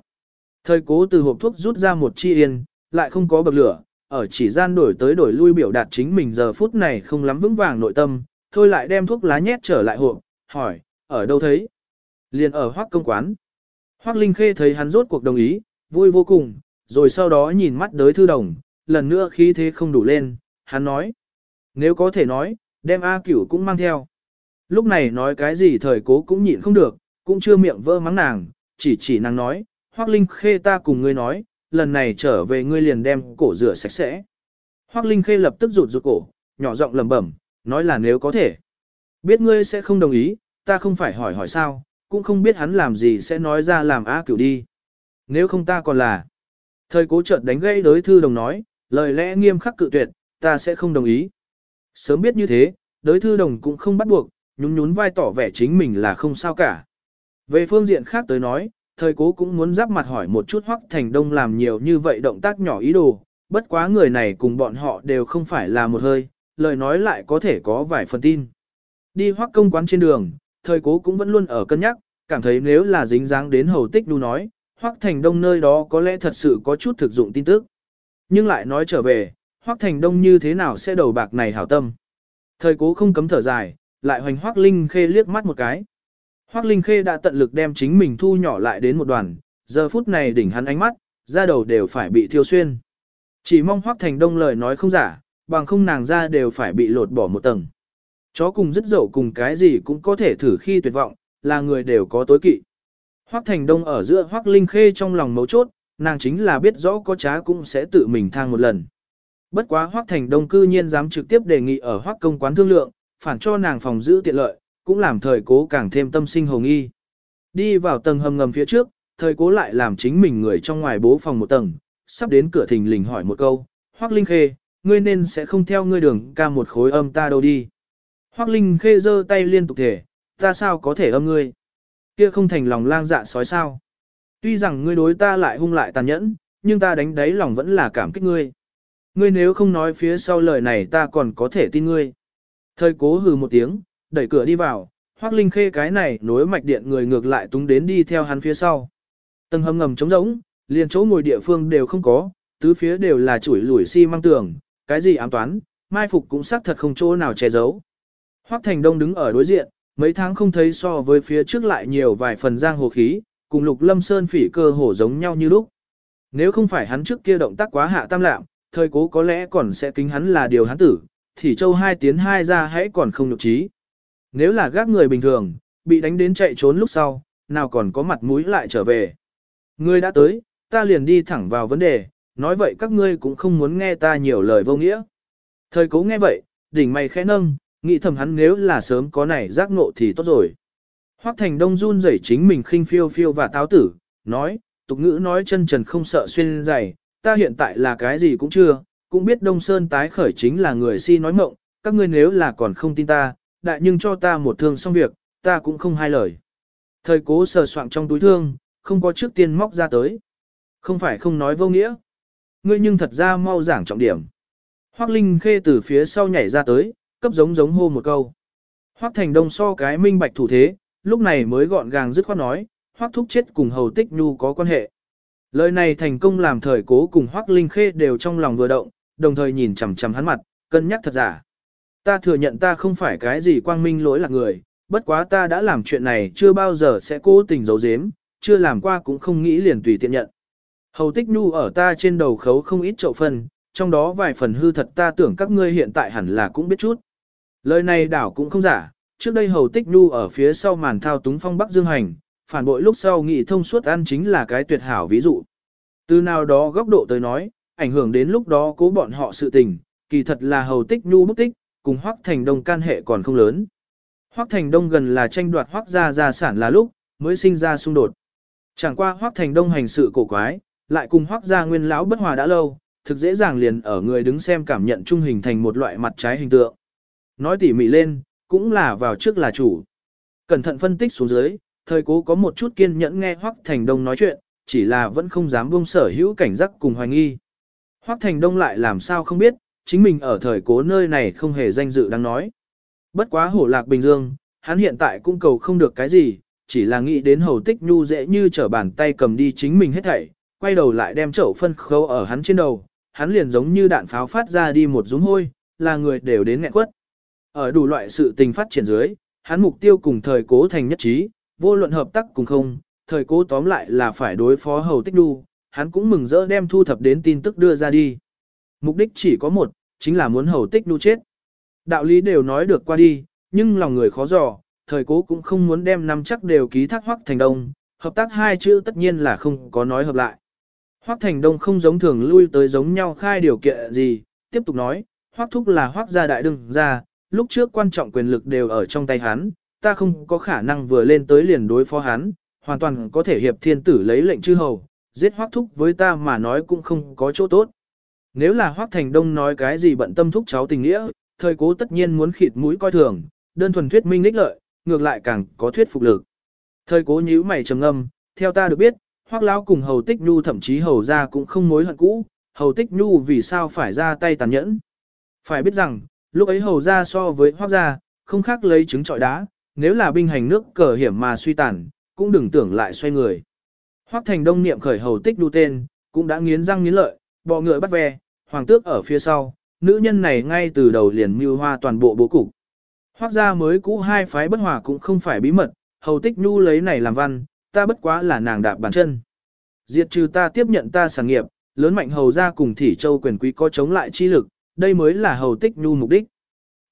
Thời cố từ hộp thuốc rút ra một chi yên, lại không có bậc lửa, ở chỉ gian đổi tới đổi lui biểu đạt chính mình giờ phút này không lắm vững vàng nội tâm, thôi lại đem thuốc lá nhét trở lại hộp, hỏi, ở đâu thấy? Liền ở Hoắc công quán. Hoắc Linh Khê thấy hắn rốt cuộc đồng ý, vui vô cùng, rồi sau đó nhìn mắt đới thư đồng, lần nữa khí thế không đủ lên, hắn nói. Nếu có thể nói, đem A cửu cũng mang theo. Lúc này nói cái gì thời cố cũng nhịn không được, cũng chưa miệng vỡ mắng nàng, chỉ chỉ nàng nói, Hoác Linh Khê ta cùng ngươi nói, lần này trở về ngươi liền đem cổ rửa sạch sẽ. Hoác Linh Khê lập tức rụt rụt cổ, nhỏ giọng lẩm bẩm, nói là nếu có thể. Biết ngươi sẽ không đồng ý, ta không phải hỏi hỏi sao, cũng không biết hắn làm gì sẽ nói ra làm A cửu đi. Nếu không ta còn là. Thời cố chợt đánh gây đối thư đồng nói, lời lẽ nghiêm khắc cự tuyệt, ta sẽ không đồng ý. Sớm biết như thế, đối thư đồng cũng không bắt buộc, nhún nhún vai tỏ vẻ chính mình là không sao cả. Về phương diện khác tới nói, thời cố cũng muốn giáp mặt hỏi một chút Hoắc Thành Đông làm nhiều như vậy động tác nhỏ ý đồ, bất quá người này cùng bọn họ đều không phải là một hơi, lời nói lại có thể có vài phần tin. Đi Hoắc công quán trên đường, thời cố cũng vẫn luôn ở cân nhắc, cảm thấy nếu là dính dáng đến hầu tích đu nói, Hoắc Thành Đông nơi đó có lẽ thật sự có chút thực dụng tin tức. Nhưng lại nói trở về, Hoắc Thành Đông như thế nào sẽ đầu bạc này hảo tâm. Thời cố không cấm thở dài, lại hoành Hoắc Linh Khê liếc mắt một cái. Hoắc Linh Khê đã tận lực đem chính mình thu nhỏ lại đến một đoàn, giờ phút này đỉnh hắn ánh mắt, da đầu đều phải bị thiêu xuyên. Chỉ mong Hoắc Thành Đông lời nói không giả, bằng không nàng ra đều phải bị lột bỏ một tầng. Chó cùng dứt dậu cùng cái gì cũng có thể thử khi tuyệt vọng, là người đều có tối kỵ. Hoắc Thành Đông ở giữa Hoắc Linh Khê trong lòng mấu chốt, nàng chính là biết rõ có trá cũng sẽ tự mình thang một lần. Bất quá Hoắc Thành Đông cư nhiên dám trực tiếp đề nghị ở Hoắc công quán thương lượng, phản cho nàng phòng giữ tiện lợi, cũng làm thời cố càng thêm tâm sinh hồng y Đi vào tầng hầm ngầm phía trước, thời cố lại làm chính mình người trong ngoài bố phòng một tầng, sắp đến cửa thình lình hỏi một câu, Hoắc Linh Khê, ngươi nên sẽ không theo ngươi đường ca một khối âm ta đâu đi. Hoắc Linh Khê giơ tay liên tục thể, ta sao có thể âm ngươi? Kia không thành lòng lang dạ sói sao? Tuy rằng ngươi đối ta lại hung lại tàn nhẫn, nhưng ta đánh đáy lòng vẫn là cảm kích ngươi. Ngươi nếu không nói phía sau lời này ta còn có thể tin ngươi. Thời cố hừ một tiếng, đẩy cửa đi vào, Hoắc Linh Khê cái này nối mạch điện người ngược lại túng đến đi theo hắn phía sau. Tầng hầm ngầm trống rỗng, liền chỗ ngồi địa phương đều không có, tứ phía đều là chuỗi lủi xi si măng tường, cái gì ám toán, mai phục cũng xác thật không chỗ nào che giấu. Hoắc Thành Đông đứng ở đối diện, mấy tháng không thấy so với phía trước lại nhiều vài phần giang hồ khí, cùng Lục Lâm Sơn phỉ cơ hồ giống nhau như lúc. Nếu không phải hắn trước kia động tác quá hạ tam lạm, thời cố có lẽ còn sẽ kính hắn là điều hắn tử, thì châu hai tiến hai ra hãy còn không nhục trí. Nếu là gác người bình thường, bị đánh đến chạy trốn lúc sau, nào còn có mặt mũi lại trở về. Ngươi đã tới, ta liền đi thẳng vào vấn đề, nói vậy các ngươi cũng không muốn nghe ta nhiều lời vô nghĩa. Thời cố nghe vậy, đỉnh mày khẽ nâng, nghĩ thầm hắn nếu là sớm có này giác ngộ thì tốt rồi. Hoắc Thành Đông run rẩy chính mình khinh phiêu phiêu và táo tử, nói, tục ngữ nói chân trần không sợ xuyên dày, ta hiện tại là cái gì cũng chưa, cũng biết Đông Sơn tái khởi chính là người si nói mộng, các ngươi nếu là còn không tin ta, đại nhưng cho ta một thương xong việc, ta cũng không hai lời. Thời cố sờ soạng trong túi thương, không có trước tiên móc ra tới. Không phải không nói vô nghĩa. Ngươi nhưng thật ra mau giảng trọng điểm. Hoắc Linh Khê từ phía sau nhảy ra tới, cấp giống giống hô một câu. Hoắc Thành Đông so cái minh bạch thủ thế, lúc này mới gọn gàng dứt khoát nói, Hoắc Thúc chết cùng Hầu Tích Nhu có quan hệ. Lời này thành công làm thời cố cùng Hoắc Linh Khê đều trong lòng vừa động, đồng thời nhìn chằm chằm hắn mặt, cân nhắc thật giả. Ta thừa nhận ta không phải cái gì quang minh lỗi lạc người, bất quá ta đã làm chuyện này chưa bao giờ sẽ cố tình giấu giếm, chưa làm qua cũng không nghĩ liền tùy tiện nhận. Hầu Tích Nhu ở ta trên đầu khấu không ít chậu phân, trong đó vài phần hư thật ta tưởng các ngươi hiện tại hẳn là cũng biết chút. Lời này đảo cũng không giả, trước đây Hầu Tích Nhu ở phía sau màn thao túng phong Bắc Dương Hành, phản bội lúc sau nghị thông suốt ăn chính là cái tuyệt hảo ví dụ. Từ nào đó góc độ tới nói, ảnh hưởng đến lúc đó cố bọn họ sự tình, kỳ thật là Hầu Tích Nhu bức tích, cùng Hoắc Thành Đông can hệ còn không lớn. Hoắc Thành Đông gần là tranh đoạt Hoắc gia gia sản là lúc, mới sinh ra xung đột. Chẳng qua Hoắc Thành Đông hành sự cổ quái, lại cùng Hoắc gia nguyên lão bất hòa đã lâu, thực dễ dàng liền ở người đứng xem cảm nhận trung hình thành một loại mặt trái hình tượng. Nói tỉ mỉ lên, cũng là vào trước là chủ. Cẩn thận phân tích xuống dưới, thời cố có một chút kiên nhẫn nghe Hoắc Thành Đông nói chuyện, chỉ là vẫn không dám buông sở hữu cảnh giác cùng hoài nghi. Hoắc Thành Đông lại làm sao không biết, chính mình ở thời cố nơi này không hề danh dự đang nói. Bất quá hổ lạc Bình Dương, hắn hiện tại cũng cầu không được cái gì, chỉ là nghĩ đến hầu tích nhu dễ như trở bàn tay cầm đi chính mình hết thảy, quay đầu lại đem chậu phân khâu ở hắn trên đầu, hắn liền giống như đạn pháo phát ra đi một dũng hôi, là người đều đến nghẹn quất. Ở đủ loại sự tình phát triển dưới, hắn mục tiêu cùng thời cố thành nhất trí, vô luận hợp tác cùng không, thời cố tóm lại là phải đối phó hầu tích nhu, hắn cũng mừng rỡ đem thu thập đến tin tức đưa ra đi. Mục đích chỉ có một, chính là muốn hầu tích nu chết. Đạo lý đều nói được qua đi, nhưng lòng người khó dò, thời cố cũng không muốn đem năm chắc đều ký thác hoắc thành đông, hợp tác hai chữ tất nhiên là không có nói hợp lại. Hoắc thành đông không giống thường lui tới giống nhau khai điều kiện gì, tiếp tục nói, hoắc thúc là hoắc gia đại đương ra, lúc trước quan trọng quyền lực đều ở trong tay hắn, ta không có khả năng vừa lên tới liền đối phó hắn, hoàn toàn có thể hiệp thiên tử lấy lệnh chư hầu, giết hoắc thúc với ta mà nói cũng không có chỗ tốt. Nếu là Hoắc Thành Đông nói cái gì bận tâm thúc cháu tình nghĩa, thời cố tất nhiên muốn khịt mũi coi thường, đơn thuần thuyết minh ních lợi, ngược lại càng có thuyết phục lực. Thời cố nhíu mày trầm ngâm, theo ta được biết, Hoắc lão cùng Hầu Tích Nhu thậm chí Hầu gia cũng không mối hận cũ, Hầu Tích Nhu vì sao phải ra tay tàn nhẫn. Phải biết rằng, lúc ấy Hầu gia so với Hoắc gia, không khác lấy trứng trọi đá, nếu là binh hành nước cờ hiểm mà suy tàn, cũng đừng tưởng lại xoay người. Hoắc Thành Đông niệm khởi Hầu Tích Nhu tên, cũng đã nghiến răng nghiến lợi, bọ ngựa bắt ve, hoàng tước ở phía sau, nữ nhân này ngay từ đầu liền mưu hoa toàn bộ bố cục. Hoác ra mới cũ hai phái bất hòa cũng không phải bí mật, hầu tích nhu lấy này làm văn, ta bất quá là nàng đạp bàn chân. Diệt trừ ta tiếp nhận ta sản nghiệp, lớn mạnh hầu ra cùng thỉ châu quyền quý có chống lại chi lực, đây mới là hầu tích nhu mục đích.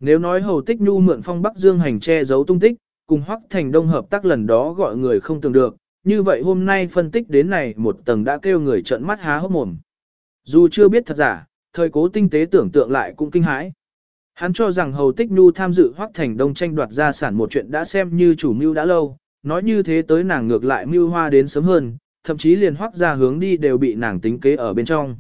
Nếu nói hầu tích nhu mượn phong Bắc Dương hành che giấu tung tích, cùng hoắc thành đông hợp tác lần đó gọi người không tưởng được, như vậy hôm nay phân tích đến này một tầng đã kêu người trợn mắt há hốc mồm. Dù chưa biết thật giả, thời cố tinh tế tưởng tượng lại cũng kinh hãi. Hắn cho rằng Hầu Tích Nhu tham dự Hoắc Thành Đông tranh đoạt gia sản một chuyện đã xem như chủ mưu đã lâu, nói như thế tới nàng ngược lại mưu hoa đến sớm hơn, thậm chí liền Hoắc ra hướng đi đều bị nàng tính kế ở bên trong.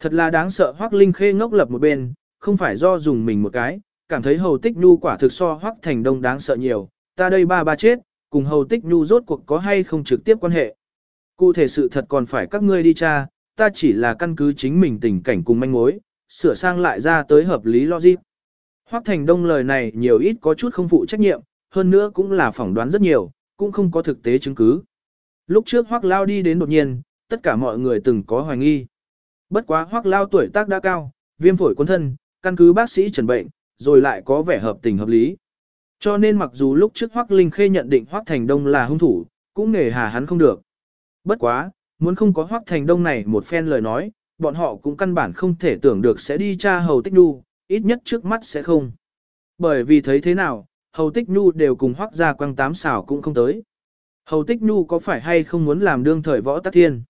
Thật là đáng sợ Hoắc Linh Khê ngốc lập một bên, không phải do dùng mình một cái, cảm thấy Hầu Tích Nhu quả thực so Hoắc Thành Đông đáng sợ nhiều, ta đây ba ba chết, cùng Hầu Tích Nhu rốt cuộc có hay không trực tiếp quan hệ. Cụ thể sự thật còn phải các ngươi đi tra, ta chỉ là căn cứ chính mình tình cảnh cùng manh mối, sửa sang lại ra tới hợp lý logic. Hoắc Thành Đông lời này nhiều ít có chút không phụ trách nhiệm, hơn nữa cũng là phỏng đoán rất nhiều, cũng không có thực tế chứng cứ. Lúc trước Hoắc Lao đi đến đột nhiên, tất cả mọi người từng có hoài nghi. Bất quá Hoắc Lao tuổi tác đã cao, viêm phổi quân thân, căn cứ bác sĩ trần bệnh, rồi lại có vẻ hợp tình hợp lý. Cho nên mặc dù lúc trước Hoắc Linh Khê nhận định Hoắc Thành Đông là hung thủ, cũng nể hà hắn không được. Bất quá, muốn không có Hoắc Thành Đông này một phen lời nói, bọn họ cũng căn bản không thể tưởng được sẽ đi tra hầu tích Nhu, ít nhất trước mắt sẽ không. Bởi vì thấy thế nào, Hầu Tích Nhu đều cùng hoác gia quăng tám xảo cũng không tới. Hầu Tích Nhu có phải hay không muốn làm đương thời võ tắc thiên?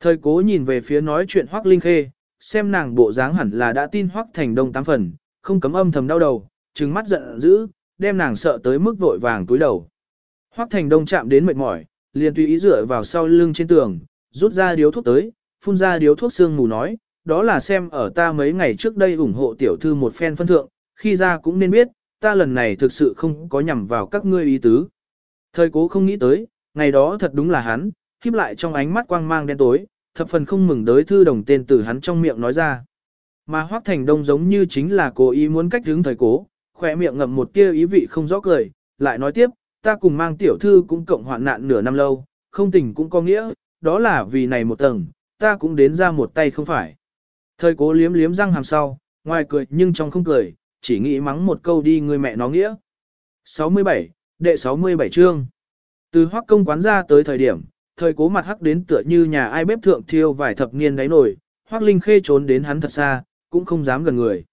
Thời cố nhìn về phía nói chuyện hoác linh khê, xem nàng bộ dáng hẳn là đã tin hoác thành đông tám phần, không cấm âm thầm đau đầu, trừng mắt giận dữ, đem nàng sợ tới mức vội vàng túi đầu. Hoác thành đông chạm đến mệt mỏi, liền tùy ý dựa vào sau lưng trên tường, rút ra điếu thuốc tới, phun ra điếu thuốc sương mù nói, đó là xem ở ta mấy ngày trước đây ủng hộ tiểu thư một phen phân thượng, khi ra cũng nên biết, ta lần này thực sự không có nhằm vào các ngươi ý tứ. Thời cố không nghĩ tới, ngày đó thật đúng là hắn, khiếp lại trong ánh mắt quang mang đen tối, thập phần không mừng đới thư đồng tên từ hắn trong miệng nói ra. Mà Hoác Thành Đông giống như chính là cố ý muốn cách hướng thời cố, khỏe miệng ngậm một tia ý vị không rõ cười, lại nói tiếp, ta cùng mang tiểu thư cũng cộng hoạn nạn nửa năm lâu, không tình cũng có nghĩa, đó là vì này một tầng, ta cũng đến ra một tay không phải. Thời cố liếm liếm răng hàm sau, ngoài cười nhưng trong không cười, chỉ nghĩ mắng một câu đi người mẹ nó nghĩa. 67, đệ 67 chương. Từ hoác công quán ra tới thời điểm, thời cố mặt hắc đến tựa như nhà ai bếp thượng thiêu vài thập niên đáy nổi, hoác linh khê trốn đến hắn thật xa, cũng không dám gần người.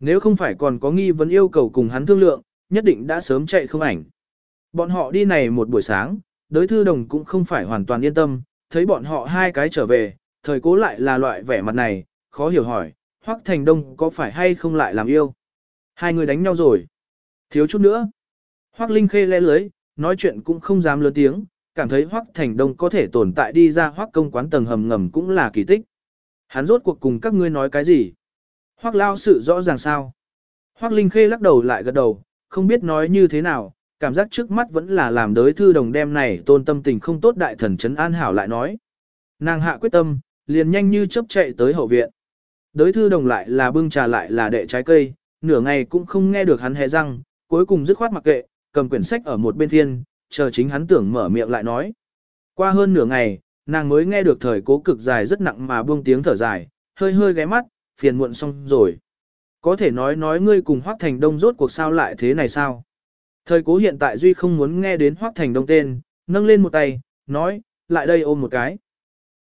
Nếu không phải còn có nghi vấn yêu cầu cùng hắn thương lượng, nhất định đã sớm chạy không ảnh. Bọn họ đi này một buổi sáng, đối thư đồng cũng không phải hoàn toàn yên tâm, thấy bọn họ hai cái trở về, thời cố lại là loại vẻ mặt này, khó hiểu hỏi, Hoắc Thành Đông có phải hay không lại làm yêu? Hai người đánh nhau rồi. Thiếu chút nữa. Hoắc Linh khê lẽ lưới, nói chuyện cũng không dám lớn tiếng, cảm thấy Hoắc Thành Đông có thể tồn tại đi ra Hoắc công quán tầng hầm ngầm cũng là kỳ tích. Hắn rốt cuộc cùng các ngươi nói cái gì? Hoắc lao sự rõ ràng sao? Hoắc Linh khê lắc đầu lại gật đầu, không biết nói như thế nào, cảm giác trước mắt vẫn là làm đới thư đồng đem này tôn tâm tình không tốt đại thần chấn an hảo lại nói. Nàng hạ quyết tâm, liền nhanh như chớp chạy tới hậu viện. Đới thư đồng lại là bưng trà lại là đệ trái cây, nửa ngày cũng không nghe được hắn hé răng, cuối cùng dứt khoát mặc kệ, cầm quyển sách ở một bên thiên, chờ chính hắn tưởng mở miệng lại nói. Qua hơn nửa ngày, nàng mới nghe được thời cố cực dài rất nặng mà buông tiếng thở dài, hơi hơi ghé mắt, phiền muộn xong rồi. Có thể nói nói ngươi cùng Hoác Thành Đông rốt cuộc sao lại thế này sao? Thời cố hiện tại Duy không muốn nghe đến Hoác Thành Đông tên, nâng lên một tay, nói, lại đây ôm một cái.